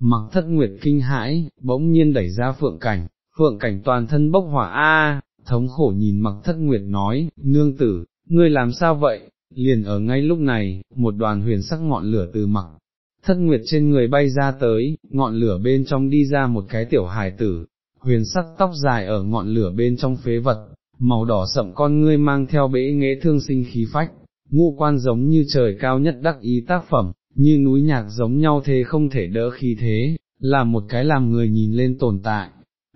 mặc thất Nguyệt kinh hãi, bỗng nhiên đẩy ra phượng cảnh, phượng cảnh toàn thân bốc hỏa a, thống khổ nhìn mặc thất Nguyệt nói, nương tử, ngươi làm sao vậy, liền ở ngay lúc này, một đoàn huyền sắc ngọn lửa từ mặc. Thất nguyệt trên người bay ra tới, ngọn lửa bên trong đi ra một cái tiểu hài tử, huyền sắc tóc dài ở ngọn lửa bên trong phế vật, màu đỏ sậm con ngươi mang theo bể nghệ thương sinh khí phách, ngũ quan giống như trời cao nhất đắc ý tác phẩm, như núi nhạc giống nhau thế không thể đỡ khí thế, là một cái làm người nhìn lên tồn tại.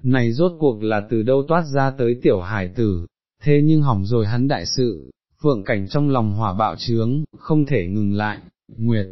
Này rốt cuộc là từ đâu toát ra tới tiểu hải tử, thế nhưng hỏng rồi hắn đại sự, phượng cảnh trong lòng hỏa bạo trướng, không thể ngừng lại, Nguyệt,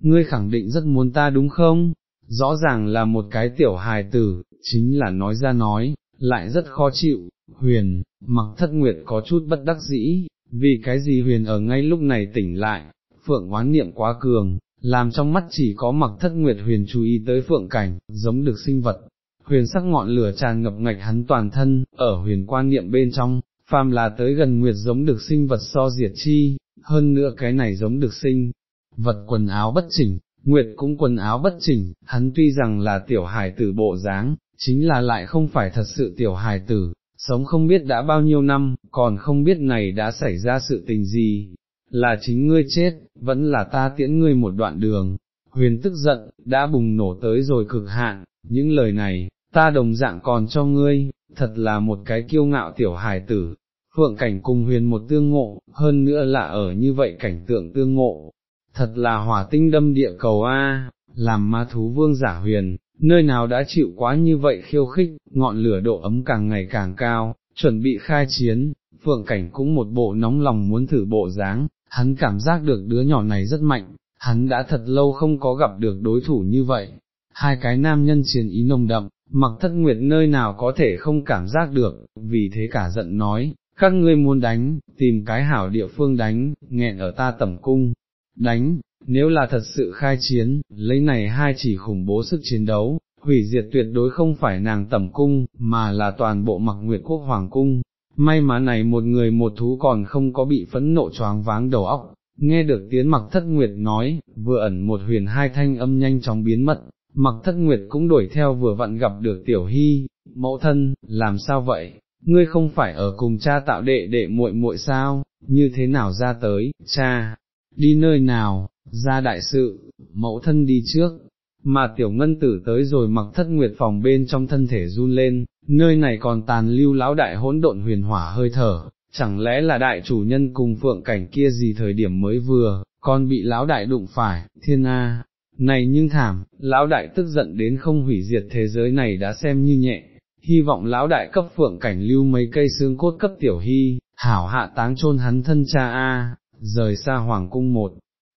ngươi khẳng định rất muốn ta đúng không? Rõ ràng là một cái tiểu hài tử, chính là nói ra nói, lại rất khó chịu, huyền, mặc thất nguyệt có chút bất đắc dĩ, vì cái gì huyền ở ngay lúc này tỉnh lại, phượng oán niệm quá cường, làm trong mắt chỉ có mặc thất nguyệt huyền chú ý tới phượng cảnh, giống được sinh vật. Huyền sắc ngọn lửa tràn ngập ngạch hắn toàn thân, ở huyền quan niệm bên trong, phàm là tới gần nguyệt giống được sinh vật so diệt chi, hơn nữa cái này giống được sinh, vật quần áo bất chỉnh, Nguyệt cũng quần áo bất chỉnh, hắn tuy rằng là tiểu hài tử bộ dáng, chính là lại không phải thật sự tiểu hài tử, sống không biết đã bao nhiêu năm, còn không biết này đã xảy ra sự tình gì, là chính ngươi chết, vẫn là ta tiễn ngươi một đoạn đường. Huyền tức giận, đã bùng nổ tới rồi cực hạn, những lời này, ta đồng dạng còn cho ngươi, thật là một cái kiêu ngạo tiểu hài tử. Phượng cảnh cùng huyền một tương ngộ, hơn nữa là ở như vậy cảnh tượng tương ngộ, thật là hỏa tinh đâm địa cầu A, làm ma thú vương giả huyền, nơi nào đã chịu quá như vậy khiêu khích, ngọn lửa độ ấm càng ngày càng cao, chuẩn bị khai chiến, phượng cảnh cũng một bộ nóng lòng muốn thử bộ dáng, hắn cảm giác được đứa nhỏ này rất mạnh, hắn đã thật lâu không có gặp được đối thủ như vậy, hai cái nam nhân chiến ý nồng đậm, mặc thất nguyệt nơi nào có thể không cảm giác được, vì thế cả giận nói, các ngươi muốn đánh, tìm cái hảo địa phương đánh, nghẹn ở ta tẩm cung, đánh, nếu là thật sự khai chiến, lấy này hai chỉ khủng bố sức chiến đấu, hủy diệt tuyệt đối không phải nàng tẩm cung, mà là toàn bộ mặc nguyệt quốc hoàng cung. May mà này một người một thú còn không có bị phẫn nộ choáng váng đầu óc, nghe được tiếng mặc thất nguyệt nói, vừa ẩn một huyền hai thanh âm nhanh chóng biến mất, mặc thất nguyệt cũng đuổi theo vừa vặn gặp được tiểu hy, mẫu thân, làm sao vậy, ngươi không phải ở cùng cha tạo đệ đệ muội muội sao, như thế nào ra tới, cha, đi nơi nào, ra đại sự, mẫu thân đi trước, mà tiểu ngân tử tới rồi mặc thất nguyệt phòng bên trong thân thể run lên, nơi này còn tàn lưu lão đại hỗn độn huyền hỏa hơi thở, chẳng lẽ là đại chủ nhân cùng phượng cảnh kia gì thời điểm mới vừa, còn bị lão đại đụng phải, thiên a, này nhưng thảm, lão đại tức giận đến không hủy diệt thế giới này đã xem như nhẹ, hy vọng lão đại cấp phượng cảnh lưu mấy cây xương cốt cấp tiểu hy, hảo hạ táng chôn hắn thân cha a, rời xa hoàng cung một,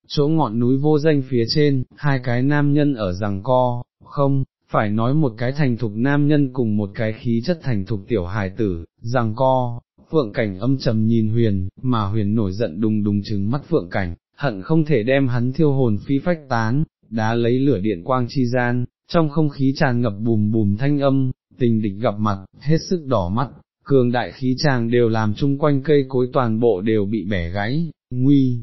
chỗ ngọn núi vô danh phía trên, hai cái nam nhân ở rằng co, không, phải nói một cái thành thục nam nhân cùng một cái khí chất thành thục tiểu hài tử, rằng co, phượng cảnh âm trầm nhìn huyền, mà huyền nổi giận đùng đùng trừng mắt phượng cảnh, hận không thể đem hắn thiêu hồn phi phách tán, đá lấy lửa điện quang chi gian, trong không khí tràn ngập bùm bùm thanh âm, tình địch gặp mặt, hết sức đỏ mắt, cường đại khí tràng đều làm chung quanh cây cối toàn bộ đều bị bẻ gãy, nguy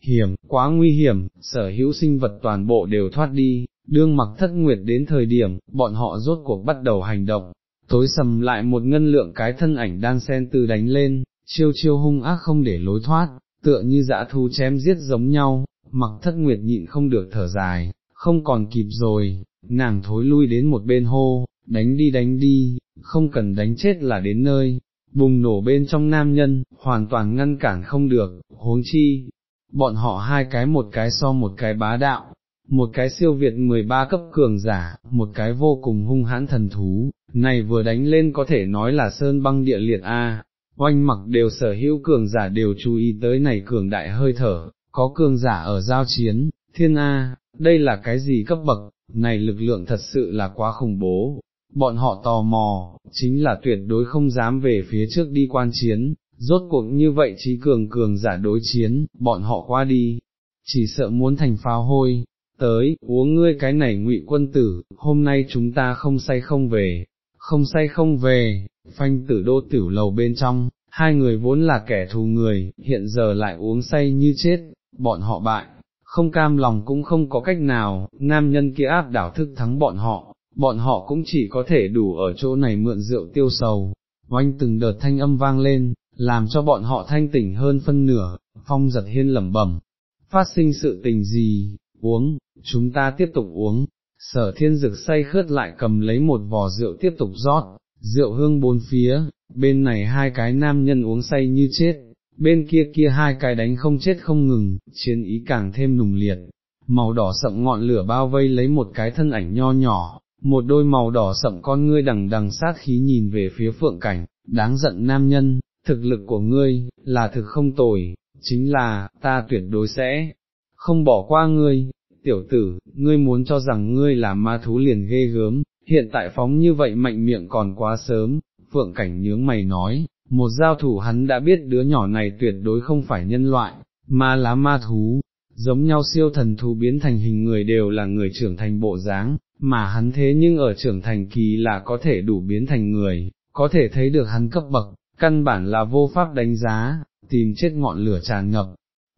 hiểm, quá nguy hiểm, sở hữu sinh vật toàn bộ đều thoát đi, đương mặc thất nguyệt đến thời điểm, bọn họ rốt cuộc bắt đầu hành động, tối sầm lại một ngân lượng cái thân ảnh đan sen từ đánh lên, chiêu chiêu hung ác không để lối thoát, tựa như dã thú chém giết giống nhau, mặc thất nguyệt nhịn không được thở dài, không còn kịp rồi, nàng thối lui đến một bên hô, đánh đi đánh đi, không cần đánh chết là đến nơi, bùng nổ bên trong nam nhân, hoàn toàn ngăn cản không được, huống chi, bọn họ hai cái một cái so một cái bá đạo, một cái siêu việt 13 cấp cường giả, một cái vô cùng hung hãn thần thú, này vừa đánh lên có thể nói là sơn băng địa liệt A, oanh mặc đều sở hữu cường giả đều chú ý tới này cường đại hơi thở, có cường giả ở giao chiến, thiên A, đây là cái gì cấp bậc, này lực lượng thật sự là quá khủng bố, bọn họ tò mò, chính là tuyệt đối không dám về phía trước đi quan chiến, rốt cuộc như vậy trí cường cường giả đối chiến, bọn họ qua đi, chỉ sợ muốn thành pháo hôi, tới, uống ngươi cái này ngụy quân tử, hôm nay chúng ta không say không về, không say không về, phanh tử đô tiểu lầu bên trong, hai người vốn là kẻ thù người, hiện giờ lại uống say như chết, bọn họ bại, không cam lòng cũng không có cách nào, nam nhân kia áp đảo thức thắng bọn họ, bọn họ cũng chỉ có thể đủ ở chỗ này mượn rượu tiêu sầu, oanh từng đợt thanh âm vang lên, làm cho bọn họ thanh tỉnh hơn phân nửa, phong giật hiên lẩm bẩm, phát sinh sự tình gì, uống, chúng ta tiếp tục uống, sở thiên dực say khớt lại cầm lấy một vò rượu tiếp tục rót, rượu hương bốn phía, bên này hai cái nam nhân uống say như chết, bên kia kia hai cái đánh không chết không ngừng, chiến ý càng thêm nùng liệt, màu đỏ sậm ngọn lửa bao vây lấy một cái thân ảnh nho nhỏ, một đôi màu đỏ sậm con ngươi đằng đằng sát khí nhìn về phía phượng cảnh, đáng giận nam nhân, thực lực của ngươi, là thực không tồi, chính là, ta tuyệt đối sẽ, không bỏ qua ngươi, tiểu tử, ngươi muốn cho rằng ngươi là ma thú liền ghê gớm, hiện tại phóng như vậy mạnh miệng còn quá sớm, phượng cảnh nhướng mày nói, một giao thủ hắn đã biết đứa nhỏ này tuyệt đối không phải nhân loại, mà là ma thú, giống nhau siêu thần thú biến thành hình người đều là người trưởng thành bộ dáng, mà hắn thế nhưng ở trưởng thành kỳ là có thể đủ biến thành người, có thể thấy được hắn cấp bậc, căn bản là vô pháp đánh giá, tìm chết ngọn lửa tràn ngập,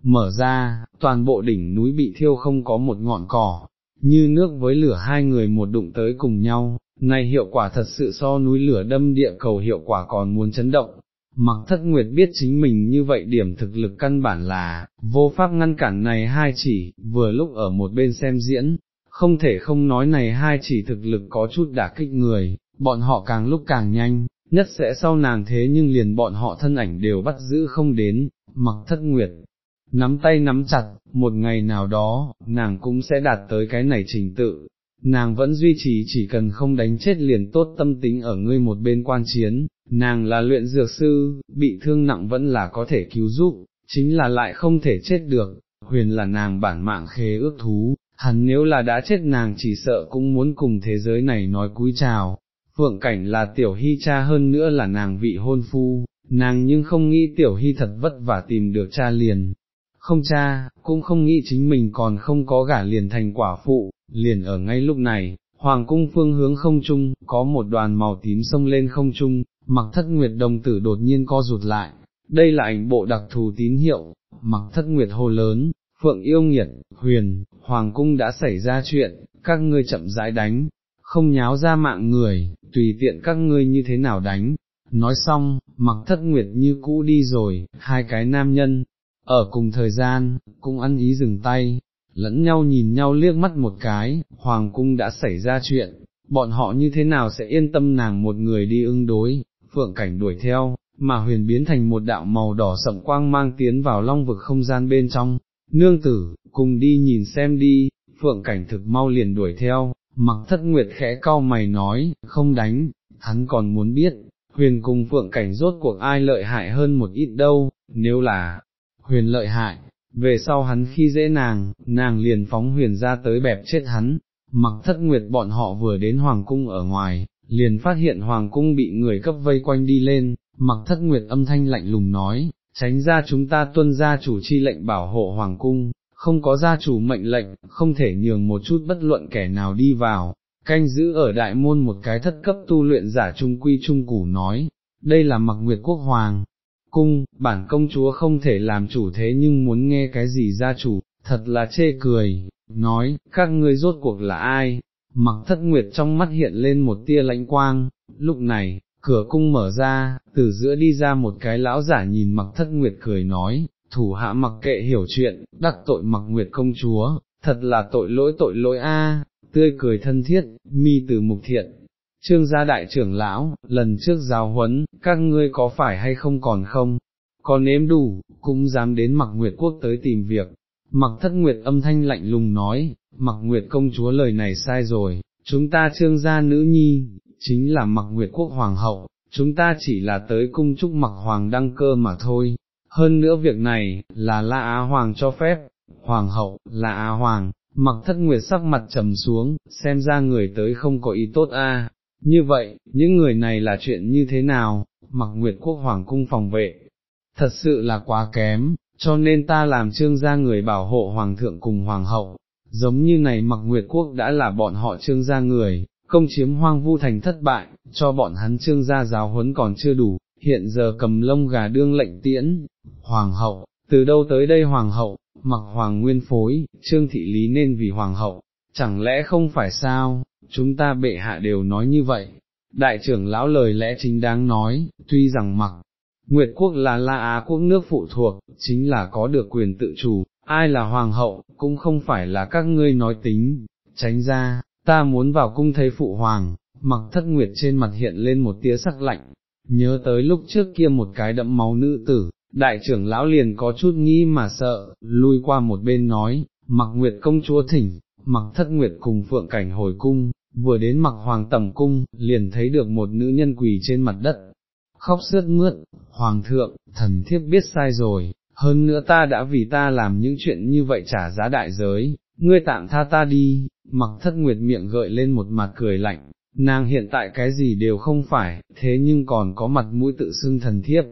mở ra, toàn bộ đỉnh núi bị thiêu không có một ngọn cỏ, như nước với lửa hai người một đụng tới cùng nhau, này hiệu quả thật sự so núi lửa đâm địa cầu hiệu quả còn muốn chấn động. Mặc thất nguyệt biết chính mình như vậy điểm thực lực căn bản là, vô pháp ngăn cản này hai chỉ, vừa lúc ở một bên xem diễn, không thể không nói này hai chỉ thực lực có chút đả kích người, bọn họ càng lúc càng nhanh, nhất sẽ sau nàng thế nhưng liền bọn họ thân ảnh đều bắt giữ không đến, mặc thất nguyệt, nắm tay nắm chặt, một ngày nào đó, nàng cũng sẽ đạt tới cái này trình tự, nàng vẫn duy trì chỉ cần không đánh chết liền tốt tâm tính ở ngươi một bên quan chiến, nàng là luyện dược sư, bị thương nặng vẫn là có thể cứu giúp, chính là lại không thể chết được, huyền là nàng bản mạng khế ước thú, hắn nếu là đã chết nàng chỉ sợ cũng muốn cùng thế giới này nói cúi chào, phượng cảnh là tiểu hy cha hơn nữa là nàng vị hôn phu, nàng nhưng không nghĩ tiểu hy thật vất vả tìm được cha liền, không cha, cũng không nghĩ chính mình còn không có gả liền thành quả phụ, liền ở ngay lúc này, hoàng cung phương hướng không trung, có một đoàn màu tím sông lên không trung, mặc thất nguyệt đồng tử đột nhiên co rụt lại, đây là ảnh bộ đặc thù tín hiệu, mặc thất nguyệt hồ lớn, phượng yêu nghiệt, huyền, hoàng cung đã xảy ra chuyện, các ngươi chậm rãi đánh, không nháo ra mạng người, tùy tiện các ngươi như thế nào đánh. Nói xong, mặc thất nguyệt như cũ đi rồi, hai cái nam nhân, ở cùng thời gian, cũng ăn ý dừng tay, lẫn nhau nhìn nhau liếc mắt một cái, hoàng cung đã xảy ra chuyện, bọn họ như thế nào sẽ yên tâm nàng một người đi ưng đối, phượng cảnh đuổi theo, mà huyền biến thành một đạo màu đỏ sậm quang mang tiến vào long vực không gian bên trong, nương tử, cùng đi nhìn xem đi, phượng cảnh thực mau liền đuổi theo, mặc thất nguyệt khẽ cau mày nói, không đánh, hắn còn muốn biết, huyền cùng phượng cảnh rốt cuộc ai lợi hại hơn một ít đâu, nếu là, huyền lợi hại, về sau hắn khi dễ nàng, nàng liền phóng huyền ra tới bẹp chết hắn, mặc thất nguyệt bọn họ vừa đến hoàng cung ở ngoài, liền phát hiện hoàng cung bị người cấp vây quanh đi lên, mặc thất nguyệt âm thanh lạnh lùng nói, tránh ra chúng ta tuân gia chủ chi lệnh bảo hộ hoàng cung, không có gia chủ mệnh lệnh, không thể nhường một chút bất luận kẻ nào đi vào, canh giữ ở đại môn một cái thất cấp tu luyện giả trung quy trung củ nói, đây là mặc nguyệt quốc hoàng, cung, bản công chúa không thể làm chủ thế nhưng muốn nghe cái gì gia chủ, thật là chê cười, nói, các ngươi rốt cuộc là ai, mặc thất nguyệt trong mắt hiện lên một tia lãnh quang, lúc này, cửa cung mở ra, từ giữa đi ra một cái lão giả nhìn mặc thất nguyệt cười nói, thủ hạ mặc kệ hiểu chuyện, đắc tội mặc nguyệt công chúa, thật là tội lỗi tội lỗi a. tươi cười thân thiết, mi từ mục thiện, trương gia đại trưởng lão, lần trước giáo huấn, các ngươi có phải hay không còn không, có nếm đủ, cũng dám đến mặc nguyệt quốc tới tìm việc, mặc thất nguyệt âm thanh lạnh lùng nói, mặc nguyệt công chúa lời này sai rồi, chúng ta trương gia nữ nhi, chính là mặc nguyệt quốc hoàng hậu, chúng ta chỉ là tới cung chúc mặc hoàng đăng cơ mà thôi, hơn nữa việc này, là La Á Hoàng cho phép, hoàng hậu, La Á Hoàng, mặc thất nguyệt sắc mặt trầm xuống, xem ra người tới không có ý tốt a. Như vậy, những người này là chuyện như thế nào, mặc nguyệt quốc hoàng cung phòng vệ, thật sự là quá kém, cho nên ta làm trương gia người bảo hộ hoàng thượng cùng hoàng hậu, giống như này mặc nguyệt quốc đã là bọn họ trương gia người, công chiếm hoang vu thành thất bại, cho bọn hắn trương gia giáo huấn còn chưa đủ, hiện giờ cầm lông gà đương lệnh tiễn, hoàng hậu, từ đâu tới đây hoàng hậu, mặc hoàng nguyên phối, trương thị lý nên vì hoàng hậu, chẳng lẽ không phải sao, chúng ta bệ hạ đều nói như vậy, đại trưởng lão lời lẽ chính đáng nói, tuy rằng mặc, Nguyệt quốc là La Á quốc nước phụ thuộc, chính là có được quyền tự chủ, ai là hoàng hậu, cũng không phải là các ngươi nói tính, tránh ra, ta muốn vào cung thấy phụ hoàng, mặc thất nguyệt trên mặt hiện lên một tia sắc lạnh, nhớ tới lúc trước kia một cái đẫm máu nữ tử, đại trưởng lão liền có chút nghĩ mà sợ, lui qua một bên nói, mặc nguyệt công chúa thỉnh, mặc thất nguyệt cùng phượng cảnh hồi cung, vừa đến mặc hoàng tầm cung, liền thấy được một nữ nhân quỳ trên mặt đất, khóc sướt mướt, hoàng thượng, thần thiếp biết sai rồi, hơn nữa ta đã vì ta làm những chuyện như vậy trả giá đại giới, ngươi tạm tha ta đi, mặc thất nguyệt miệng gợi lên một mặt cười lạnh, nàng hiện tại cái gì đều không phải, thế nhưng còn có mặt mũi tự xưng thần thiếp.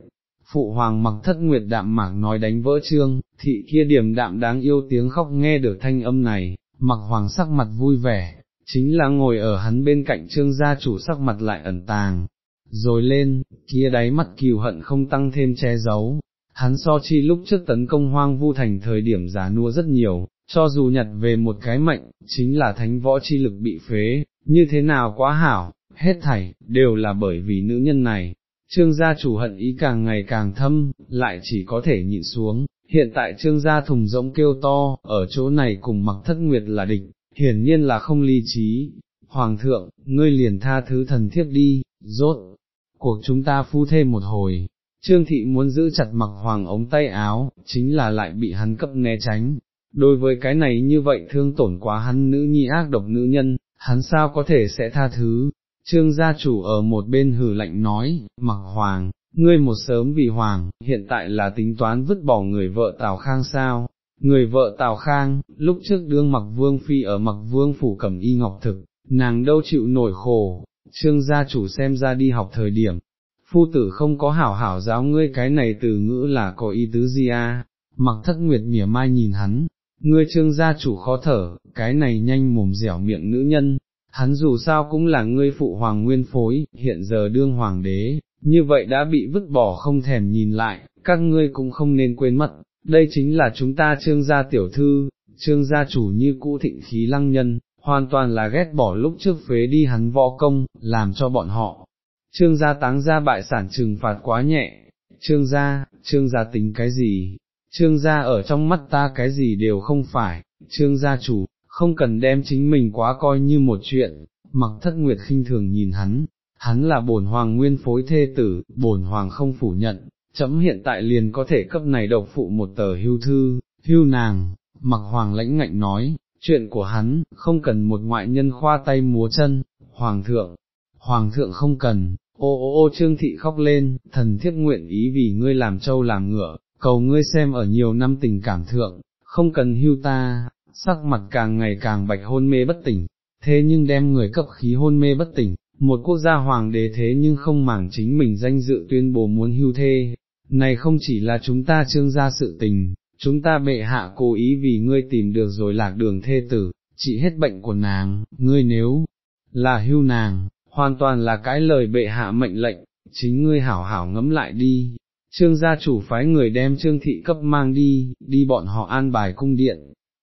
Phụ hoàng mặc thất nguyệt đạm mạc nói đánh vỡ trương, thị kia điểm đạm đáng yêu tiếng khóc nghe được thanh âm này, mặc hoàng sắc mặt vui vẻ, chính là ngồi ở hắn bên cạnh trương gia chủ sắc mặt lại ẩn tàng, rồi lên, kia đáy mắt kiều hận không tăng thêm che giấu, hắn so chi lúc trước tấn công hoang vu thành thời điểm giá nua rất nhiều, cho dù nhặt về một cái mệnh, chính là thánh võ chi lực bị phế, như thế nào quá hảo, hết thảy, đều là bởi vì nữ nhân này. Trương gia chủ hận ý càng ngày càng thâm, lại chỉ có thể nhịn xuống, hiện tại trương gia thùng rỗng kêu to, ở chỗ này cùng mặc thất nguyệt là địch, hiển nhiên là không ly trí. Hoàng thượng, ngươi liền tha thứ thần thiếp đi, rốt, cuộc chúng ta phu thêm một hồi, Trương thị muốn giữ chặt mặc hoàng ống tay áo, chính là lại bị hắn cấp né tránh. Đối với cái này như vậy thương tổn quá hắn nữ nhi ác độc nữ nhân, hắn sao có thể sẽ tha thứ. Trương gia chủ ở một bên hử lạnh nói, mặc hoàng, ngươi một sớm vì hoàng, hiện tại là tính toán vứt bỏ người vợ Tào Khang sao. Người vợ Tào Khang, lúc trước đương mặc vương phi ở mặc vương phủ cẩm y ngọc thực, nàng đâu chịu nổi khổ, trương gia chủ xem ra đi học thời điểm, phu tử không có hảo hảo giáo ngươi cái này từ ngữ là có ý tứ gì à, mặc thất nguyệt mỉa mai nhìn hắn, ngươi trương gia chủ khó thở, cái này nhanh mồm dẻo miệng nữ nhân, hắn dù sao cũng là ngươi phụ hoàng nguyên phối, hiện giờ đương hoàng đế, như vậy đã bị vứt bỏ không thèm nhìn lại, các ngươi cũng không nên quên mất, đây chính là chúng ta trương gia tiểu thư, trương gia chủ như cũ thịnh khí lăng nhân, hoàn toàn là ghét bỏ lúc trước phế đi hắn võ công, làm cho bọn họ. Trương gia táng gia bại sản trừng phạt quá nhẹ, trương gia, trương gia tính cái gì, trương gia ở trong mắt ta cái gì đều không phải, trương gia chủ, không cần đem chính mình quá coi như một chuyện, mặc thất nguyệt khinh thường nhìn hắn, hắn là bổn hoàng nguyên phối thê tử, bổn hoàng không phủ nhận, chấm hiện tại liền có thể cấp này độc phụ một tờ hưu thư, hưu nàng, mặc hoàng lãnh ngạnh nói, chuyện của hắn, không cần một ngoại nhân khoa tay múa chân, hoàng thượng, hoàng thượng không cần, ô ô ô trương thị khóc lên, thần thiết nguyện ý vì ngươi làm trâu làm ngựa, cầu ngươi xem ở nhiều năm tình cảm thượng, không cần hưu ta, sắc mặt càng ngày càng bạch hôn mê bất tỉnh, thế nhưng đem người cấp khí hôn mê bất tỉnh, một quốc gia hoàng đế thế nhưng không màng chính mình danh dự tuyên bố muốn hưu thê, này không chỉ là chúng ta trương gia sự tình, chúng ta bệ hạ cố ý vì ngươi tìm được rồi lạc đường thê tử, trị hết bệnh của nàng, ngươi nếu là hưu nàng, hoàn toàn là cái lời bệ hạ mệnh lệnh, chính ngươi hảo hảo ngẫm lại đi. Trương gia chủ phái người đem trương thị cấp mang đi, đi bọn họ an bài cung điện.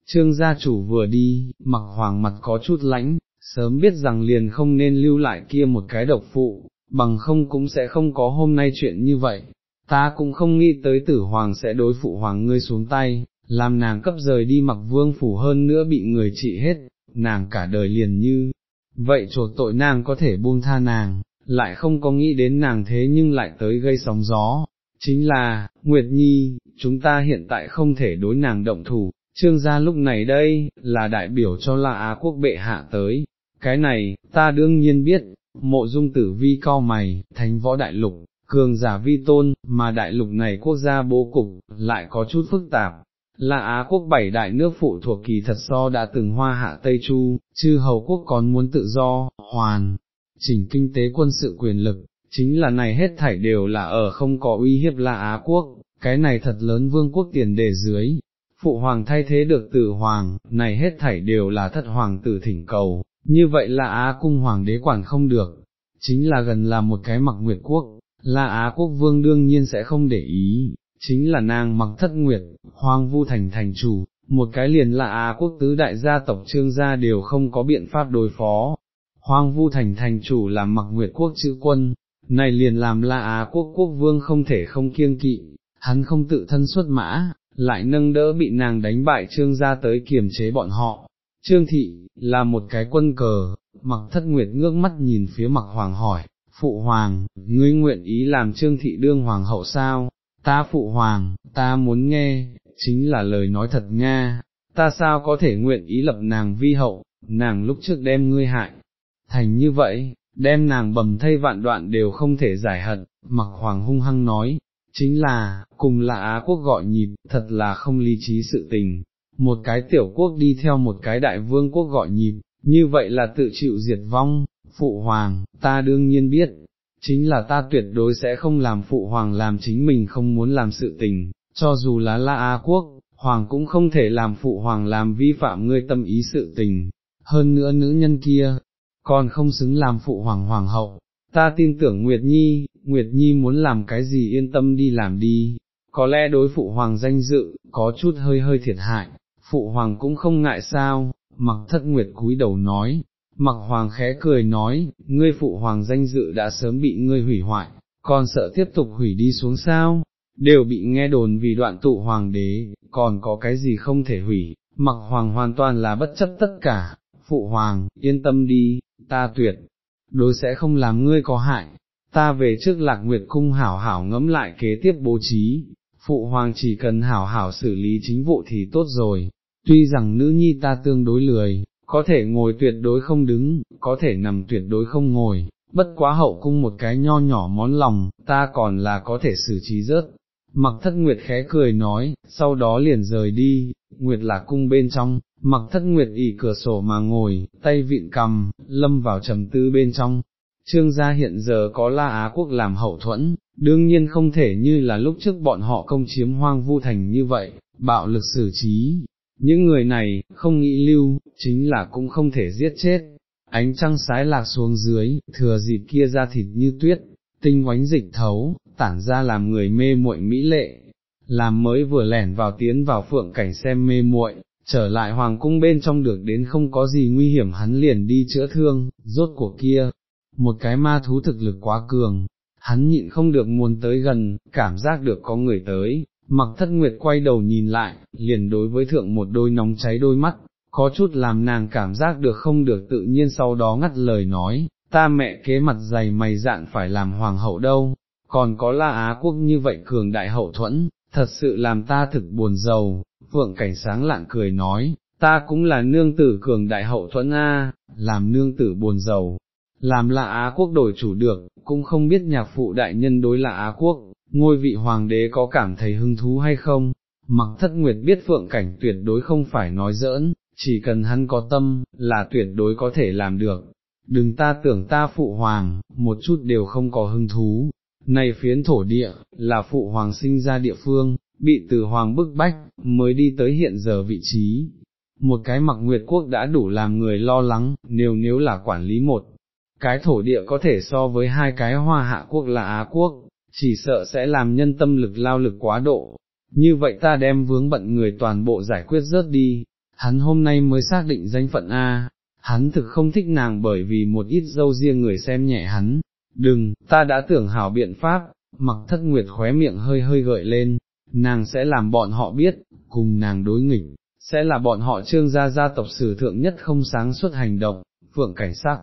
Trương gia chủ vừa đi, mặc hoàng mặt có chút lãnh, sớm biết rằng liền không nên lưu lại kia một cái độc phụ, bằng không cũng sẽ không có hôm nay chuyện như vậy. Ta cũng không nghĩ tới tử hoàng sẽ đối phụ hoàng ngươi xuống tay, làm nàng cấp rời đi mặc vương phủ hơn nữa bị người trị hết, nàng cả đời liền như, vậy chuột tội nàng có thể buông tha nàng, lại không có nghĩ đến nàng thế nhưng lại tới gây sóng gió, chính là, Nguyệt Nhi, chúng ta hiện tại không thể đối nàng động thủ, trương gia lúc này đây, là đại biểu cho là Á quốc bệ hạ tới, cái này, ta đương nhiên biết, mộ dung tử vi cao mày, thánh võ đại lục, cường giả vi tôn, mà đại lục này quốc gia bố cục, lại có chút phức tạp, là Á quốc bảy đại nước phụ thuộc kỳ thật so đã từng hoa hạ Tây Chu, chư hầu quốc còn muốn tự do, hoàn, chỉnh kinh tế quân sự quyền lực, chính là này hết thảy đều là ở không có uy hiếp là Á quốc, cái này thật lớn vương quốc tiền đề dưới. Phụ hoàng thay thế được tử hoàng, này hết thảy đều là thất hoàng tử thỉnh cầu, như vậy là Á cung hoàng đế quản không được, chính là gần là một cái mặc nguyệt quốc, là Á quốc vương đương nhiên sẽ không để ý, chính là nàng mặc thất nguyệt, hoang vu thành thành chủ, một cái liền là Á quốc tứ đại gia tộc trương gia đều không có biện pháp đối phó. Hoang vu thành thành chủ là mặc nguyệt quốc chữ quân, này liền làm là Á quốc quốc vương không thể không kiêng kỵ, hắn không tự thân xuất mã, lại nâng đỡ bị nàng đánh bại trương gia tới kiềm chế bọn họ. Trương thị, là một cái quân cờ, mặc thất nguyệt ngước mắt nhìn phía mặc hoàng hỏi, phụ hoàng, ngươi nguyện ý làm trương thị đương hoàng hậu sao, ta phụ hoàng, ta muốn nghe, chính là lời nói thật nga, ta sao có thể nguyện ý lập nàng vi hậu, nàng lúc trước đem ngươi hại, thành như vậy, đem nàng bầm thây vạn đoạn đều không thể giải hận, mặc hoàng hung hăng nói, chính là, cùng là Á quốc gọi nhịp, thật là không lý trí sự tình, một cái tiểu quốc đi theo một cái đại vương quốc gọi nhịp, như vậy là tự chịu diệt vong, phụ hoàng, ta đương nhiên biết, chính là ta tuyệt đối sẽ không làm phụ hoàng làm chính mình không muốn làm sự tình, cho dù là La Á quốc, hoàng cũng không thể làm phụ hoàng làm vi phạm ngươi tâm ý sự tình, hơn nữa nữ nhân kia, còn không xứng làm phụ hoàng hoàng hậu, ta tin tưởng Nguyệt Nhi, Nguyệt Nhi muốn làm cái gì yên tâm đi làm đi, có lẽ đối phụ hoàng danh dự, có chút hơi hơi thiệt hại, phụ hoàng cũng không ngại sao, mặc thất nguyệt cúi đầu nói, mặc hoàng khẽ cười nói, ngươi phụ hoàng danh dự đã sớm bị ngươi hủy hoại, còn sợ tiếp tục hủy đi xuống sao, đều bị nghe đồn vì đoạn tụ hoàng đế, còn có cái gì không thể hủy, mặc hoàng hoàn toàn là bất chấp tất cả, phụ hoàng, yên tâm đi, ta tuyệt, đối sẽ không làm ngươi có hại, ta về trước lạc nguyệt cung hảo hảo ngẫm lại kế tiếp bố trí, phụ hoàng chỉ cần hảo hảo xử lý chính vụ thì tốt rồi, tuy rằng nữ nhi ta tương đối lười, có thể ngồi tuyệt đối không đứng, có thể nằm tuyệt đối không ngồi, bất quá hậu cung một cái nho nhỏ món lòng, ta còn là có thể xử trí rớt. Mặc thất nguyệt khẽ cười nói, sau đó liền rời đi, nguyệt là cung bên trong, mặc thất nguyệt ỉ cửa sổ mà ngồi, tay vịn cầm, lâm vào trầm tư bên trong. Trương gia hiện giờ có La Á quốc làm hậu thuẫn, đương nhiên không thể như là lúc trước bọn họ công chiếm hoang vu thành như vậy, bạo lực xử trí. Những người này, không nghĩ lưu, chính là cũng không thể giết chết. Ánh trăng sái lạc xuống dưới, thừa dịp kia ra thịt như tuyết, tinh oánh dịch thấu, tản ra làm người mê muội mỹ lệ, làm mới vừa lẻn vào tiến vào phượng cảnh xem mê muội, trở lại hoàng cung bên trong được đến không có gì nguy hiểm hắn liền đi chữa thương, rốt cuộc kia, một cái ma thú thực lực quá cường, hắn nhịn không được muốn tới gần, cảm giác được có người tới, mặc thất nguyệt quay đầu nhìn lại, liền đối với thượng một đôi nóng cháy đôi mắt, có chút làm nàng cảm giác được không được tự nhiên sau đó ngắt lời nói, ta mẹ kế mặt dày mày dạn phải làm hoàng hậu đâu, còn có la Á quốc như vậy cường đại hậu thuẫn, thật sự làm ta thực buồn giàu, phượng cảnh sáng lạng cười nói, ta cũng là nương tử cường đại hậu thuẫn A, làm nương tử buồn giàu, làm là Á quốc đổi chủ được, cũng không biết nhạc phụ đại nhân đối là Á quốc, ngôi vị hoàng đế có cảm thấy hứng thú hay không, mặc thất nguyệt biết phượng cảnh tuyệt đối không phải nói giỡn, chỉ cần hắn có tâm, là tuyệt đối có thể làm được. Đừng ta tưởng ta phụ hoàng, một chút đều không có hứng thú, này phiến thổ địa, là phụ hoàng sinh ra địa phương, bị từ hoàng bức bách, mới đi tới hiện giờ vị trí. Một cái mặc nguyệt quốc đã đủ làm người lo lắng, nếu nếu là quản lý một, cái thổ địa có thể so với hai cái hoa hạ quốc là Á quốc, chỉ sợ sẽ làm nhân tâm lực lao lực quá độ. Như vậy ta đem vướng bận người toàn bộ giải quyết rớt đi, hắn hôm nay mới xác định danh phận A, hắn thực không thích nàng bởi vì một ít dâu riêng người xem nhẹ hắn, đừng, ta đã tưởng hảo biện pháp, mặc thất nguyệt khóe miệng hơi hơi gợi lên, nàng sẽ làm bọn họ biết, cùng nàng đối nghịch, sẽ là bọn họ trương gia gia tộc sử thượng nhất không sáng suốt hành động, phượng cảnh sắc.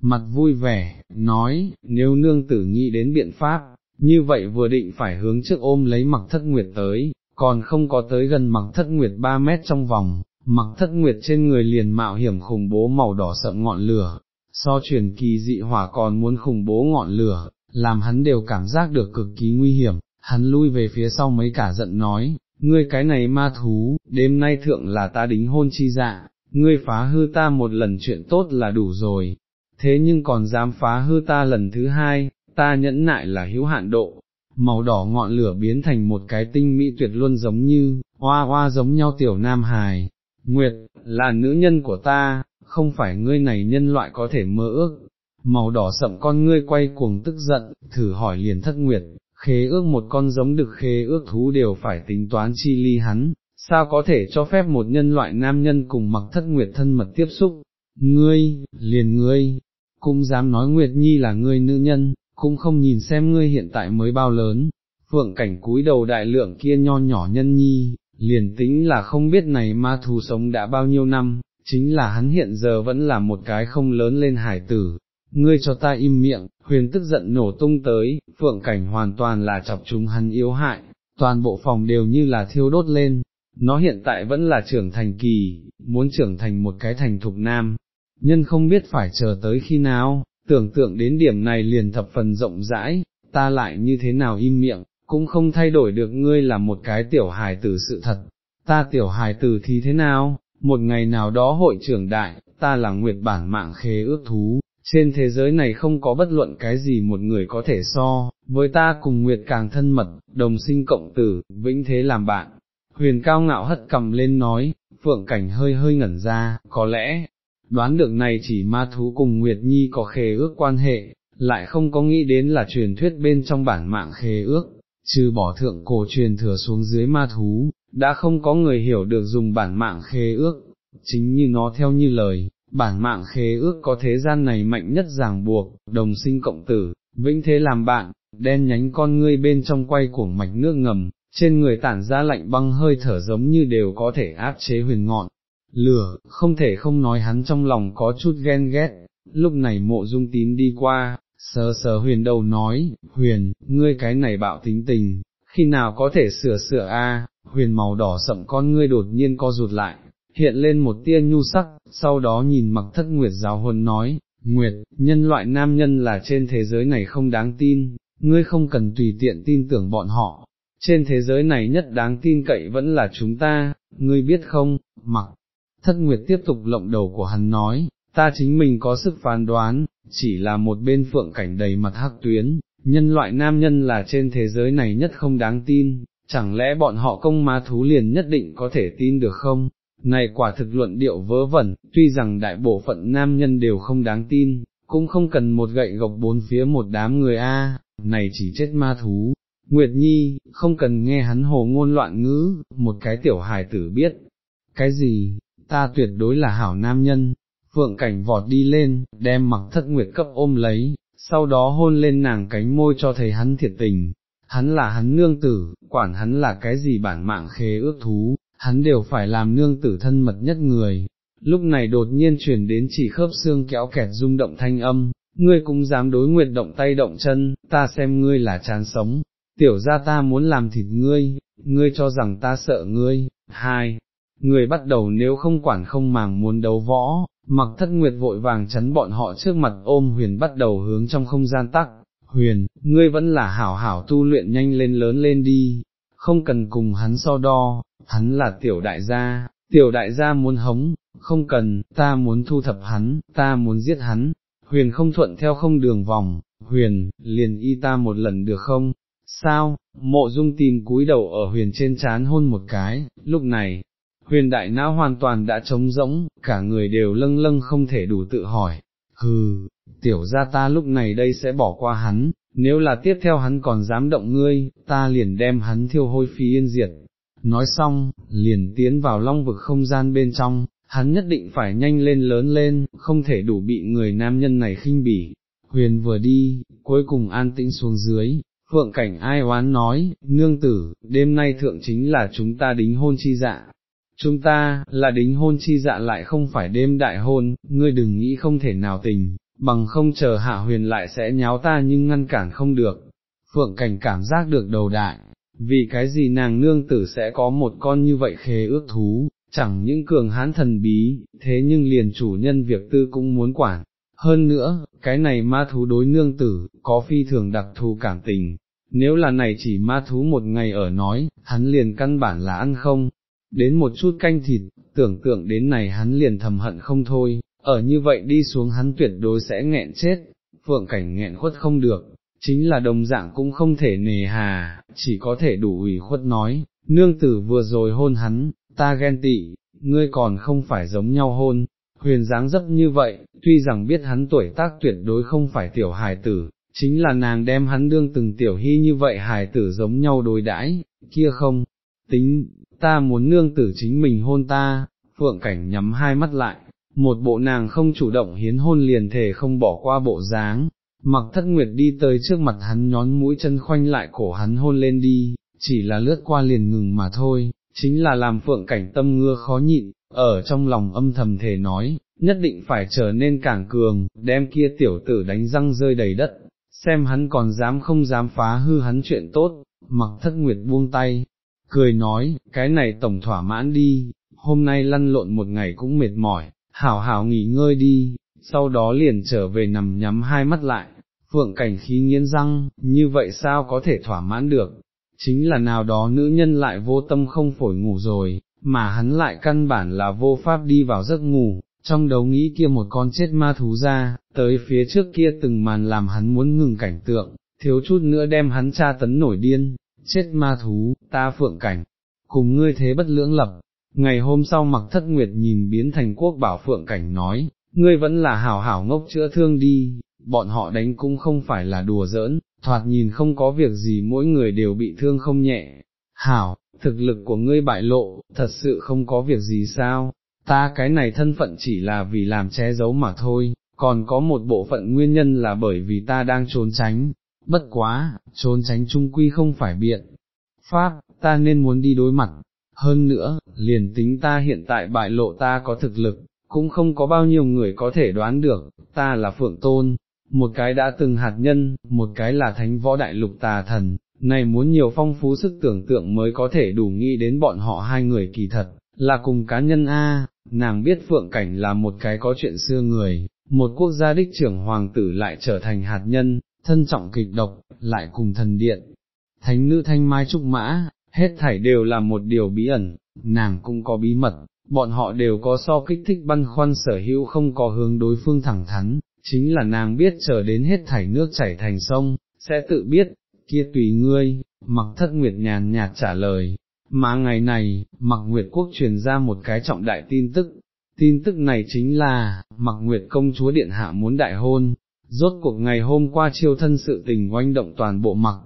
Mặt vui vẻ, nói, nếu nương tử nghĩ đến biện pháp, như vậy vừa định phải hướng trước ôm lấy mặc thất nguyệt tới, còn không có tới gần mặc thất nguyệt 3 mét trong vòng, mặc thất nguyệt trên người liền mạo hiểm khủng bố màu đỏ sậm ngọn lửa, so truyền kỳ dị hỏa còn muốn khủng bố ngọn lửa, làm hắn đều cảm giác được cực kỳ nguy hiểm, hắn lui về phía sau mấy cả giận nói, ngươi cái này ma thú, đêm nay thượng là ta đính hôn chi dạ, ngươi phá hư ta một lần chuyện tốt là đủ rồi, thế nhưng còn dám phá hư ta lần thứ hai, ta nhẫn nại là hữu hạn độ. Màu đỏ ngọn lửa biến thành một cái tinh mỹ tuyệt luôn giống như, hoa hoa giống nhau tiểu nam hài, Nguyệt, là nữ nhân của ta, không phải ngươi này nhân loại có thể mơ ước, màu đỏ sậm con ngươi quay cuồng tức giận, thử hỏi liền thất nguyệt, khế ước một con giống được khế ước thú đều phải tính toán chi ly hắn, sao có thể cho phép một nhân loại nam nhân cùng mặc thất nguyệt thân mật tiếp xúc, ngươi, liền ngươi, cũng dám nói Nguyệt Nhi là ngươi nữ nhân, cũng không nhìn xem ngươi hiện tại mới bao lớn, phượng cảnh cúi đầu đại lượng kia nho nhỏ nhân nhi, liền tính là không biết này ma thù sống đã bao nhiêu năm, chính là hắn hiện giờ vẫn là một cái không lớn lên hải tử. Ngươi cho ta im miệng, huyền tức giận nổ tung tới, phượng cảnh hoàn toàn là chọc chúng hắn yếu hại, toàn bộ phòng đều như là thiêu đốt lên, nó hiện tại vẫn là trưởng thành kỳ, muốn trưởng thành một cái thành thục nam, nhân không biết phải chờ tới khi nào, tưởng tượng đến điểm này liền thập phần rộng rãi, ta lại như thế nào im miệng, cũng không thay đổi được ngươi là một cái tiểu hài tử sự thật, ta tiểu hài tử thì thế nào, một ngày nào đó hội trưởng đại, ta là nguyệt bản mạng khế ước thú, trên thế giới này không có bất luận cái gì một người có thể so, với ta cùng nguyệt càng thân mật, đồng sinh cộng tử, vĩnh thế làm bạn. Huyền cao ngạo hất cầm lên nói, phượng cảnh hơi hơi ngẩn ra, có lẽ, đoán được này chỉ ma thú cùng Nguyệt Nhi có khế ước quan hệ, lại không có nghĩ đến là truyền thuyết bên trong bản mạng khế ước, trừ bỏ thượng cổ truyền thừa xuống dưới ma thú, đã không có người hiểu được dùng bản mạng khế ước, chính như nó theo như lời, bản mạng khế ước có thế gian này mạnh nhất ràng buộc, đồng sinh cộng tử, vĩnh thế làm bạn, đen nhánh con ngươi bên trong quay cuồng mạch nước ngầm, trên người tản ra lạnh băng hơi thở giống như đều có thể áp chế huyền ngọn. Lửa, không thể không nói hắn trong lòng có chút ghen ghét, lúc này mộ dung tín đi qua, sờ sờ huyền đầu nói, huyền, ngươi cái này bạo tính tình, khi nào có thể sửa sửa a? huyền màu đỏ sậm con ngươi đột nhiên co rụt lại, hiện lên một tia nhu sắc, sau đó nhìn mặc thất nguyệt giáo huấn nói, Nguyệt, nhân loại nam nhân là trên thế giới này không đáng tin, ngươi không cần tùy tiện tin tưởng bọn họ, trên thế giới này nhất đáng tin cậy vẫn là chúng ta, ngươi biết không, mặc, thất nguyệt tiếp tục lộng đầu của hắn nói, ta chính mình có sức phán đoán, chỉ là một bên phượng cảnh đầy mặt hắc tuyến, nhân loại nam nhân là trên thế giới này nhất không đáng tin, chẳng lẽ bọn họ công ma thú liền nhất định có thể tin được không? Này quả thực luận điệu vớ vẩn, tuy rằng đại bộ phận nam nhân đều không đáng tin, cũng không cần một gậy gộc bốn phía một đám người a, này chỉ chết ma thú. Nguyệt Nhi, không cần nghe hắn hồ ngôn loạn ngữ, một cái tiểu hài tử biết. Cái gì, ta tuyệt đối là hảo nam nhân, phượng cảnh vọt đi lên, đem mặc thất nguyệt cấp ôm lấy, sau đó hôn lên nàng cánh môi cho thấy hắn thiệt tình, hắn là hắn nương tử, quản hắn là cái gì bản mạng khế ước thú, hắn đều phải làm nương tử thân mật nhất người. Lúc này đột nhiên chuyển đến chỉ khớp xương kéo kẹt rung động thanh âm, ngươi cũng dám đối nguyệt động tay động chân, ta xem ngươi là chán sống, tiểu ra ta muốn làm thịt ngươi, ngươi cho rằng ta sợ ngươi, hai, người bắt đầu nếu không quản không màng muốn đấu võ, mặc thất nguyệt vội vàng chắn bọn họ trước mặt ôm huyền bắt đầu hướng trong không gian tắc, huyền, ngươi vẫn là hảo hảo tu luyện nhanh lên lớn lên đi, không cần cùng hắn so đo, hắn là tiểu đại gia, tiểu đại gia muốn hống, không cần, ta muốn thu thập hắn, ta muốn giết hắn, huyền không thuận theo không đường vòng, huyền, liền y ta một lần được không, sao, mộ dung tìm cúi đầu ở huyền trên chán hôn một cái, lúc này, huyền đại não hoàn toàn đã trống rỗng, cả người đều lâng lâng không thể đủ tự hỏi, hừ, tiểu ra ta lúc này đây sẽ bỏ qua hắn, nếu là tiếp theo hắn còn dám động ngươi, ta liền đem hắn thiêu hôi phí yên diệt. Nói xong, liền tiến vào long vực không gian bên trong, hắn nhất định phải nhanh lên lớn lên, không thể đủ bị người nam nhân này khinh bỉ. Huyền vừa đi, cuối cùng an tĩnh xuống dưới, phượng cảnh ai oán nói, nương tử, đêm nay thượng chính là chúng ta đính hôn chi dạ. Chúng ta, là đính hôn chi dạ lại không phải đêm đại hôn, ngươi đừng nghĩ không thể nào tình, bằng không chờ hạ huyền lại sẽ nháo ta nhưng ngăn cản không được. Phượng cảnh cảm giác được đầu đại, vì cái gì nàng nương tử sẽ có một con như vậy khế ước thú, chẳng những cường hán thần bí, thế nhưng liền chủ nhân việc tư cũng muốn quản. Hơn nữa, cái này ma thú đối nương tử, có phi thường đặc thù cảm tình, nếu là này chỉ ma thú một ngày ở nói, hắn liền căn bản là ăn không, đến một chút canh thịt, tưởng tượng đến này hắn liền thầm hận không thôi, ở như vậy đi xuống hắn tuyệt đối sẽ nghẹn chết, phượng cảnh nghẹn khuất không được, chính là đồng dạng cũng không thể nề hà, chỉ có thể đủ ủy khuất nói, nương tử vừa rồi hôn hắn, ta ghen tị, ngươi còn không phải giống nhau hôn, huyền dáng dấp như vậy, tuy rằng biết hắn tuổi tác tuyệt đối không phải tiểu hài tử, chính là nàng đem hắn đương từng tiểu hy như vậy hài tử giống nhau đối đãi, kia không, tính, ta muốn nương tử chính mình hôn ta, phượng cảnh nhắm hai mắt lại, một bộ nàng không chủ động hiến hôn liền thể không bỏ qua bộ dáng, mặc thất nguyệt đi tới trước mặt hắn nhón mũi chân khoanh lại cổ hắn hôn lên đi, chỉ là lướt qua liền ngừng mà thôi, chính là làm phượng cảnh tâm ngưa khó nhịn, ở trong lòng âm thầm thể nói, nhất định phải trở nên càng cường, đem kia tiểu tử đánh răng rơi đầy đất, xem hắn còn dám không dám phá hư hắn chuyện tốt, mặc thất nguyệt buông tay, cười nói, cái này tổng thỏa mãn đi, hôm nay lăn lộn một ngày cũng mệt mỏi, hảo hảo nghỉ ngơi đi, sau đó liền trở về nằm nhắm hai mắt lại, phượng cảnh khí nghiến răng, như vậy sao có thể thỏa mãn được, chính là nào đó nữ nhân lại vô tâm không phổi ngủ rồi, mà hắn lại căn bản là vô pháp đi vào giấc ngủ, trong đầu nghĩ kia một con chết ma thú ra, tới phía trước kia từng màn làm hắn muốn ngừng cảnh tượng, thiếu chút nữa đem hắn tra tấn nổi điên, chết ma thú, ta phượng cảnh, cùng ngươi thế bất lưỡng lập. Ngày hôm sau mặc thất nguyệt nhìn biến thành quốc bảo phượng cảnh nói, ngươi vẫn là hảo hảo ngốc chữa thương đi, bọn họ đánh cũng không phải là đùa giỡn, thoạt nhìn không có việc gì mỗi người đều bị thương không nhẹ. Hảo, thực lực của ngươi bại lộ, thật sự không có việc gì sao, ta cái này thân phận chỉ là vì làm che giấu mà thôi, còn có một bộ phận nguyên nhân là bởi vì ta đang trốn tránh, bất quá, trốn tránh trung quy không phải biện. Pháp, ta nên muốn đi đối mặt, hơn nữa, liền tính ta hiện tại bại lộ ta có thực lực, cũng không có bao nhiêu người có thể đoán được, ta là Phượng Tôn, một cái đã từng hạt nhân, một cái là thánh võ đại lục tà thần, này muốn nhiều phong phú sức tưởng tượng mới có thể đủ nghĩ đến bọn họ hai người kỳ thật, là cùng cá nhân A, nàng biết Phượng Cảnh là một cái có chuyện xưa người, một quốc gia đích trưởng hoàng tử lại trở thành hạt nhân, thân trọng kịch độc, lại cùng thần điện. Thánh nữ thanh mai trúc mã, hết thảy đều là một điều bí ẩn, nàng cũng có bí mật, bọn họ đều có so kích thích băn khoăn sở hữu không có hướng đối phương thẳng thắn, chính là nàng biết chờ đến hết thảy nước chảy thành sông, sẽ tự biết, kia tùy ngươi, mặc thất nguyệt nhàn nhạt trả lời. Mà ngày này, mặc nguyệt quốc truyền ra một cái trọng đại tin tức, tin tức này chính là, mặc nguyệt công chúa điện hạ muốn đại hôn, rốt cuộc ngày hôm qua chiêu thân sự tình oanh động toàn bộ mặc.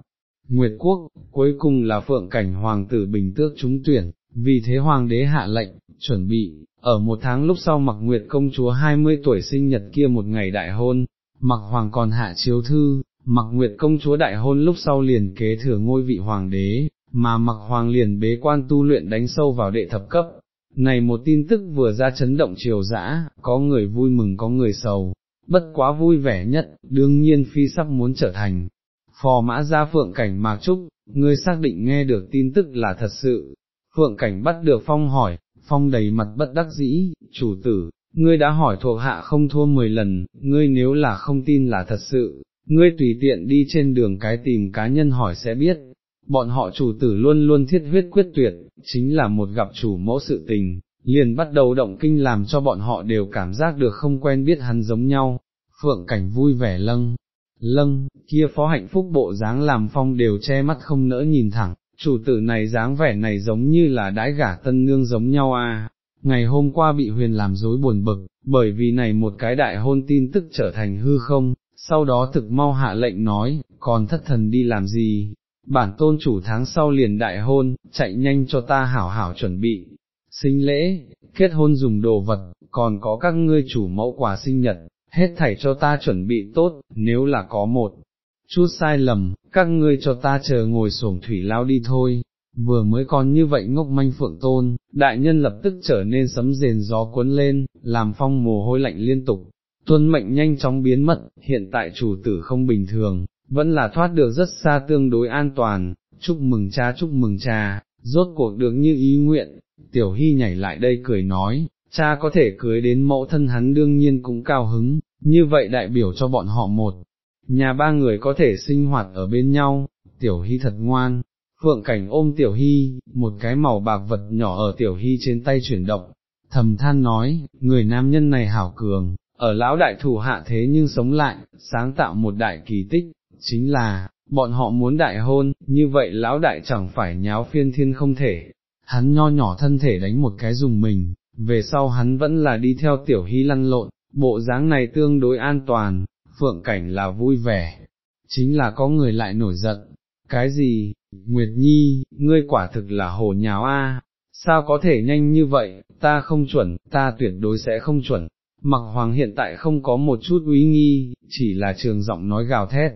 Nguyệt quốc, cuối cùng là phượng cảnh hoàng tử bình tước trúng tuyển, vì thế hoàng đế hạ lệnh, chuẩn bị, ở một tháng lúc sau mặc nguyệt công chúa 20 tuổi sinh nhật kia một ngày đại hôn, mặc hoàng còn hạ chiếu thư, mặc nguyệt công chúa đại hôn lúc sau liền kế thừa ngôi vị hoàng đế, mà mặc hoàng liền bế quan tu luyện đánh sâu vào đệ thập cấp. Này một tin tức vừa ra chấn động triều dã, có người vui mừng có người sầu, bất quá vui vẻ nhất, đương nhiên phi sắp muốn trở thành. Phò mã ra phượng cảnh mạc trúc, ngươi xác định nghe được tin tức là thật sự. Phượng cảnh bắt được phong hỏi, phong đầy mặt bất đắc dĩ, chủ tử, ngươi đã hỏi thuộc hạ không thua mười lần, ngươi nếu là không tin là thật sự, ngươi tùy tiện đi trên đường cái tìm cá nhân hỏi sẽ biết, bọn họ chủ tử luôn luôn thiết huyết quyết tuyệt, chính là một gặp chủ mẫu sự tình, liền bắt đầu động kinh làm cho bọn họ đều cảm giác được không quen biết hắn giống nhau, phượng cảnh vui vẻ lâng, lâng, kia phó hạnh phúc bộ dáng làm phong đều che mắt không nỡ nhìn thẳng, chủ tử này dáng vẻ này giống như là đãi gả tân nương giống nhau à, ngày hôm qua bị huyền làm dối buồn bực, bởi vì này một cái đại hôn tin tức trở thành hư không, sau đó thực mau hạ lệnh nói, còn thất thần đi làm gì, bản tôn chủ tháng sau liền đại hôn, chạy nhanh cho ta hảo hảo chuẩn bị, sinh lễ, kết hôn dùng đồ vật, còn có các ngươi chủ mẫu quà sinh nhật, hết thảy cho ta chuẩn bị tốt, nếu là có một chút sai lầm, các ngươi cho ta chờ ngồi xổm thủy lao đi thôi. Vừa mới còn như vậy ngốc manh phượng tôn, đại nhân lập tức trở nên sấm rền gió cuốn lên, làm phong mồ hôi lạnh liên tục, tuân mệnh nhanh chóng biến mất, hiện tại chủ tử không bình thường, vẫn là thoát được rất xa tương đối an toàn, chúc mừng cha chúc mừng cha, rốt cuộc được như ý nguyện, tiểu hy nhảy lại đây cười nói, cha có thể cưới đến mẫu thân hắn đương nhiên cũng cao hứng, như vậy đại biểu cho bọn họ một, nhà ba người có thể sinh hoạt ở bên nhau, tiểu hy thật ngoan. Phượng cảnh ôm tiểu hy, một cái màu bạc vật nhỏ ở tiểu hy trên tay chuyển động, thầm than nói, người nam nhân này hảo cường, ở lão đại thủ hạ thế nhưng sống lại, sáng tạo một đại kỳ tích, chính là, bọn họ muốn đại hôn, như vậy lão đại chẳng phải nháo phiên thiên không thể, hắn nho nhỏ thân thể đánh một cái dùng mình, về sau hắn vẫn là đi theo tiểu hy lăn lộn, bộ dáng này tương đối an toàn, phượng cảnh là vui vẻ, chính là có người lại nổi giận, cái gì, Nguyệt Nhi, ngươi quả thực là hồ nháo a, sao có thể nhanh như vậy, ta không chuẩn, ta tuyệt đối sẽ không chuẩn, mặc hoàng hiện tại không có một chút uy nghi, chỉ là trường giọng nói gào thét,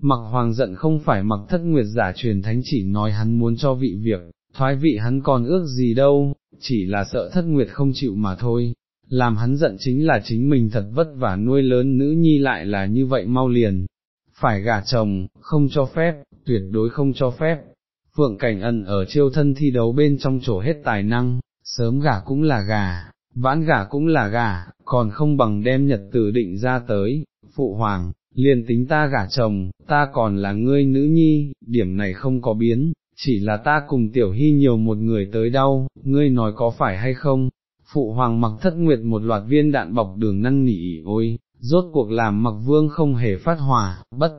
mặc hoàng giận không phải mặc thất nguyệt giả truyền thánh chỉ nói hắn muốn cho vị việc, thoái vị hắn còn ước gì đâu, chỉ là sợ thất nguyệt không chịu mà thôi, làm hắn giận chính là chính mình thật vất vả nuôi lớn nữ nhi lại là như vậy mau liền, phải gả chồng, không cho phép, tuyệt đối không cho phép. Phượng Cảnh Ân ở chiêu thân thi đấu bên trong chỗ hết tài năng, sớm gả cũng là gà, vãn gả cũng là gà, còn không bằng đem nhật tử định ra tới, phụ hoàng, liền tính ta gả chồng, ta còn là ngươi nữ nhi, điểm này không có biến, chỉ là ta cùng tiểu hy nhiều một người tới đâu, ngươi nói có phải hay không, phụ hoàng mặc thất nguyệt một loạt viên đạn bọc đường năn nỉ ôi, rốt cuộc làm mặc vương không hề phát hỏa, bất,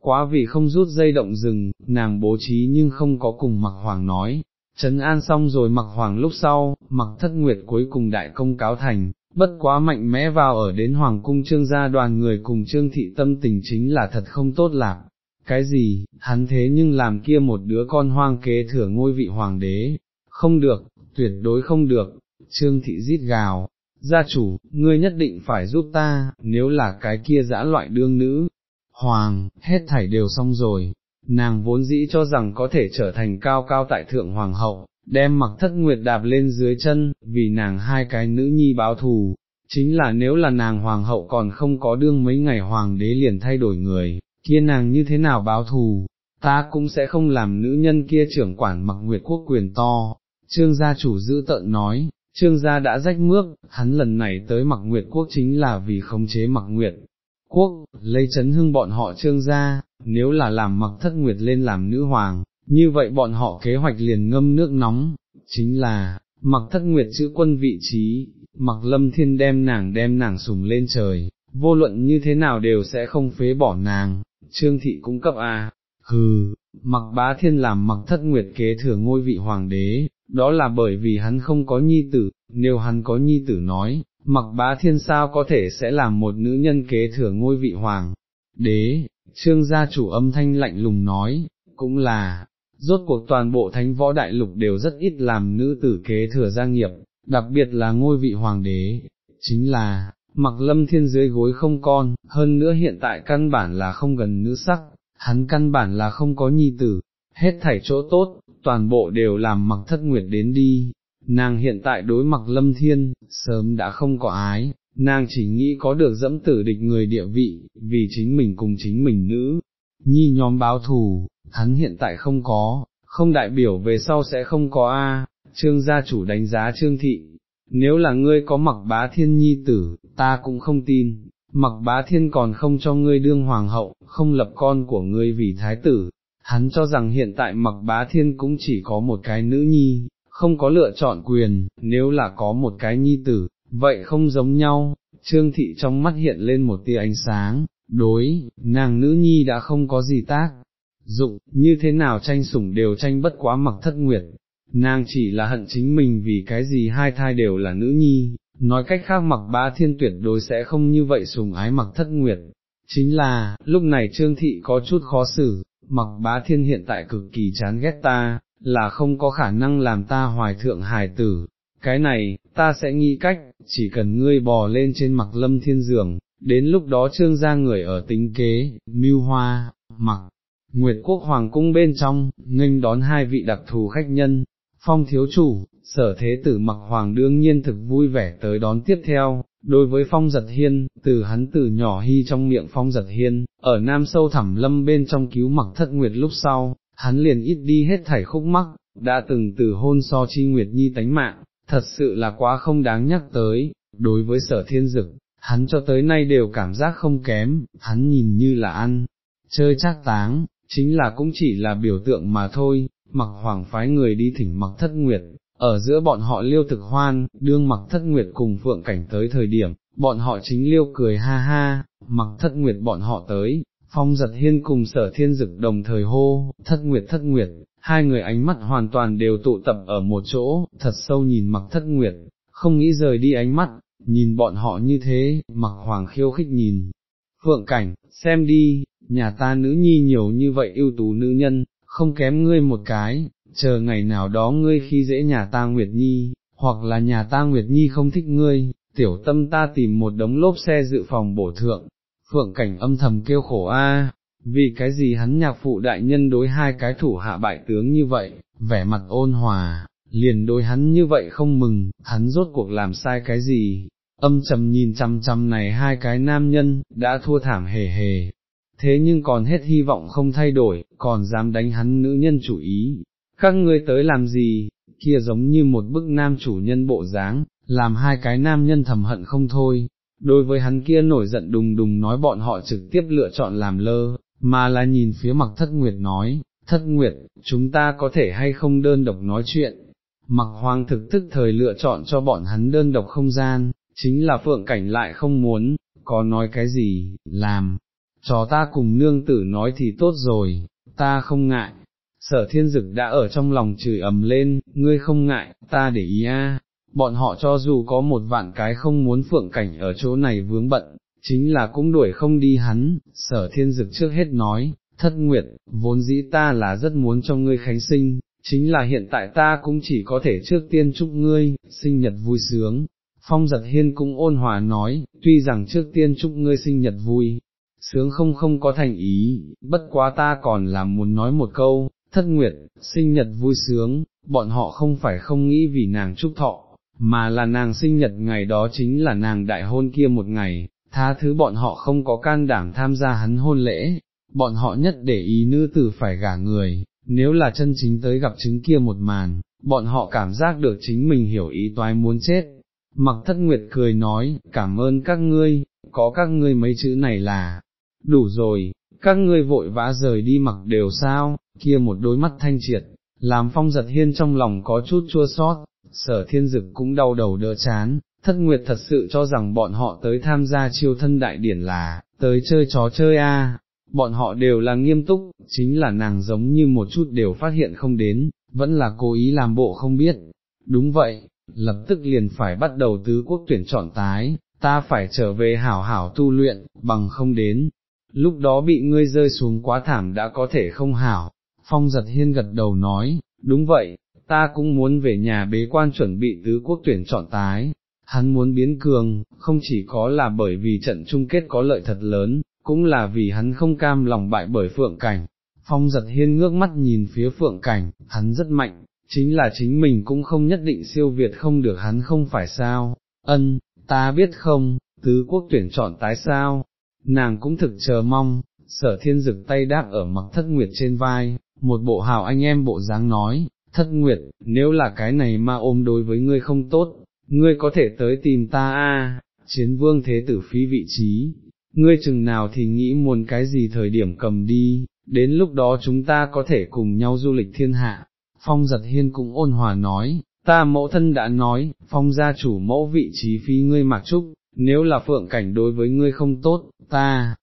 quá vì không rút dây động rừng, nàng bố trí nhưng không có cùng mặc hoàng nói. Trấn an xong rồi mặc hoàng lúc sau, mặc thất nguyệt cuối cùng đại công cáo thành, bất quá mạnh mẽ vào ở đến hoàng cung trương gia đoàn người cùng trương thị tâm tình chính là thật không tốt lạc. Cái gì, hắn thế nhưng làm kia một đứa con hoang kế thừa ngôi vị hoàng đế, không được, tuyệt đối không được, trương thị rít gào, gia chủ, ngươi nhất định phải giúp ta, nếu là cái kia dã loại đương nữ, hoàng, hết thảy đều xong rồi, nàng vốn dĩ cho rằng có thể trở thành cao cao tại thượng hoàng hậu, đem mặc thất nguyệt đạp lên dưới chân, vì nàng hai cái nữ nhi báo thù, chính là nếu là nàng hoàng hậu còn không có đương mấy ngày hoàng đế liền thay đổi người, kia nàng như thế nào báo thù, ta cũng sẽ không làm nữ nhân kia trưởng quản mặc nguyệt quốc quyền to, trương gia chủ giữ tợn nói, trương gia đã rách mước, hắn lần này tới mặc nguyệt quốc chính là vì khống chế mặc nguyệt. Quốc, lấy chấn hưng bọn họ trương gia, nếu là làm mặc thất nguyệt lên làm nữ hoàng, như vậy bọn họ kế hoạch liền ngâm nước nóng, chính là, mặc thất nguyệt chữ quân vị trí, mặc lâm thiên đem nàng đem nàng sùng lên trời, vô luận như thế nào đều sẽ không phế bỏ nàng, trương thị cung cấp a. Hừ, mặc bá thiên làm mặc thất nguyệt kế thừa ngôi vị hoàng đế, đó là bởi vì hắn không có nhi tử, nếu hắn có nhi tử nói, mặc bá thiên sao có thể sẽ làm một nữ nhân kế thừa ngôi vị hoàng đế, trương gia chủ âm thanh lạnh lùng nói, cũng là, rốt cuộc toàn bộ thánh võ đại lục đều rất ít làm nữ tử kế thừa gia nghiệp, đặc biệt là ngôi vị hoàng đế, chính là, mặc lâm thiên dưới gối không con, hơn nữa hiện tại căn bản là không gần nữ sắc, hắn căn bản là không có nhi tử, hết thảy chỗ tốt, toàn bộ đều làm mặc thất nguyệt đến đi, nàng hiện tại đối mặc lâm thiên, sớm đã không có ái, nàng chỉ nghĩ có được dẫm tử địch người địa vị, vì chính mình cùng chính mình nữ, nhi nhóm báo thù, hắn hiện tại không có, không đại biểu về sau sẽ không có a. trương gia chủ đánh giá trương thị, nếu là ngươi có mặc bá thiên nhi tử, ta cũng không tin, mặc bá thiên còn không cho ngươi đương hoàng hậu, không lập con của ngươi vì thái tử, hắn cho rằng hiện tại mặc bá thiên cũng chỉ có một cái nữ nhi, không có lựa chọn quyền, nếu là có một cái nhi tử, vậy không giống nhau, trương thị trong mắt hiện lên một tia ánh sáng, đối, nàng nữ nhi đã không có gì tác, dụng, như thế nào tranh sủng đều tranh bất quá mặc thất nguyệt, nàng chỉ là hận chính mình vì cái gì hai thai đều là nữ nhi, nói cách khác mặc bá thiên tuyệt đối sẽ không như vậy sùng ái mặc thất nguyệt. Chính là, lúc này Trương Thị có chút khó xử, mặc bá thiên hiện tại cực kỳ chán ghét ta, là không có khả năng làm ta hoài thượng hài tử, cái này, ta sẽ nghĩ cách, chỉ cần ngươi bò lên trên mặc lâm thiên giường, đến lúc đó trương ra người ở tính kế, mưu hoa, mặc, Nguyệt Quốc Hoàng cung bên trong, nghênh đón hai vị đặc thù khách nhân, phong thiếu chủ, sở thế tử mặc hoàng đương nhiên thực vui vẻ tới đón tiếp theo, đối với phong giật hiên, từ hắn từ nhỏ hy trong miệng phong giật hiên, ở nam sâu thẳm lâm bên trong cứu mặc thất nguyệt lúc sau, hắn liền ít đi hết thảy khúc mắc, đã từng từ hôn so chi nguyệt nhi tánh mạng, thật sự là quá không đáng nhắc tới, đối với sở thiên dực, hắn cho tới nay đều cảm giác không kém, hắn nhìn như là ăn, chơi chắc táng, chính là cũng chỉ là biểu tượng mà thôi, mặc hoàng phái người đi thỉnh mặc thất nguyệt, ở giữa bọn họ liêu thực hoan, đương mặc thất nguyệt cùng phượng cảnh tới thời điểm, bọn họ chính liêu cười ha ha, mặc thất nguyệt bọn họ tới, phong giật hiên cùng sở thiên dực đồng thời hô, thất nguyệt thất nguyệt, hai người ánh mắt hoàn toàn đều tụ tập ở một chỗ, thật sâu nhìn mặc thất nguyệt, không nghĩ rời đi ánh mắt, nhìn bọn họ như thế, mặc hoàng khiêu khích nhìn. Phượng cảnh, xem đi, nhà ta nữ nhi nhiều như vậy ưu tú nữ nhân, không kém ngươi một cái, chờ ngày nào đó ngươi khi dễ nhà ta Nguyệt Nhi, hoặc là nhà ta Nguyệt Nhi không thích ngươi, tiểu tâm ta tìm một đống lốp xe dự phòng bổ thượng, phượng cảnh âm thầm kêu khổ a, vì cái gì hắn nhạc phụ đại nhân đối hai cái thủ hạ bại tướng như vậy, vẻ mặt ôn hòa, liền đối hắn như vậy không mừng, hắn rốt cuộc làm sai cái gì, âm trầm nhìn chăm chăm này hai cái nam nhân, đã thua thảm hề hề, thế nhưng còn hết hy vọng không thay đổi, còn dám đánh hắn nữ nhân chủ ý, các ngươi tới làm gì, kia giống như một bức nam chủ nhân bộ dáng, làm hai cái nam nhân thầm hận không thôi, đối với hắn kia nổi giận đùng đùng nói bọn họ trực tiếp lựa chọn làm lơ, mà là nhìn phía mặc thất nguyệt nói, thất nguyệt, chúng ta có thể hay không đơn độc nói chuyện, mặc hoàng thực tức thời lựa chọn cho bọn hắn đơn độc không gian, chính là phượng cảnh lại không muốn, có nói cái gì, làm, cho ta cùng nương tử nói thì tốt rồi, ta không ngại. Sở thiên dực đã ở trong lòng chửi ầm lên, ngươi không ngại, ta để ý a. bọn họ cho dù có một vạn cái không muốn phượng cảnh ở chỗ này vướng bận, chính là cũng đuổi không đi hắn, sở thiên dực trước hết nói, thất nguyệt, vốn dĩ ta là rất muốn cho ngươi khánh sinh, chính là hiện tại ta cũng chỉ có thể trước tiên chúc ngươi, sinh nhật vui sướng. Phong giật hiên cũng ôn hòa nói, tuy rằng trước tiên chúc ngươi sinh nhật vui, sướng không không có thành ý, bất quá ta còn là muốn nói một câu, thất nguyệt, sinh nhật vui sướng, bọn họ không phải không nghĩ vì nàng chúc thọ, mà là nàng sinh nhật ngày đó chính là nàng đại hôn kia một ngày, tha thứ bọn họ không có can đảm tham gia hắn hôn lễ, bọn họ nhất để ý nữ tử phải gả người, nếu là chân chính tới gặp chứng kia một màn, bọn họ cảm giác được chính mình hiểu ý toái muốn chết. Mặc thất nguyệt cười nói, cảm ơn các ngươi, có các ngươi mấy chữ này là, đủ rồi, các ngươi vội vã rời đi mặc đều sao, kia một đôi mắt thanh triệt, làm phong giật hiên trong lòng có chút chua sót, sở thiên dực cũng đau đầu đỡ chán, thất nguyệt thật sự cho rằng bọn họ tới tham gia chiêu thân đại điển là, tới chơi chó chơi a. bọn họ đều là nghiêm túc, chính là nàng giống như một chút đều phát hiện không đến, vẫn là cố ý làm bộ không biết, đúng vậy, lập tức liền phải bắt đầu tứ quốc tuyển chọn tái, ta phải trở về hảo hảo tu luyện, bằng không đến, lúc đó bị ngươi rơi xuống quá thảm đã có thể không hảo, phong giật hiên gật đầu nói, đúng vậy, ta cũng muốn về nhà bế quan chuẩn bị tứ quốc tuyển chọn tái, hắn muốn biến cường, không chỉ có là bởi vì trận chung kết có lợi thật lớn, cũng là vì hắn không cam lòng bại bởi phượng cảnh. Phong giật hiên ngước mắt nhìn phía phượng cảnh, hắn rất mạnh, chính là chính mình cũng không nhất định siêu việt không được hắn không phải sao, ân, ta biết không, tứ quốc tuyển chọn tái sao, nàng cũng thực chờ mong, sở thiên dực tay đáp ở mặc thất nguyệt trên vai, một bộ hào anh em bộ dáng nói, thất nguyệt, nếu là cái này mà ôm đối với ngươi không tốt, ngươi có thể tới tìm ta a, chiến vương thế tử phí vị trí, ngươi chừng nào thì nghĩ muốn cái gì thời điểm cầm đi, đến lúc đó chúng ta có thể cùng nhau du lịch thiên hạ. Phong giật hiên cũng ôn hòa nói, ta mẫu thân đã nói, phong gia chủ mẫu vị trí phi ngươi mặc trúc, nếu là phượng cảnh đối với ngươi không tốt, ta,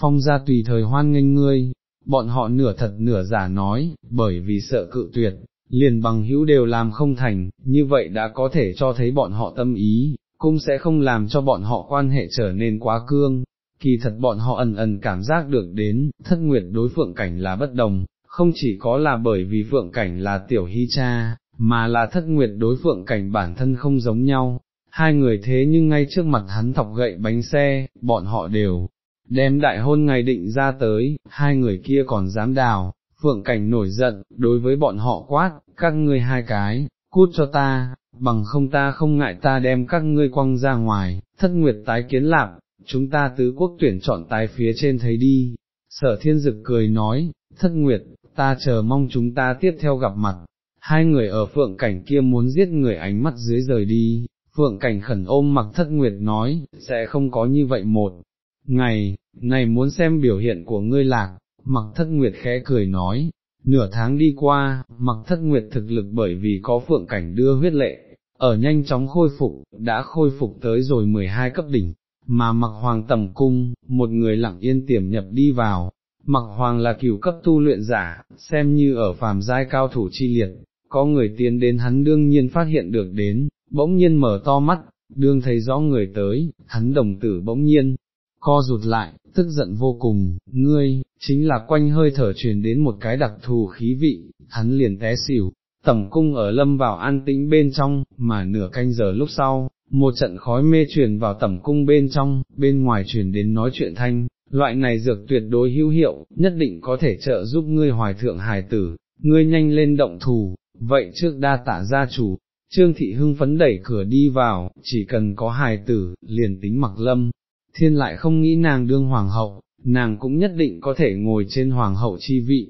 phong gia tùy thời hoan nghênh ngươi, bọn họ nửa thật nửa giả nói, bởi vì sợ cự tuyệt, liền bằng hữu đều làm không thành, như vậy đã có thể cho thấy bọn họ tâm ý, cũng sẽ không làm cho bọn họ quan hệ trở nên quá cương. Kỳ thật bọn họ ẩn ẩn cảm giác được đến, thất nguyệt đối phượng cảnh là bất đồng, không chỉ có là bởi vì phượng cảnh là tiểu hy cha, mà là thất nguyệt đối phượng cảnh bản thân không giống nhau, hai người thế nhưng ngay trước mặt hắn thọc gậy bánh xe, bọn họ đều đem đại hôn ngày định ra tới, hai người kia còn dám đào, phượng cảnh nổi giận, đối với bọn họ quát, các ngươi hai cái, cút cho ta, bằng không ta không ngại ta đem các ngươi quăng ra ngoài, thất nguyệt tái kiến lạc, chúng ta tứ quốc tuyển chọn tái phía trên thấy đi, sở thiên dực cười nói, thất nguyệt, ta chờ mong chúng ta tiếp theo gặp mặt, hai người ở phượng cảnh kia muốn giết người ánh mắt dưới rời đi, phượng cảnh khẩn ôm mặc thất nguyệt nói, sẽ không có như vậy một ngày, này muốn xem biểu hiện của ngươi lạc, mặc thất nguyệt khẽ cười nói, nửa tháng đi qua, mặc thất nguyệt thực lực bởi vì có phượng cảnh đưa huyết lệ, ở nhanh chóng khôi phục, đã khôi phục tới rồi 12 cấp đỉnh, mà mặc hoàng tầm cung, một người lặng yên tiềm nhập đi vào, mặc hoàng là cửu cấp tu luyện giả, xem như ở phàm giai cao thủ chi liệt, có người tiến đến hắn đương nhiên phát hiện được đến, bỗng nhiên mở to mắt, đương thấy rõ người tới, hắn đồng tử bỗng nhiên, co rụt lại, tức giận vô cùng, ngươi, chính là quanh hơi thở truyền đến một cái đặc thù khí vị, hắn liền té xỉu, tẩm cung ở lâm vào an tĩnh bên trong, mà nửa canh giờ lúc sau, một trận khói mê truyền vào tẩm cung bên trong, bên ngoài truyền đến nói chuyện thanh, loại này dược tuyệt đối hữu hiệu, nhất định có thể trợ giúp ngươi hoài thượng hài tử, ngươi nhanh lên động thù, vậy trước đa tạ gia chủ. Trương Thị hưng phấn đẩy cửa đi vào, chỉ cần có hài tử, liền tính mặc lâm, thiên lại không nghĩ nàng đương hoàng hậu, nàng cũng nhất định có thể ngồi trên hoàng hậu chi vị,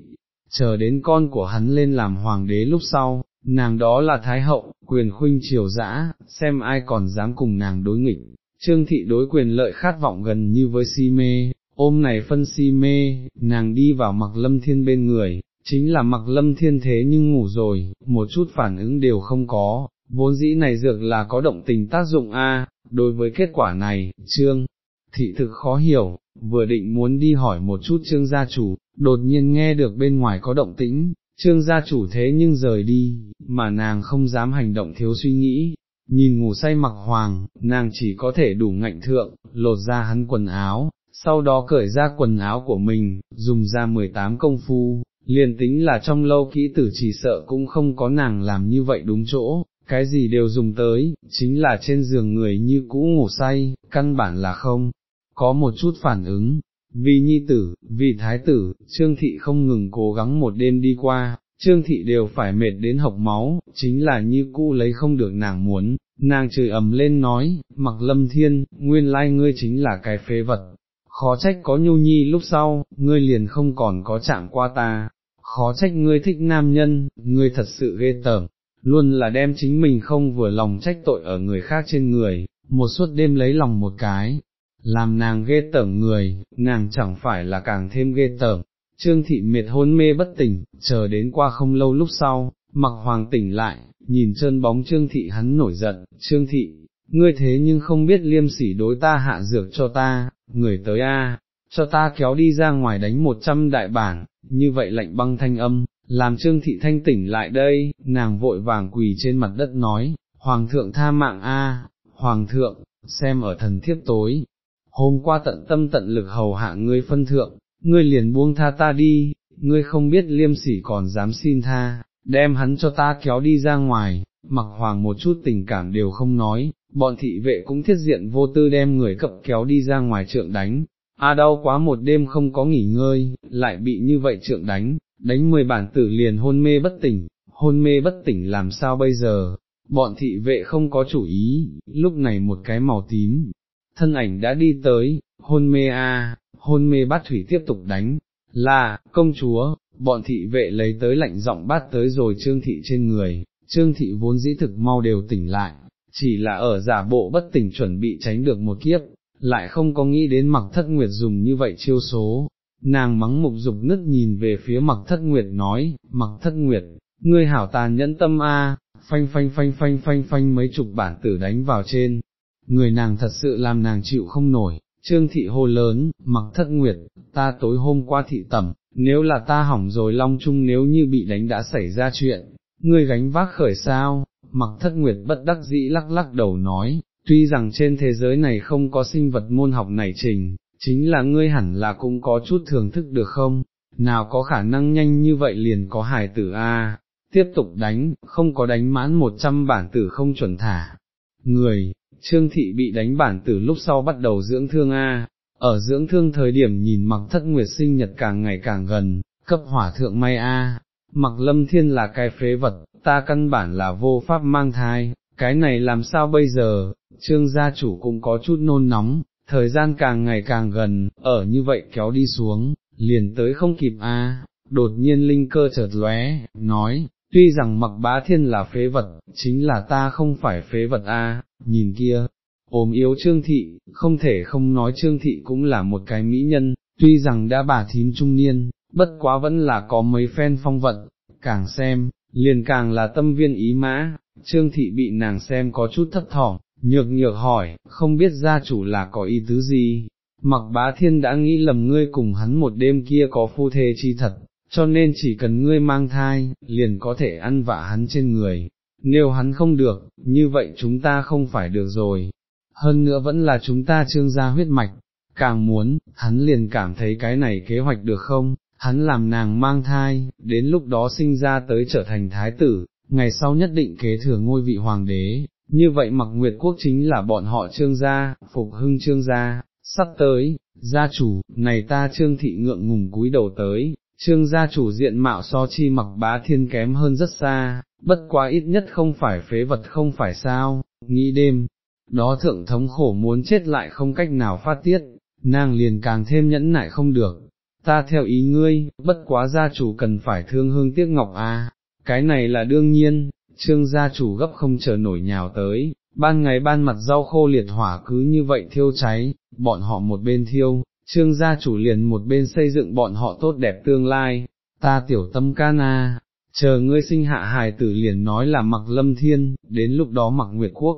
chờ đến con của hắn lên làm hoàng đế lúc sau, nàng đó là thái hậu, quyền khuynh triều dã, xem ai còn dám cùng nàng đối nghịch, trương thị đối quyền lợi khát vọng gần như với si mê, ôm này phân si mê, nàng đi vào mặc lâm thiên bên người, chính là mặc lâm thiên thế nhưng ngủ rồi, một chút phản ứng đều không có, vốn dĩ này dược là có động tình tác dụng a. đối với kết quả này, trương thị thực khó hiểu, vừa định muốn đi hỏi một chút trương gia chủ, đột nhiên nghe được bên ngoài có động tĩnh, trương gia chủ thế nhưng rời đi, mà nàng không dám hành động thiếu suy nghĩ, nhìn ngủ say mặc hoàng, nàng chỉ có thể đủ ngạnh thượng, lột ra hắn quần áo, sau đó cởi ra quần áo của mình, dùng ra 18 công phu, liền tính là trong lâu kỹ tử chỉ sợ cũng không có nàng làm như vậy đúng chỗ, cái gì đều dùng tới, chính là trên giường người như cũ ngủ say, căn bản là không, có một chút phản ứng, vì nhi tử, vì thái tử, Trương Thị không ngừng cố gắng một đêm đi qua, Trương Thị đều phải mệt đến học máu, chính là như cũ lấy không được nàng muốn, nàng chửi ầm lên nói, mặc lâm thiên, nguyên lai ngươi chính là cái phế vật, khó trách có nhu nhi lúc sau, ngươi liền không còn có chạm qua ta, khó trách ngươi thích nam nhân, ngươi thật sự ghê tởm, luôn là đem chính mình không vừa lòng trách tội ở người khác trên người, một suốt đêm lấy lòng một cái, làm nàng ghê tởm người, nàng chẳng phải là càng thêm ghê tởm. Trương thị mệt hôn mê bất tỉnh, chờ đến qua không lâu lúc sau, mặc hoàng tỉnh lại, nhìn chân bóng trương thị hắn nổi giận, trương thị, ngươi thế nhưng không biết liêm sỉ đối ta hạ dược cho ta, người tới a, cho ta kéo đi ra ngoài đánh một trăm đại bản, như vậy lạnh băng thanh âm, làm trương thị thanh tỉnh lại đây, nàng vội vàng quỳ trên mặt đất nói, Hoàng thượng tha mạng a, Hoàng thượng, xem ở thần thiếp tối, hôm qua tận tâm tận lực hầu hạ ngươi phân thượng, ngươi liền buông tha ta đi, ngươi không biết liêm sỉ còn dám xin tha, đem hắn cho ta kéo đi ra ngoài, mặc hoàng một chút tình cảm đều không nói, bọn thị vệ cũng thiết diện vô tư đem người cập kéo đi ra ngoài trượng đánh, a đau quá một đêm không có nghỉ ngơi, lại bị như vậy trượng đánh, đánh mười bản tử liền hôn mê bất tỉnh, hôn mê bất tỉnh làm sao bây giờ, bọn thị vệ không có chủ ý, lúc này một cái màu tím, thân ảnh đã đi tới, hôn mê a, hôn mê bát thủy tiếp tục đánh, là, công chúa, bọn thị vệ lấy tới lạnh giọng bát tới rồi trương thị trên người, trương thị vốn dĩ thực mau đều tỉnh lại, chỉ là ở giả bộ bất tỉnh chuẩn bị tránh được một kiếp, lại không có nghĩ đến mặc thất nguyệt dùng như vậy chiêu số. Nàng mắng mục dục nứt nhìn về phía mặc thất nguyệt nói, mặc thất nguyệt, ngươi hảo tàn nhẫn tâm a, phanh phanh phanh phanh phanh phanh mấy chục bản tử đánh vào trên, người nàng thật sự làm nàng chịu không nổi, trương thị hô lớn, mặc thất nguyệt, ta tối hôm qua thị tẩm, nếu là ta hỏng rồi long chung nếu như bị đánh đã xảy ra chuyện, ngươi gánh vác khởi sao, mặc thất nguyệt bất đắc dĩ lắc lắc đầu nói, tuy rằng trên thế giới này không có sinh vật môn học này trình, chính là ngươi hẳn là cũng có chút thưởng thức được không, nào có khả năng nhanh như vậy liền có hài tử a? Tiếp tục đánh, không có đánh mãn một trăm bản tử không chuẩn thả. Người, Trương Thị bị đánh bản tử lúc sau bắt đầu dưỡng thương A, ở dưỡng thương thời điểm nhìn mặc thất nguyệt sinh nhật càng ngày càng gần, cấp hỏa thượng may A, mặc lâm thiên là cái phế vật, ta căn bản là vô pháp mang thai, cái này làm sao bây giờ, trương gia chủ cũng có chút nôn nóng, thời gian càng ngày càng gần, ở như vậy kéo đi xuống, liền tới không kịp a. đột nhiên linh cơ chợt lóe, nói, tuy rằng mặc bá thiên là phế vật, chính là ta không phải phế vật a. nhìn kia, ốm yếu trương thị, không thể không nói trương thị cũng là một cái mỹ nhân, tuy rằng đã bà thím trung niên, bất quá vẫn là có mấy phen phong vận, càng xem, liền càng là tâm viên ý mã, trương thị bị nàng xem có chút thất thỏm, nhược nhược hỏi, không biết gia chủ là có ý tứ gì, mặc bá thiên đã nghĩ lầm ngươi cùng hắn một đêm kia có phu thê chi thật, cho nên chỉ cần ngươi mang thai, liền có thể ăn vạ hắn trên người, nếu hắn không được, như vậy chúng ta không phải được rồi, hơn nữa vẫn là chúng ta trương gia huyết mạch, càng muốn, hắn liền cảm thấy cái này kế hoạch được không, hắn làm nàng mang thai, đến lúc đó sinh ra tới trở thành thái tử, ngày sau nhất định kế thừa ngôi vị hoàng đế, như vậy mặc nguyệt quốc chính là bọn họ trương gia, phục hưng trương gia, sắp tới, gia chủ, này ta trương thị ngượng ngùng cúi đầu tới, trương gia chủ diện mạo so chi mặc bá thiên kém hơn rất xa, bất quá ít nhất không phải phế vật không phải sao, nghĩ đêm, đó thượng thống khổ muốn chết lại không cách nào phát tiết, nàng liền càng thêm nhẫn nại không được, ta theo ý ngươi, bất quá gia chủ cần phải thương hương tiếc ngọc à, cái này là đương nhiên, trương gia chủ gấp không chờ nổi nhào tới, ban ngày ban mặt rau khô liệt hỏa cứ như vậy thiêu cháy, bọn họ một bên thiêu, trương gia chủ liền một bên xây dựng bọn họ tốt đẹp tương lai, ta tiểu tâm ca na, chờ ngươi sinh hạ hài tử liền nói là mặc lâm thiên, đến lúc đó mặc nguyệt quốc,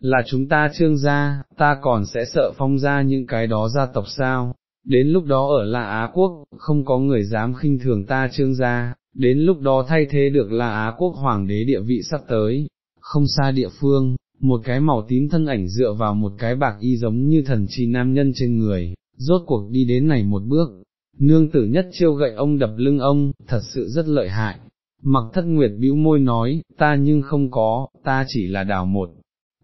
là chúng ta trương gia, ta còn sẽ sợ phong ra những cái đó gia tộc sao, đến lúc đó ở là Á quốc, không có người dám khinh thường ta trương gia, đến lúc đó thay thế được là Á quốc hoàng đế địa vị sắp tới, không xa địa phương, một cái màu tím thân ảnh dựa vào một cái bạc y giống như thần chi nam nhân trên người, rốt cuộc đi đến này một bước, nương tử nhất chiêu gậy ông đập lưng ông, thật sự rất lợi hại. Mặc thất nguyệt bĩu môi nói, ta nhưng không có, ta chỉ là đào một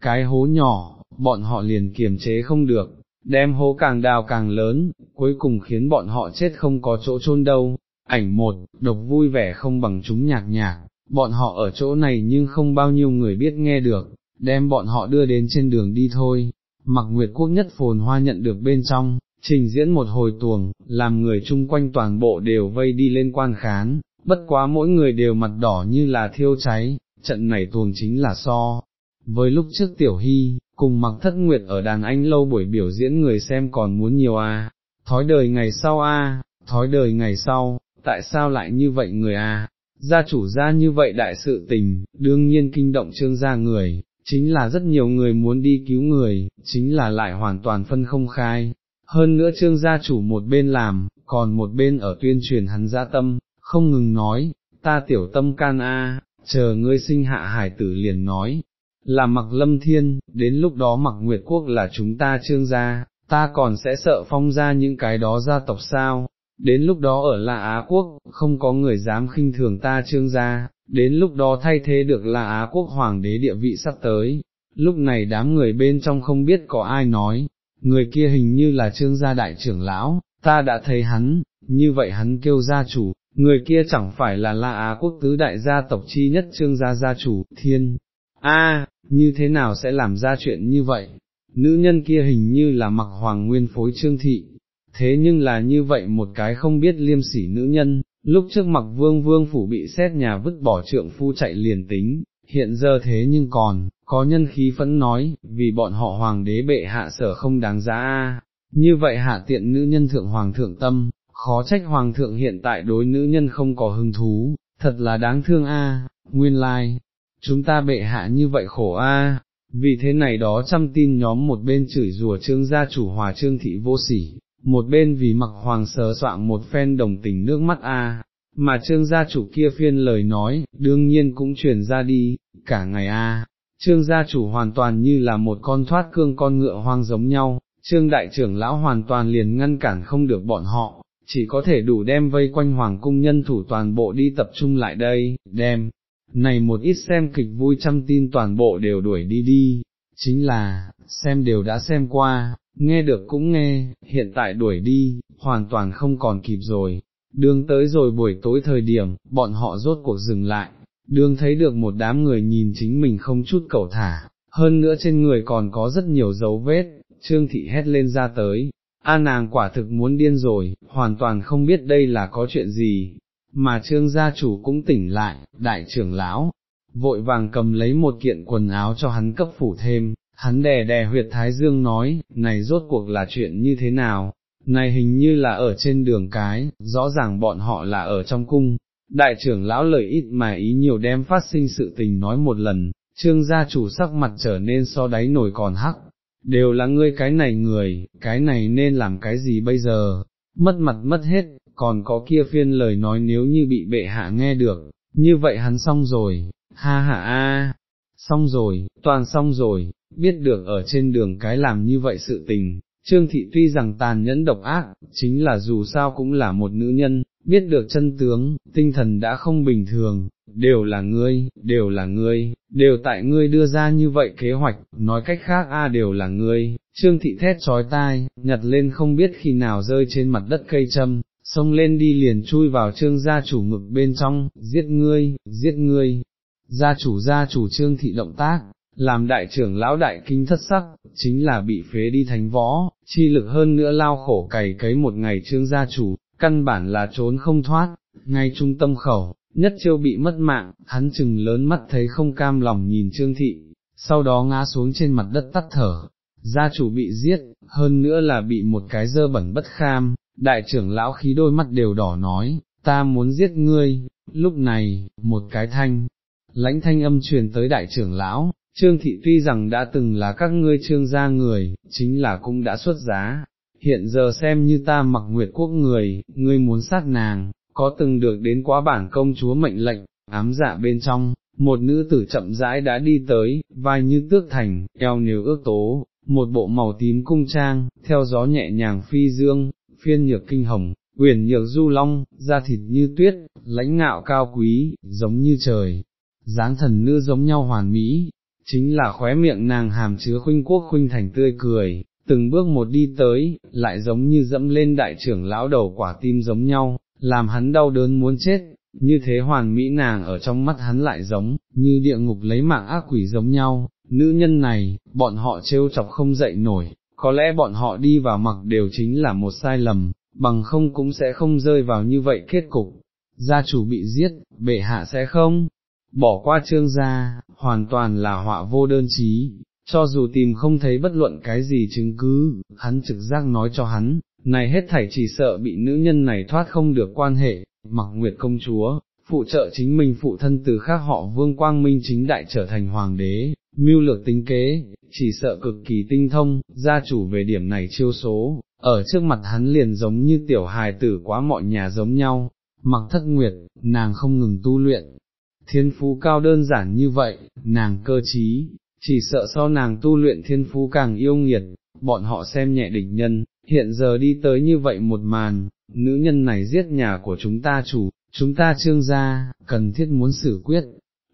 cái hố nhỏ, bọn họ liền kiềm chế không được, đem hố càng đào càng lớn, cuối cùng khiến bọn họ chết không có chỗ chôn đâu. Ảnh một, độc vui vẻ không bằng chúng nhạc nhạc, bọn họ ở chỗ này nhưng không bao nhiêu người biết nghe được, đem bọn họ đưa đến trên đường đi thôi. Mặc Nguyệt Quốc nhất phồn hoa nhận được bên trong, trình diễn một hồi tuồng, làm người chung quanh toàn bộ đều vây đi lên quan khán, bất quá mỗi người đều mặt đỏ như là thiêu cháy, trận này tuồng chính là so. Với lúc trước Tiểu Hy, cùng mặc thất nguyệt ở đàn anh lâu buổi biểu diễn người xem còn muốn nhiều à, thói đời ngày sau a, à, thói đời ngày sau, tại sao lại như vậy người à, gia chủ gia như vậy đại sự tình, đương nhiên kinh động trương gia người, chính là rất nhiều người muốn đi cứu người, chính là lại hoàn toàn phân không khai, hơn nữa trương gia chủ một bên làm, còn một bên ở tuyên truyền hắn gia tâm, không ngừng nói, ta tiểu tâm can a, chờ ngươi sinh hạ hải tử liền nói, là mặc lâm thiên, đến lúc đó mặc nguyệt quốc là chúng ta trương gia, ta còn sẽ sợ phong ra những cái đó gia tộc sao, đến lúc đó ở là Á quốc, không có người dám khinh thường ta trương gia, đến lúc đó thay thế được là Á quốc hoàng đế địa vị sắp tới, lúc này đám người bên trong không biết có ai nói, người kia hình như là trương gia đại trưởng lão, ta đã thấy hắn, như vậy hắn kêu gia chủ, người kia chẳng phải là La Á quốc tứ đại gia tộc chi nhất trương gia gia chủ, thiên, a như thế nào sẽ làm ra chuyện như vậy, nữ nhân kia hình như là mặc hoàng nguyên phối trương thị, thế nhưng là như vậy một cái không biết liêm sỉ nữ nhân, lúc trước mặc vương vương phủ bị xét nhà vứt bỏ trượng phu chạy liền tính, hiện giờ thế nhưng còn, có nhân khí phẫn nói, vì bọn họ hoàng đế bệ hạ sở không đáng giá a. như vậy hạ tiện nữ nhân thượng hoàng thượng tâm, khó trách hoàng thượng hiện tại đối nữ nhân không có hứng thú, thật là đáng thương a. nguyên lai, like chúng ta bệ hạ như vậy khổ a. À, vì thế này đó trăm tin nhóm một bên chửi rủa trương gia chủ hòa trương thị vô sỉ, một bên vì mặc hoàng sờ soạn một phen đồng tình nước mắt a. À, mà trương gia chủ kia phiên lời nói, đương nhiên cũng truyền ra đi, cả ngày a, à. trương gia chủ hoàn toàn như là một con thoát cương con ngựa hoang giống nhau, trương đại trưởng lão hoàn toàn liền ngăn cản không được bọn họ, chỉ có thể đủ đem vây quanh hoàng cung nhân thủ toàn bộ đi tập trung lại đây, đem, này một ít xem kịch vui trăm tin toàn bộ đều đuổi đi đi, chính là, xem đều đã xem qua, nghe được cũng nghe, hiện tại đuổi đi, hoàn toàn không còn kịp rồi, đương tới rồi buổi tối thời điểm, bọn họ rốt cuộc dừng lại, đương thấy được một đám người nhìn chính mình không chút cầu thả, hơn nữa trên người còn có rất nhiều dấu vết, trương thị hét lên ra tới, a nàng quả thực muốn điên rồi, hoàn toàn không biết đây là có chuyện gì, mà trương gia chủ cũng tỉnh lại, đại trưởng lão, vội vàng cầm lấy một kiện quần áo cho hắn cấp phủ thêm, hắn đè đè huyệt thái dương nói, này rốt cuộc là chuyện như thế nào, này hình như là ở trên đường cái, rõ ràng bọn họ là ở trong cung, đại trưởng lão lời ít mà ý nhiều đem phát sinh sự tình nói một lần, trương gia chủ sắc mặt trở nên so đáy nổi còn hắc, đều là ngươi cái này người, cái này nên làm cái gì bây giờ, mất mặt mất hết, còn có kia phiên lời nói nếu như bị bệ hạ nghe được, như vậy hắn xong rồi, ha ha a, xong rồi, toàn xong rồi, biết được ở trên đường cái làm như vậy sự tình, Trương Thị tuy rằng tàn nhẫn độc ác, chính là dù sao cũng là một nữ nhân, biết được chân tướng, tinh thần đã không bình thường, đều là ngươi, đều là ngươi, đều tại ngươi đưa ra như vậy kế hoạch, nói cách khác a đều là ngươi, Trương Thị thét trói tai, nhặt lên không biết khi nào rơi trên mặt đất cây châm, xông lên đi liền chui vào trương gia chủ ngực bên trong, giết ngươi, giết ngươi, gia chủ gia chủ trương thị động tác, làm đại trưởng lão đại kinh thất sắc, chính là bị phế đi thánh võ, chi lực hơn nữa lao khổ cày cấy một ngày trương gia chủ, căn bản là trốn không thoát, ngay trung tâm khẩu, nhất chiêu bị mất mạng, hắn chừng lớn mắt thấy không cam lòng nhìn trương thị, sau đó ngã xuống trên mặt đất tắt thở, gia chủ bị giết, hơn nữa là bị một cái dơ bẩn bất kham, đại trưởng lão khí đôi mắt đều đỏ nói, ta muốn giết ngươi, lúc này, một cái thanh, lãnh thanh âm truyền tới đại trưởng lão, Trương Thị tuy rằng đã từng là các ngươi trương gia người, chính là cũng đã xuất giá, hiện giờ xem như ta mặc nguyệt quốc người, ngươi muốn sát nàng, có từng được đến quá bản công chúa mệnh lệnh, ám dạ bên trong, một nữ tử chậm rãi đã đi tới, vai như tước thành, eo nếu ước tố, một bộ màu tím cung trang, theo gió nhẹ nhàng phi dương, phiên nhược kinh hồng, uyển nhược du long, da thịt như tuyết, lãnh ngạo cao quý, giống như trời, dáng thần nữ giống nhau hoàn mỹ, chính là khóe miệng nàng hàm chứa khuynh quốc khuynh thành tươi cười, từng bước một đi tới, lại giống như dẫm lên đại trưởng lão đầu quả tim giống nhau, làm hắn đau đớn muốn chết, như thế hoàn mỹ nàng ở trong mắt hắn lại giống, như địa ngục lấy mạng ác quỷ giống nhau, nữ nhân này, bọn họ trêu chọc không dậy nổi, có lẽ bọn họ đi vào mặc đều chính là một sai lầm, bằng không cũng sẽ không rơi vào như vậy kết cục. Gia chủ bị giết, bệ hạ sẽ không, bỏ qua trương gia, hoàn toàn là họa vô đơn chí, cho dù tìm không thấy bất luận cái gì chứng cứ, hắn trực giác nói cho hắn, này hết thảy chỉ sợ bị nữ nhân này thoát không được quan hệ, mặc nguyệt công chúa, phụ trợ chính mình phụ thân từ khác họ vương quang minh chính đại trở thành hoàng đế, mưu lược tính kế, chỉ sợ cực kỳ tinh thông, gia chủ về điểm này chiêu số, ở trước mặt hắn liền giống như tiểu hài tử quá mọi nhà giống nhau, mặc thất nguyệt, nàng không ngừng tu luyện. Thiên phú cao đơn giản như vậy, nàng cơ trí, chỉ sợ so nàng tu luyện thiên phú càng yêu nghiệt, bọn họ xem nhẹ địch nhân, hiện giờ đi tới như vậy một màn, nữ nhân này giết nhà của chúng ta chủ, chúng ta trương gia, cần thiết muốn xử quyết.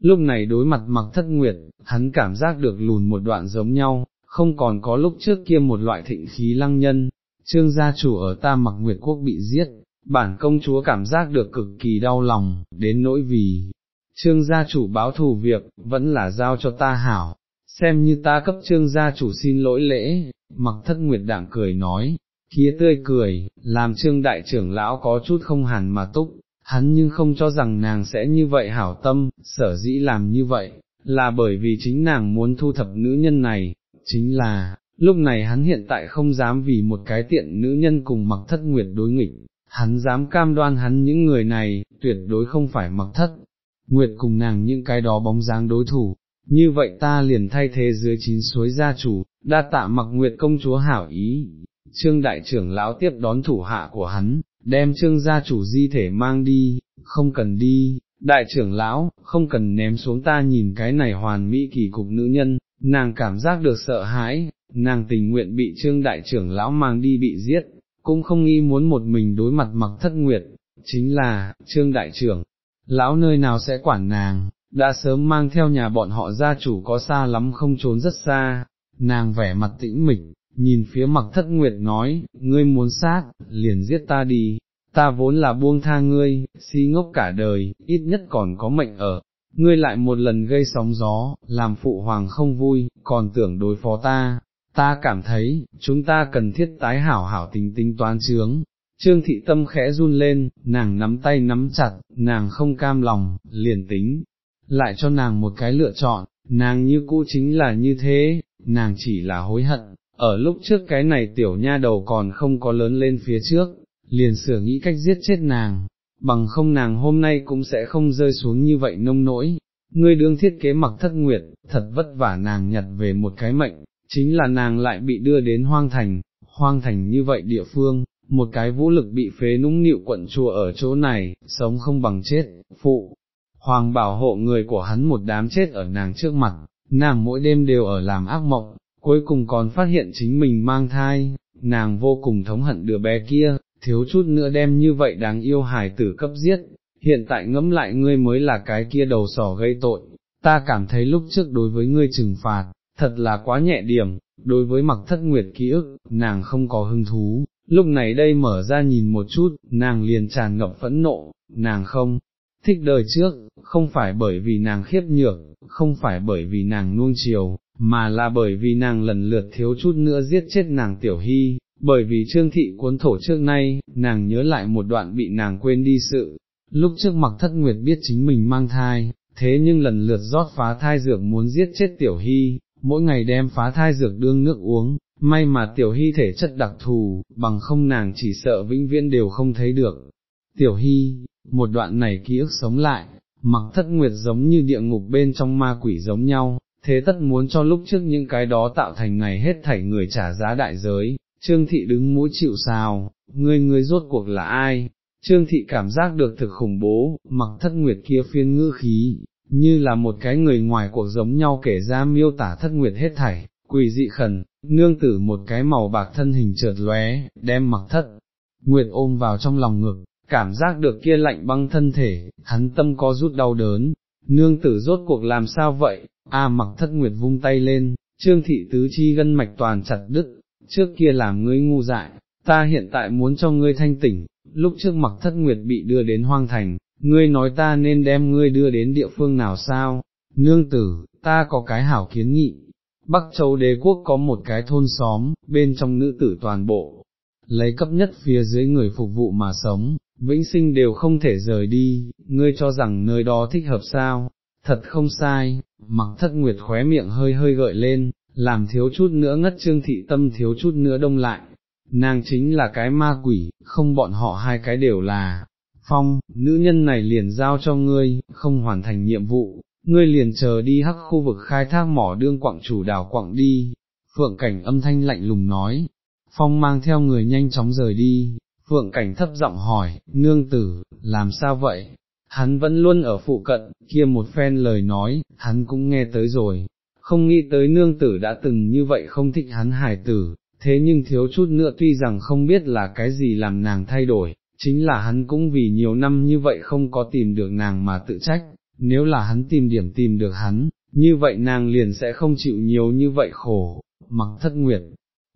Lúc này đối mặt mặc thất nguyệt, hắn cảm giác được lùn một đoạn giống nhau, không còn có lúc trước kia một loại thịnh khí lăng nhân, trương gia chủ ở ta mặc nguyệt quốc bị giết, bản công chúa cảm giác được cực kỳ đau lòng, đến nỗi vì, trương gia chủ báo thù việc, vẫn là giao cho ta hảo, xem như ta cấp trương gia chủ xin lỗi lễ, mặc thất nguyệt đảng cười nói, kia tươi cười, làm trương đại trưởng lão có chút không hẳn mà túc, hắn nhưng không cho rằng nàng sẽ như vậy hảo tâm, sở dĩ làm như vậy, là bởi vì chính nàng muốn thu thập nữ nhân này, chính là, lúc này hắn hiện tại không dám vì một cái tiện nữ nhân cùng mặc thất nguyệt đối nghịch, hắn dám cam đoan hắn những người này, tuyệt đối không phải mặc thất, nguyệt cùng nàng những cái đó bóng dáng đối thủ, như vậy ta liền thay thế dưới chín suối gia chủ, đa tạ mặc nguyệt công chúa hảo ý, trương đại trưởng lão tiếp đón thủ hạ của hắn, đem trương gia chủ di thể mang đi, không cần đi, đại trưởng lão, không cần ném xuống ta nhìn cái này hoàn mỹ kỳ cục nữ nhân, nàng cảm giác được sợ hãi, nàng tình nguyện bị trương đại trưởng lão mang đi bị giết, cũng không nghĩ muốn một mình đối mặt mặc thất nguyệt, chính là, trương đại trưởng, lão nơi nào sẽ quản nàng, đã sớm mang theo nhà bọn họ gia chủ có xa lắm không trốn rất xa, nàng vẻ mặt tĩnh mịch, nhìn phía mặc thất nguyệt nói, ngươi muốn sát, liền giết ta đi, ta vốn là buông tha ngươi, si ngốc cả đời, ít nhất còn có mệnh ở, ngươi lại một lần gây sóng gió, làm phụ hoàng không vui, còn tưởng đối phó ta, ta cảm thấy, chúng ta cần thiết tái hảo hảo tính tính toán chướng. Trương thị tâm khẽ run lên, nàng nắm tay nắm chặt, nàng không cam lòng, liền tính, lại cho nàng một cái lựa chọn, nàng như cũ chính là như thế, nàng chỉ là hối hận, ở lúc trước cái này tiểu nha đầu còn không có lớn lên phía trước, liền sửa nghĩ cách giết chết nàng, bằng không nàng hôm nay cũng sẽ không rơi xuống như vậy nông nỗi. Ngươi đương thiết kế mặc thất nguyệt, thật vất vả nàng nhặt về một cái mệnh, chính là nàng lại bị đưa đến hoang thành, hoang thành như vậy địa phương, một cái vũ lực bị phế nũng nịu quận chùa ở chỗ này, sống không bằng chết, phụ. Hoàng bảo hộ người của hắn một đám chết ở nàng trước mặt, nàng mỗi đêm đều ở làm ác mộng, cuối cùng còn phát hiện chính mình mang thai, nàng vô cùng thống hận đứa bé kia, thiếu chút nữa đem như vậy đáng yêu hài tử cấp giết, hiện tại ngẫm lại ngươi mới là cái kia đầu sỏ gây tội, ta cảm thấy lúc trước đối với ngươi trừng phạt, thật là quá nhẹ điểm, đối với mặc thất nguyệt ký ức, nàng không có hứng thú, lúc này đây mở ra nhìn một chút, nàng liền tràn ngập phẫn nộ, nàng không thích đời trước, không phải bởi vì nàng khiếp nhược, không phải bởi vì nàng nuông chiều, mà là bởi vì nàng lần lượt thiếu chút nữa giết chết nàng tiểu hy, bởi vì trương thị cuốn thổ trước nay, nàng nhớ lại một đoạn bị nàng quên đi sự, lúc trước mặc thất nguyệt biết chính mình mang thai, thế nhưng lần lượt rót phá thai dược muốn giết chết tiểu hy, mỗi ngày đem phá thai dược đương nước uống, may mà tiểu hy thể chất đặc thù, bằng không nàng chỉ sợ vĩnh viễn đều không thấy được. Tiểu hy, một đoạn này ký ức sống lại, mặc thất nguyệt giống như địa ngục bên trong ma quỷ giống nhau, thế tất muốn cho lúc trước những cái đó tạo thành ngày hết thảy người trả giá đại giới, Trương Thị đứng mũi chịu sào, ngươi ngươi rốt cuộc là ai? Trương Thị cảm giác được thực khủng bố, mặc thất nguyệt kia phiên ngữ khí, như là một cái người ngoài cuộc giống nhau kể ra miêu tả thất nguyệt hết thảy, quỳ dị khẩn, nương tử một cái màu bạc thân hình trượt lóe, đem mặc thất, nguyệt ôm vào trong lòng ngực, cảm giác được kia lạnh băng thân thể, hắn tâm có rút đau đớn, nương tử rốt cuộc làm sao vậy, a mặc thất nguyệt vung tay lên, trương thị tứ chi gân mạch toàn chặt đứt, trước kia làm ngươi ngu dại, ta hiện tại muốn cho ngươi thanh tỉnh, lúc trước mặc thất nguyệt bị đưa đến hoang thành, ngươi nói ta nên đem ngươi đưa đến địa phương nào sao, nương tử, ta có cái hảo kiến nghị, Bắc Châu đế quốc có một cái thôn xóm, bên trong nữ tử toàn bộ, lấy cấp nhất phía dưới người phục vụ mà sống, vĩnh sinh đều không thể rời đi, ngươi cho rằng nơi đó thích hợp sao, thật không sai, mặc thất nguyệt khóe miệng hơi hơi gợi lên, làm thiếu chút nữa ngất trương thị tâm thiếu chút nữa đông lại, nàng chính là cái ma quỷ, không bọn họ hai cái đều là, phong, nữ nhân này liền giao cho ngươi, không hoàn thành nhiệm vụ, ngươi liền chờ đi hắc khu vực khai thác mỏ đương quặng chủ đảo quặng đi, phượng cảnh âm thanh lạnh lùng nói, phong mang theo người nhanh chóng rời đi, phượng cảnh thấp giọng hỏi, nương tử, làm sao vậy? Hắn vẫn luôn ở phụ cận, kia một phen lời nói, hắn cũng nghe tới rồi, không nghĩ tới nương tử đã từng như vậy không thích hắn hài tử, thế nhưng thiếu chút nữa tuy rằng không biết là cái gì làm nàng thay đổi, chính là hắn cũng vì nhiều năm như vậy không có tìm được nàng mà tự trách, nếu là hắn tìm điểm tìm được hắn, như vậy nàng liền sẽ không chịu nhiều như vậy khổ, mặc thất nguyệt,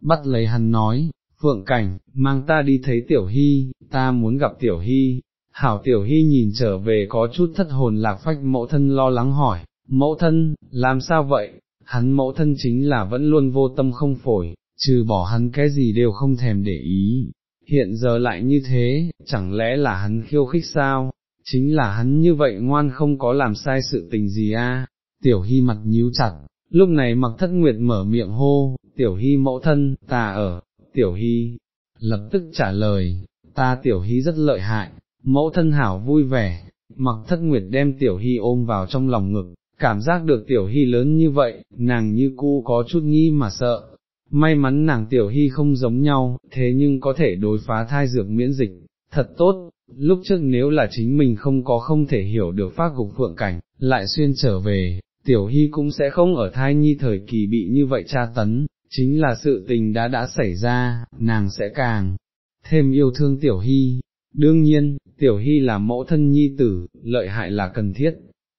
bắt lấy hắn nói, phượng cảnh, mang ta đi thấy tiểu hy, ta muốn gặp tiểu hy, hảo tiểu hy nhìn trở về có chút thất hồn lạc phách mẫu thân lo lắng hỏi, mẫu thân, làm sao vậy, hắn mẫu thân chính là vẫn luôn vô tâm không phổi, trừ bỏ hắn cái gì đều không thèm để ý, hiện giờ lại như thế, chẳng lẽ là hắn khiêu khích sao, chính là hắn như vậy ngoan không có làm sai sự tình gì a. tiểu hy mặt nhíu chặt, lúc này mặc thất nguyệt mở miệng hô, tiểu hy mẫu thân, ta ở, tiểu hy, lập tức trả lời, ta tiểu hy rất lợi hại, mẫu thân hảo vui vẻ, mặc thất nguyệt đem tiểu hy ôm vào trong lòng ngực, cảm giác được tiểu hy lớn như vậy, nàng như cu có chút nghi mà sợ, may mắn nàng tiểu hy không giống nhau, thế nhưng có thể đối phá thai dược miễn dịch, thật tốt, lúc trước nếu là chính mình không có không thể hiểu được phát gục phượng cảnh, lại xuyên trở về, tiểu hy cũng sẽ không ở thai nhi thời kỳ bị như vậy tra tấn, chính là sự tình đã đã xảy ra, nàng sẽ càng thêm yêu thương tiểu hy. Đương nhiên, tiểu hy là mẫu thân nhi tử, lợi hại là cần thiết.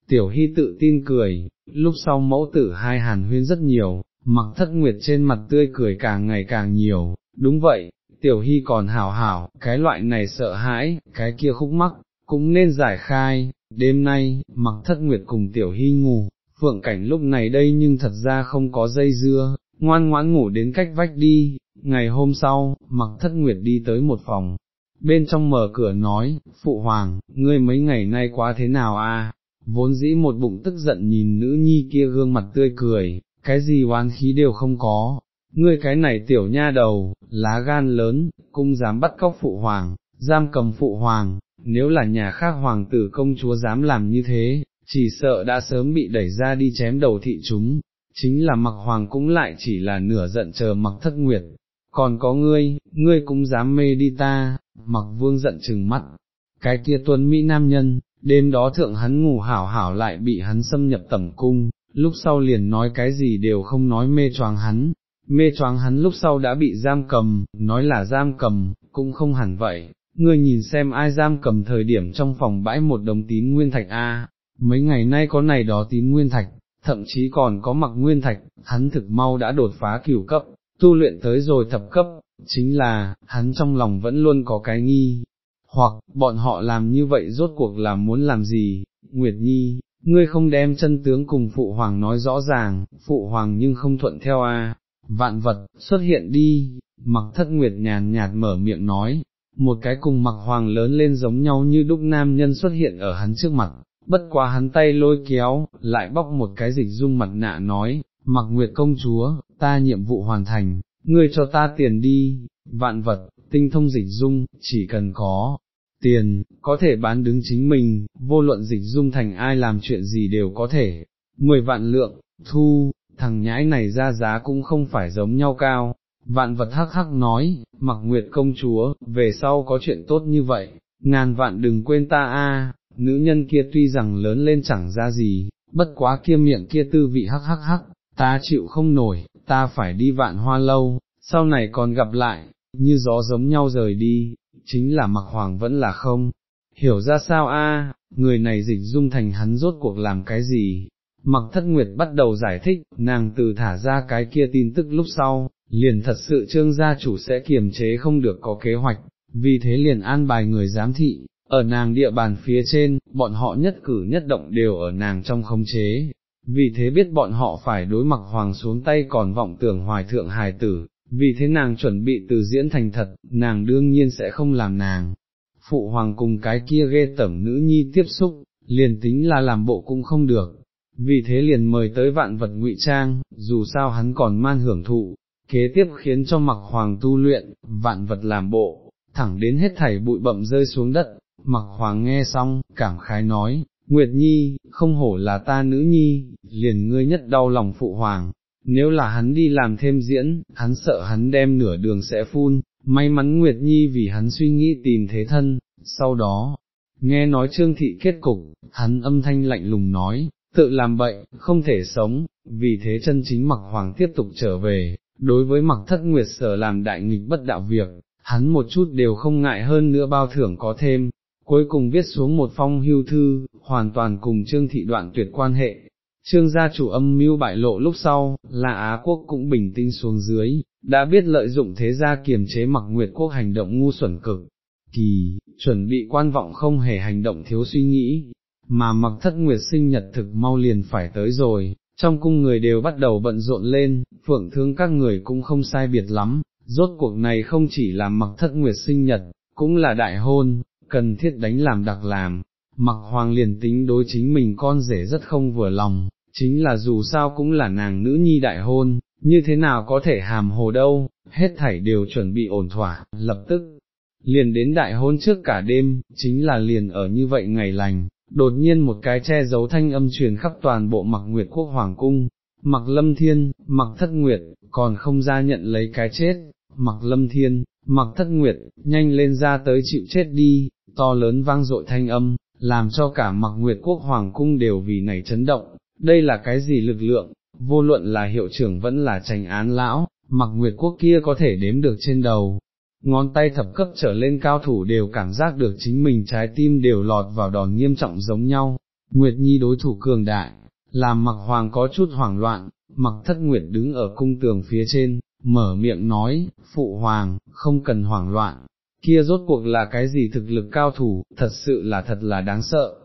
Tiểu hy tự tin cười, lúc sau mẫu tử hai hàn huyên rất nhiều, mặc thất nguyệt trên mặt tươi cười càng ngày càng nhiều, đúng vậy, tiểu hy còn hảo hảo, cái loại này sợ hãi, cái kia khúc mắc, cũng nên giải khai, đêm nay, mặc thất nguyệt cùng tiểu hy ngủ, phượng cảnh lúc này đây nhưng thật ra không có dây dưa, ngoan ngoãn ngủ đến cách vách đi, ngày hôm sau, mặc thất nguyệt đi tới một phòng, bên trong mở cửa nói, phụ hoàng, ngươi mấy ngày nay quá thế nào a? Vốn dĩ một bụng tức giận nhìn nữ nhi kia gương mặt tươi cười, cái gì oán khí đều không có, ngươi cái này tiểu nha đầu, lá gan lớn, cũng dám bắt cóc phụ hoàng, giam cầm phụ hoàng, nếu là nhà khác hoàng tử công chúa dám làm như thế, chỉ sợ đã sớm bị đẩy ra đi chém đầu thị chúng, chính là mặc hoàng cũng lại chỉ là nửa giận chờ mặc thất nguyệt, còn có ngươi, ngươi cũng dám mê đi ta, mặc vương giận trừng mắt, cái kia tuấn Mỹ nam nhân, đêm đó thượng hắn ngủ hảo hảo lại bị hắn xâm nhập tẩm cung, lúc sau liền nói cái gì đều không nói mê choáng hắn, mê choáng hắn lúc sau đã bị giam cầm, nói là giam cầm, cũng không hẳn vậy, ngươi nhìn xem ai giam cầm thời điểm trong phòng bãi một đồng tín nguyên thạch A, mấy ngày nay có này đó tín nguyên thạch, thậm chí còn có mặc nguyên thạch, hắn thực mau đã đột phá cửu cấp, tu luyện tới rồi thập cấp, chính là, hắn trong lòng vẫn luôn có cái nghi, hoặc, bọn họ làm như vậy rốt cuộc là muốn làm gì, Nguyệt Nhi, ngươi không đem chân tướng cùng Phụ Hoàng nói rõ ràng, Phụ Hoàng nhưng không thuận theo a. vạn vật, xuất hiện đi, mặc thất Nguyệt nhàn nhạt mở miệng nói, một cái cùng mặc Hoàng lớn lên giống nhau như đúc nam nhân xuất hiện ở hắn trước mặt, bất quá hắn tay lôi kéo, lại bóc một cái dịch dung mặt nạ nói, mặc nguyệt công chúa, ta nhiệm vụ hoàn thành, ngươi cho ta tiền đi, vạn vật, tinh thông dịch dung, chỉ cần có tiền, có thể bán đứng chính mình, vô luận dịch dung thành ai làm chuyện gì đều có thể, mười vạn lượng, thu, thằng nhãi này ra giá cũng không phải giống nhau cao. Vạn vật hắc hắc nói, mặc nguyệt công chúa, về sau có chuyện tốt như vậy, ngàn vạn đừng quên ta a. Nữ nhân kia tuy rằng lớn lên chẳng ra gì, bất quá kia miệng kia tư vị hắc hắc hắc, ta chịu không nổi, ta phải đi vạn hoa lâu, sau này còn gặp lại, như gió giống nhau rời đi, chính là mặc hoàng vẫn là không, hiểu ra sao a? Người này dịch dung thành hắn rốt cuộc làm cái gì. Mặc thất nguyệt bắt đầu giải thích, nàng từ thả ra cái kia tin tức lúc sau, liền thật sự trương gia chủ sẽ kiềm chế không được có kế hoạch, vì thế liền an bài người giám thị, ở nàng địa bàn phía trên, bọn họ nhất cử nhất động đều ở nàng trong khống chế, vì thế biết bọn họ phải đối mặt hoàng xuống tay còn vọng tưởng hoài thượng hài tử, vì thế nàng chuẩn bị từ diễn thành thật, nàng đương nhiên sẽ không làm nàng. Phụ hoàng cùng cái kia ghê tẩm nữ nhi tiếp xúc, liền tính là làm bộ cũng không được, vì thế liền mời tới vạn vật ngụy trang, dù sao hắn còn man hưởng thụ, kế tiếp khiến cho mặc hoàng tu luyện, vạn vật làm bộ, thẳng đến hết thảy bụi bậm rơi xuống đất, mặc hoàng nghe xong, cảm khái nói, Nguyệt Nhi, không hổ là ta nữ nhi, liền ngươi nhất đau lòng phụ hoàng, nếu là hắn đi làm thêm diễn, hắn sợ hắn đem nửa đường sẽ phun, may mắn Nguyệt Nhi vì hắn suy nghĩ tìm thế thân, sau đó, nghe nói trương thị kết cục, hắn âm thanh lạnh lùng nói, tự làm bậy, không thể sống, vì thế chân chính mặc hoàng tiếp tục trở về, đối với mặc thất nguyệt sở làm đại nghịch bất đạo việc, hắn một chút đều không ngại hơn nữa bao thưởng có thêm, cuối cùng viết xuống một phong hưu thư, hoàn toàn cùng trương thị đoạn tuyệt quan hệ. Trương gia chủ âm mưu bại lộ lúc sau, là Á quốc cũng bình tĩnh xuống dưới, đã biết lợi dụng thế gia kiềm chế mặc nguyệt quốc hành động ngu xuẩn cực, kỳ, chuẩn bị quan vọng không hề hành động thiếu suy nghĩ, mà mặc thất nguyệt sinh nhật thực mau liền phải tới rồi, trong cung người đều bắt đầu bận rộn lên, phượng thương các người cũng không sai biệt lắm, rốt cuộc này không chỉ là mặc thất nguyệt sinh nhật, cũng là đại hôn, cần thiết đánh làm đặc làm, mặc hoàng liền tính đối chính mình con rể rất không vừa lòng, chính là dù sao cũng là nàng nữ nhi đại hôn, như thế nào có thể hàm hồ đâu, hết thảy đều chuẩn bị ổn thỏa, lập tức, liền đến đại hôn trước cả đêm, chính là liền ở như vậy ngày lành, đột nhiên một cái che giấu thanh âm truyền khắp toàn bộ mặc nguyệt quốc hoàng cung, mặc lâm thiên, mặc thất nguyệt, còn không ra nhận lấy cái chết, mặc lâm thiên, mặc thất nguyệt, nhanh lên ra tới chịu chết đi, to lớn vang dội thanh âm, làm cho cả mặc nguyệt quốc hoàng cung đều vì này chấn động, đây là cái gì lực lượng, vô luận là hiệu trưởng vẫn là tranh án lão, mặc nguyệt quốc kia có thể đếm được trên đầu. Ngón tay thập cấp trở lên cao thủ đều cảm giác được chính mình trái tim đều lọt vào đòn nghiêm trọng giống nhau, Nguyệt Nhi đối thủ cường đại, làm mặc hoàng có chút hoảng loạn, mặc thất Nguyệt đứng ở cung tường phía trên, mở miệng nói, phụ hoàng, không cần hoảng loạn, kia rốt cuộc là cái gì thực lực cao thủ, thật sự là thật là đáng sợ.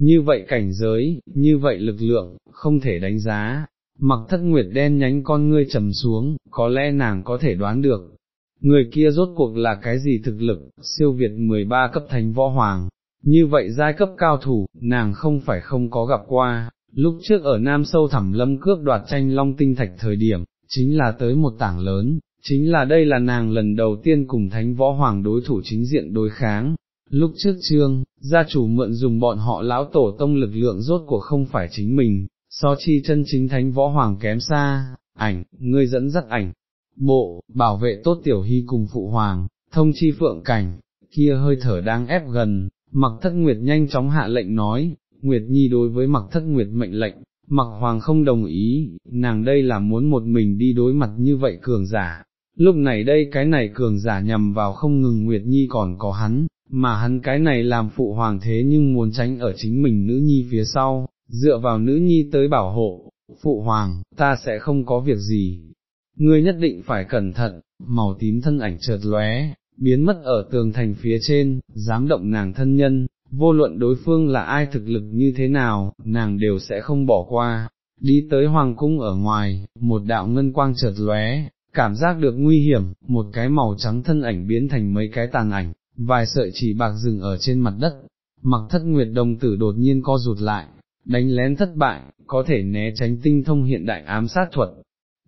Như vậy cảnh giới, như vậy lực lượng, không thể đánh giá, mặc thất nguyệt đen nhánh con ngươi trầm xuống, có lẽ nàng có thể đoán được. Người kia rốt cuộc là cái gì thực lực, siêu việt 13 cấp thành võ hoàng, như vậy giai cấp cao thủ, nàng không phải không có gặp qua, lúc trước ở Nam Sâu Thẳm Lâm cướp đoạt tranh long tinh thạch thời điểm, chính là tới một tảng lớn, chính là đây là nàng lần đầu tiên cùng thánh võ hoàng đối thủ chính diện đối kháng. Lúc trước trương, gia chủ mượn dùng bọn họ lão tổ tông lực lượng rốt của không phải chính mình, so chi chân chính thánh võ hoàng kém xa, ảnh, ngươi dẫn dắt ảnh, bộ, bảo vệ tốt tiểu hy cùng phụ hoàng, thông chi phượng cảnh, kia hơi thở đang ép gần, mặc thất nguyệt nhanh chóng hạ lệnh nói, Nguyệt Nhi đối với mặc thất nguyệt mệnh lệnh, mặc hoàng không đồng ý, nàng đây là muốn một mình đi đối mặt như vậy cường giả, lúc này đây cái này cường giả nhằm vào không ngừng Nguyệt Nhi còn có hắn, mà hắn cái này làm phụ hoàng thế nhưng muốn tránh ở chính mình nữ nhi phía sau, dựa vào nữ nhi tới bảo hộ, phụ hoàng, ta sẽ không có việc gì, ngươi nhất định phải cẩn thận, màu tím thân ảnh chợt lóe, biến mất ở tường thành phía trên, dám động nàng thân nhân, vô luận đối phương là ai thực lực như thế nào, nàng đều sẽ không bỏ qua. Đi tới hoàng cung ở ngoài, một đạo ngân quang chợt lóe, cảm giác được nguy hiểm, một cái màu trắng thân ảnh biến thành mấy cái tàn ảnh, vài sợi chỉ bạc rừng ở trên mặt đất, mặc thất nguyệt đồng tử đột nhiên co rụt lại, đánh lén thất bại, có thể né tránh tinh thông hiện đại ám sát thuật.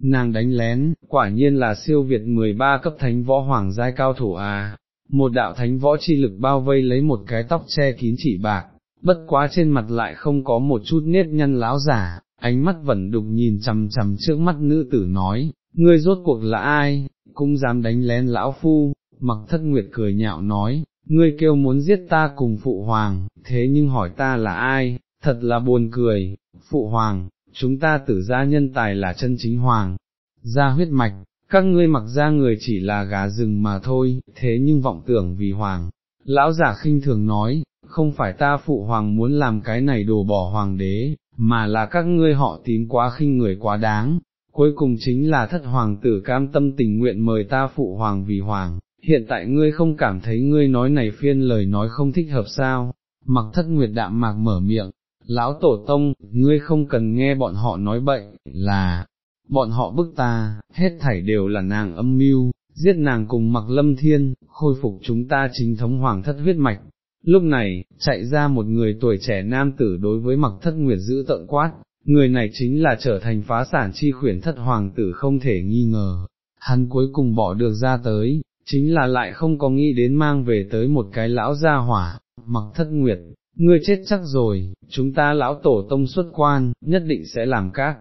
Nàng đánh lén, quả nhiên là siêu việt 13 cấp thánh võ hoàng giai cao thủ à, một đạo thánh võ chi lực bao vây lấy một cái tóc che kín chỉ bạc, bất quá trên mặt lại không có một chút nếp nhăn láo giả, ánh mắt vẫn đục nhìn chằm chằm trước mắt nữ tử nói, ngươi rốt cuộc là ai, cũng dám đánh lén lão phu, mặc thất nguyệt cười nhạo nói, ngươi kêu muốn giết ta cùng phụ hoàng, thế nhưng hỏi ta là ai, thật là buồn cười, phụ hoàng, chúng ta tử gia nhân tài là chân chính hoàng, gia huyết mạch, các ngươi mặc ra người chỉ là gà rừng mà thôi, thế nhưng vọng tưởng vì hoàng. Lão giả khinh thường nói, không phải ta phụ hoàng muốn làm cái này đồ bỏ hoàng đế, mà là các ngươi họ tím quá khinh người quá đáng, cuối cùng chính là thất hoàng tử cam tâm tình nguyện mời ta phụ hoàng vì hoàng, hiện tại ngươi không cảm thấy ngươi nói này phiên lời nói không thích hợp sao, mặc thất nguyệt đạm mạc mở miệng, lão tổ tông, ngươi không cần nghe bọn họ nói bậy, là, bọn họ bức ta, hết thảy đều là nàng âm mưu, giết nàng cùng mặc lâm thiên, khôi phục chúng ta chính thống hoàng thất huyết mạch. Lúc này, chạy ra một người tuổi trẻ nam tử đối với mặc thất nguyệt giữ tận quát, người này chính là trở thành phá sản chi khuyển thất hoàng tử không thể nghi ngờ, hắn cuối cùng bỏ được ra tới, chính là lại không có nghĩ đến mang về tới một cái lão gia hỏa, mặc thất nguyệt, ngươi chết chắc rồi, chúng ta lão tổ tông xuất quan, nhất định sẽ làm các,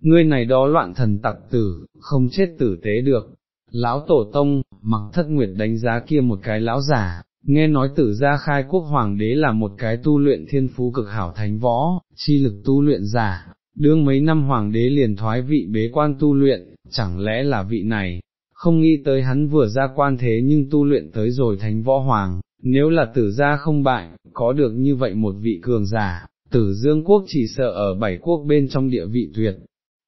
ngươi này đó loạn thần tặc tử, không chết tử tế được. Lão tổ tông, mặc thất nguyệt đánh giá kia một cái lão giả, nghe nói tử gia khai quốc hoàng đế là một cái tu luyện thiên phú cực hảo thánh võ, chi lực tu luyện giả, đương mấy năm hoàng đế liền thoái vị bế quan tu luyện, chẳng lẽ là vị này, không nghĩ tới hắn vừa ra quan thế nhưng tu luyện tới rồi thánh võ hoàng, nếu là tử gia không bại, có được như vậy một vị cường giả, tử dương quốc chỉ sợ ở bảy quốc bên trong địa vị tuyệt,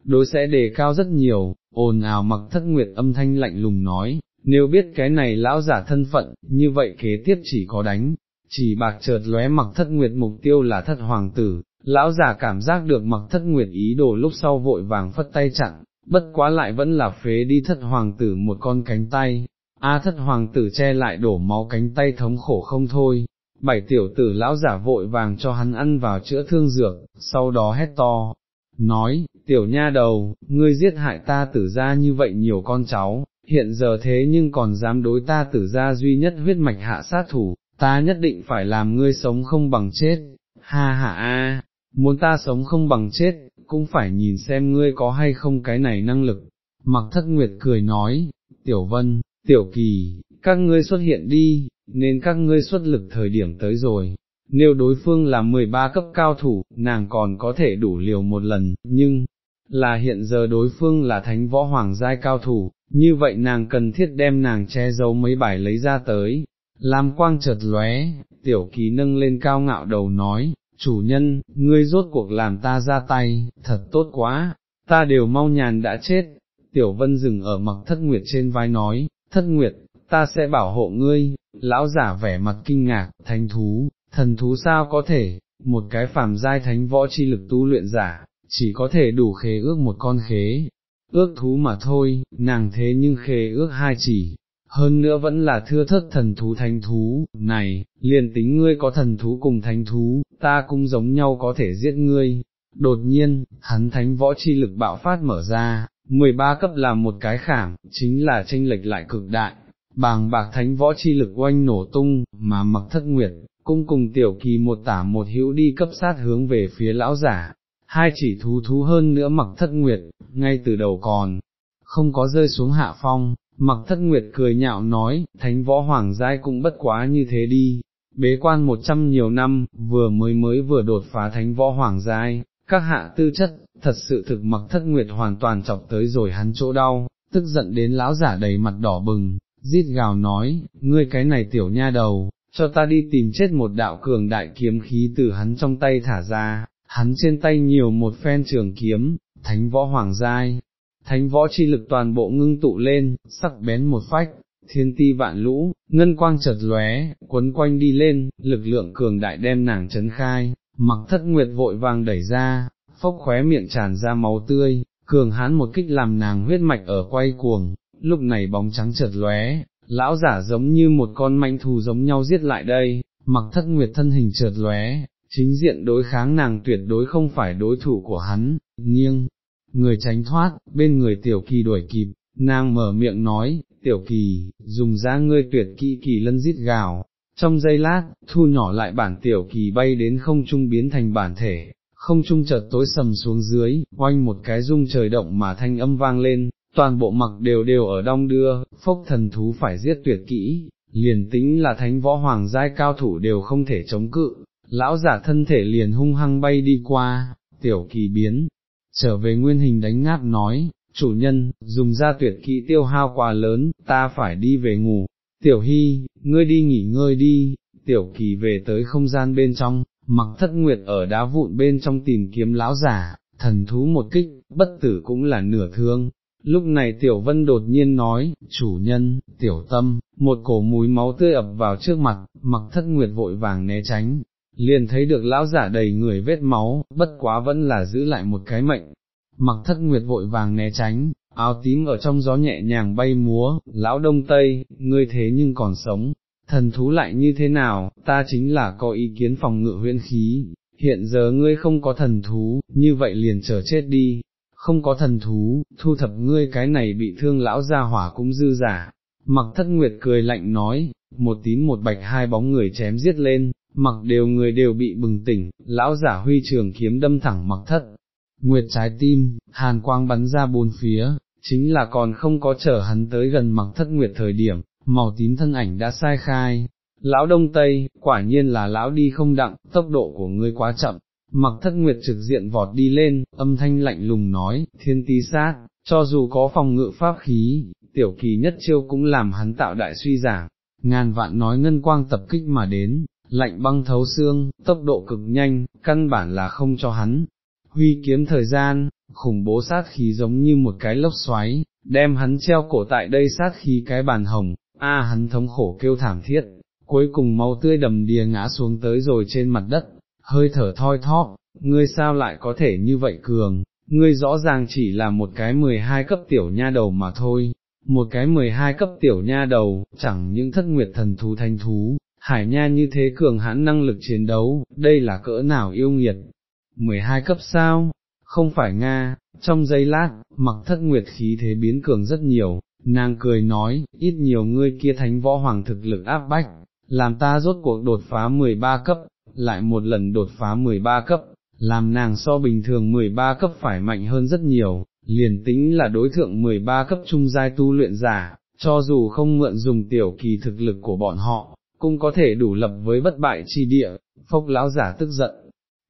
đối sẽ đề cao rất nhiều, ồn ào mặc thất nguyệt âm thanh lạnh lùng nói, nếu biết cái này lão giả thân phận, như vậy kế tiếp chỉ có đánh, chỉ bạc chợt lóe mặc thất nguyệt mục tiêu là thất hoàng tử, lão giả cảm giác được mặc thất nguyệt ý đồ lúc sau vội vàng phất tay chặn, bất quá lại vẫn là phế đi thất hoàng tử một con cánh tay, a à, thất hoàng tử che lại đổ máu cánh tay thống khổ không thôi, bảy tiểu tử lão giả vội vàng cho hắn ăn vào chữa thương dược, sau đó hét to, nói, tiểu nha đầu, ngươi giết hại ta tử ra như vậy nhiều con cháu, hiện giờ thế nhưng còn dám đối ta tử ra duy nhất huyết mạch hạ sát thủ, ta nhất định phải làm ngươi sống không bằng chết, ha ha a, muốn ta sống không bằng chết, cũng phải nhìn xem ngươi có hay không cái này năng lực. Mặc thất nguyệt cười nói, tiểu vân, tiểu kỳ, các ngươi xuất hiện đi, nên các ngươi xuất lực thời điểm tới rồi. Nếu đối phương là 13 cấp cao thủ, nàng còn có thể đủ liều một lần, nhưng, là hiện giờ đối phương là thánh võ hoàng giai cao thủ, như vậy nàng cần thiết đem nàng che giấu mấy bài lấy ra tới. Lam quang chợt lóe, tiểu kỳ nâng lên cao ngạo đầu nói, chủ nhân, ngươi rốt cuộc làm ta ra tay, thật tốt quá, ta đều mau nhàn đã chết. Tiểu vân dừng ở mặc thất nguyệt trên vai nói, thất nguyệt, ta sẽ bảo hộ ngươi, lão giả vẻ mặt kinh ngạc, thánh thú, thần thú sao có thể, một cái phàm giai thánh võ chi lực tu luyện giả, chỉ có thể đủ khế ước một con khế, ước thú mà thôi, nàng thế nhưng khế ước hai chỉ, hơn nữa vẫn là thưa thất thần thú thánh thú, này, liền tính ngươi có thần thú cùng thánh thú, ta cũng giống nhau có thể giết ngươi. Đột nhiên, hắn thánh võ chi lực bạo phát mở ra, 13 cấp là một cái khảm, chính là tranh lệch lại cực đại, bàng bạc thánh võ chi lực oanh nổ tung, mà mặc thất nguyệt, cung cùng tiểu kỳ một tả một hữu đi cấp sát hướng về phía lão giả, hai chỉ thú thú hơn nữa mặc thất nguyệt, ngay từ đầu còn, không có rơi xuống hạ phong, mặc thất nguyệt cười nhạo nói, thánh võ hoàng giai cũng bất quá như thế đi, bế quan một trăm nhiều năm, vừa mới mới vừa đột phá thánh võ hoàng giai, các hạ tư chất, thật sự thực mặc thất nguyệt hoàn toàn chọc tới rồi hắn chỗ đau, tức giận đến lão giả đầy mặt đỏ bừng, rít gào nói, ngươi cái này tiểu nha đầu, cho ta đi tìm chết một đạo cường đại kiếm khí từ hắn trong tay thả ra, hắn trên tay nhiều một phen trường kiếm, thánh võ hoàng giai, thánh võ chi lực toàn bộ ngưng tụ lên, sắc bén một phách, thiên ti vạn lũ, ngân quang chợt lóe, quấn quanh đi lên, lực lượng cường đại đem nàng chấn khai, mặc thất nguyệt vội vàng đẩy ra, phốc khóe miệng tràn ra máu tươi, cường hán một kích làm nàng huyết mạch ở quay cuồng, lúc này bóng trắng chợt lóe, lão giả giống như một con manh thù giống nhau giết lại đây, mặc thất nguyệt thân hình chợt lóe, chính diện đối kháng nàng tuyệt đối không phải đối thủ của hắn, nghiêng, người tránh thoát, bên người tiểu kỳ đuổi kịp, nàng mở miệng nói, tiểu kỳ, dùng ra ngươi tuyệt kỹ kỳ lân giết gào, trong giây lát, thu nhỏ lại bản tiểu kỳ bay đến không trung biến thành bản thể, không trung chợt tối sầm xuống dưới, oanh một cái rung trời động mà thanh âm vang lên, toàn bộ mặc đều đều ở đong đưa, phốc thần thú phải giết tuyệt kỹ, liền tính là thánh võ hoàng giai cao thủ đều không thể chống cự, lão giả thân thể liền hung hăng bay đi qua, tiểu kỳ biến, trở về nguyên hình đánh ngáp nói, chủ nhân, dùng ra tuyệt kỹ tiêu hao quá lớn, ta phải đi về ngủ, tiểu hy, ngươi đi nghỉ ngơi đi, tiểu kỳ về tới không gian bên trong, mặc thất nguyệt ở đá vụn bên trong tìm kiếm lão giả, thần thú một kích, bất tử cũng là nửa thương. Lúc này Tiểu Vân đột nhiên nói, chủ nhân, Tiểu Tâm, một cổ mùi máu tươi ập vào trước mặt, mặc thất nguyệt vội vàng né tránh, liền thấy được lão giả đầy người vết máu, bất quá vẫn là giữ lại một cái mệnh. Mặc thất nguyệt vội vàng né tránh, áo tím ở trong gió nhẹ nhàng bay múa, lão đông tây, ngươi thế nhưng còn sống, thần thú lại như thế nào, ta chính là có ý kiến phòng ngự huyễn khí, hiện giờ ngươi không có thần thú, như vậy liền chờ chết đi, không có thần thú, thu thập ngươi cái này bị thương lão gia hỏa cũng dư giả. Mặc thất nguyệt cười lạnh nói, một tím một bạch hai bóng người chém giết lên, mặc đều người đều bị bừng tỉnh, lão giả huy trường kiếm đâm thẳng mặc thất. Nguyệt trái tim, hàn quang bắn ra bốn phía, chính là còn không có chở hắn tới gần mặc thất nguyệt thời điểm, màu tím thân ảnh đã sai khai. Lão Đông Tây, quả nhiên là lão đi không đặng, tốc độ của ngươi quá chậm, mặc thất nguyệt trực diện vọt đi lên, âm thanh lạnh lùng nói, thiên tí sát, cho dù có phòng ngự pháp khí, tiểu kỳ nhất chiêu cũng làm hắn tạo đại suy giảm, ngàn vạn nói ngân quang tập kích mà đến, lạnh băng thấu xương, tốc độ cực nhanh, căn bản là không cho hắn. Huy kiếm thời gian, khủng bố sát khí giống như một cái lốc xoáy, đem hắn treo cổ tại đây sát khí cái bàn hồng, a hắn thống khổ kêu thảm thiết, cuối cùng máu tươi đầm đìa ngã xuống tới rồi trên mặt đất, hơi thở thoi thóp, ngươi sao lại có thể như vậy cường, ngươi rõ ràng chỉ là một cái 12 cấp tiểu nha đầu mà thôi, một cái 12 cấp tiểu nha đầu, chẳng những thất nguyệt thần thú thanh thú, hải nha như thế cường hãn năng lực chiến đấu, đây là cỡ nào yêu nghiệt, 12 cấp sao, không phải Nga, trong giây lát, mặc thất nguyệt khí thế biến cường rất nhiều, nàng cười nói, ít nhiều ngươi kia thánh võ hoàng thực lực áp bách, làm ta rốt cuộc đột phá 13 cấp, lại một lần đột phá 13 cấp, làm nàng so bình thường 13 cấp phải mạnh hơn rất nhiều, liền tính là đối thượng 13 cấp trung giai tu luyện giả, cho dù không mượn dùng tiểu kỳ thực lực của bọn họ, cũng có thể đủ lập với bất bại chi địa, phốc lão giả tức giận,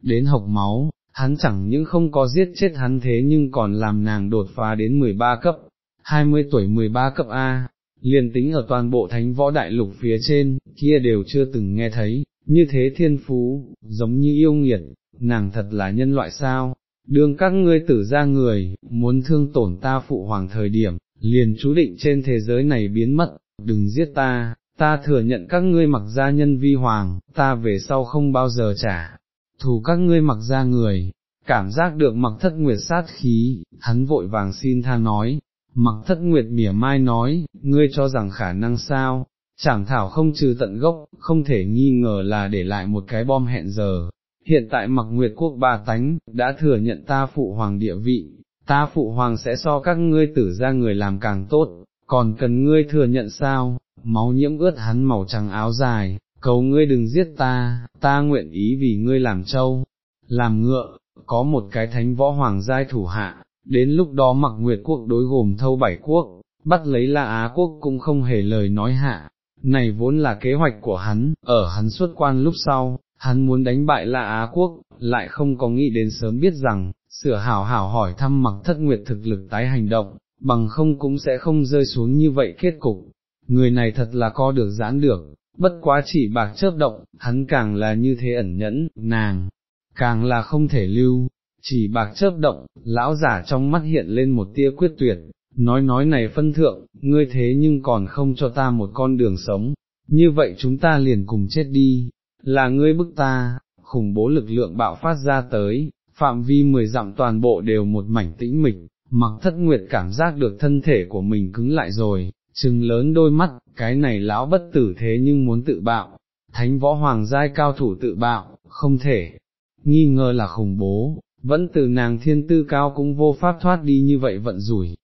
đến hộc máu, hắn chẳng những không có giết chết hắn thế nhưng còn làm nàng đột phá đến 13 cấp, 20 tuổi 13 cấp A, liền tính ở toàn bộ thánh võ đại lục phía trên, kia đều chưa từng nghe thấy, như thế thiên phú, giống như yêu nghiệt, nàng thật là nhân loại sao, đương các ngươi tử ra người, muốn thương tổn ta phụ hoàng thời điểm, liền chú định trên thế giới này biến mất, đừng giết ta, ta thừa nhận các ngươi mặc gia nhân vi hoàng, ta về sau không bao giờ trả, thù các ngươi mặc ra người, cảm giác được mặc thất nguyệt sát khí, hắn vội vàng xin tha nói, mặc thất nguyệt mỉa mai nói, ngươi cho rằng khả năng sao, chẳng thảo không trừ tận gốc, không thể nghi ngờ là để lại một cái bom hẹn giờ. Hiện tại mặc nguyệt quốc ba tánh, đã thừa nhận ta phụ hoàng địa vị, ta phụ hoàng sẽ so các ngươi tử ra người làm càng tốt, còn cần ngươi thừa nhận sao, máu nhiễm ướt hắn màu trắng áo dài, cầu ngươi đừng giết ta, ta nguyện ý vì ngươi làm trâu, làm ngựa, có một cái thánh võ hoàng giai thủ hạ, đến lúc đó mặc nguyệt quốc đối gồm thâu bảy quốc, bắt lấy La Á quốc cũng không hề lời nói hạ, này vốn là kế hoạch của hắn, ở hắn xuất quan lúc sau, hắn muốn đánh bại La Á quốc, lại không có nghĩ đến sớm biết rằng, sửa hảo hảo hỏi thăm mặc thất nguyệt thực lực tái hành động, bằng không cũng sẽ không rơi xuống như vậy kết cục, người này thật là co được giãn được, bất quá chỉ bạc chớp động, hắn càng là như thế ẩn nhẫn, nàng, càng là không thể lưu, chỉ bạc chớp động, lão giả trong mắt hiện lên một tia quyết tuyệt, nói nói này phân thượng, ngươi thế nhưng còn không cho ta một con đường sống, như vậy chúng ta liền cùng chết đi, là ngươi bức ta, khủng bố lực lượng bạo phát ra tới, phạm vi mười dặm toàn bộ đều một mảnh tĩnh mịch, mặc thất nguyệt cảm giác được thân thể của mình cứng lại rồi, trừng lớn đôi mắt, cái này lão bất tử thế nhưng muốn tự bạo, thánh võ hoàng giai cao thủ tự bạo, không thể, nghi ngờ là khủng bố, vẫn từ nàng thiên tư cao cũng vô pháp thoát đi như vậy vận rủi,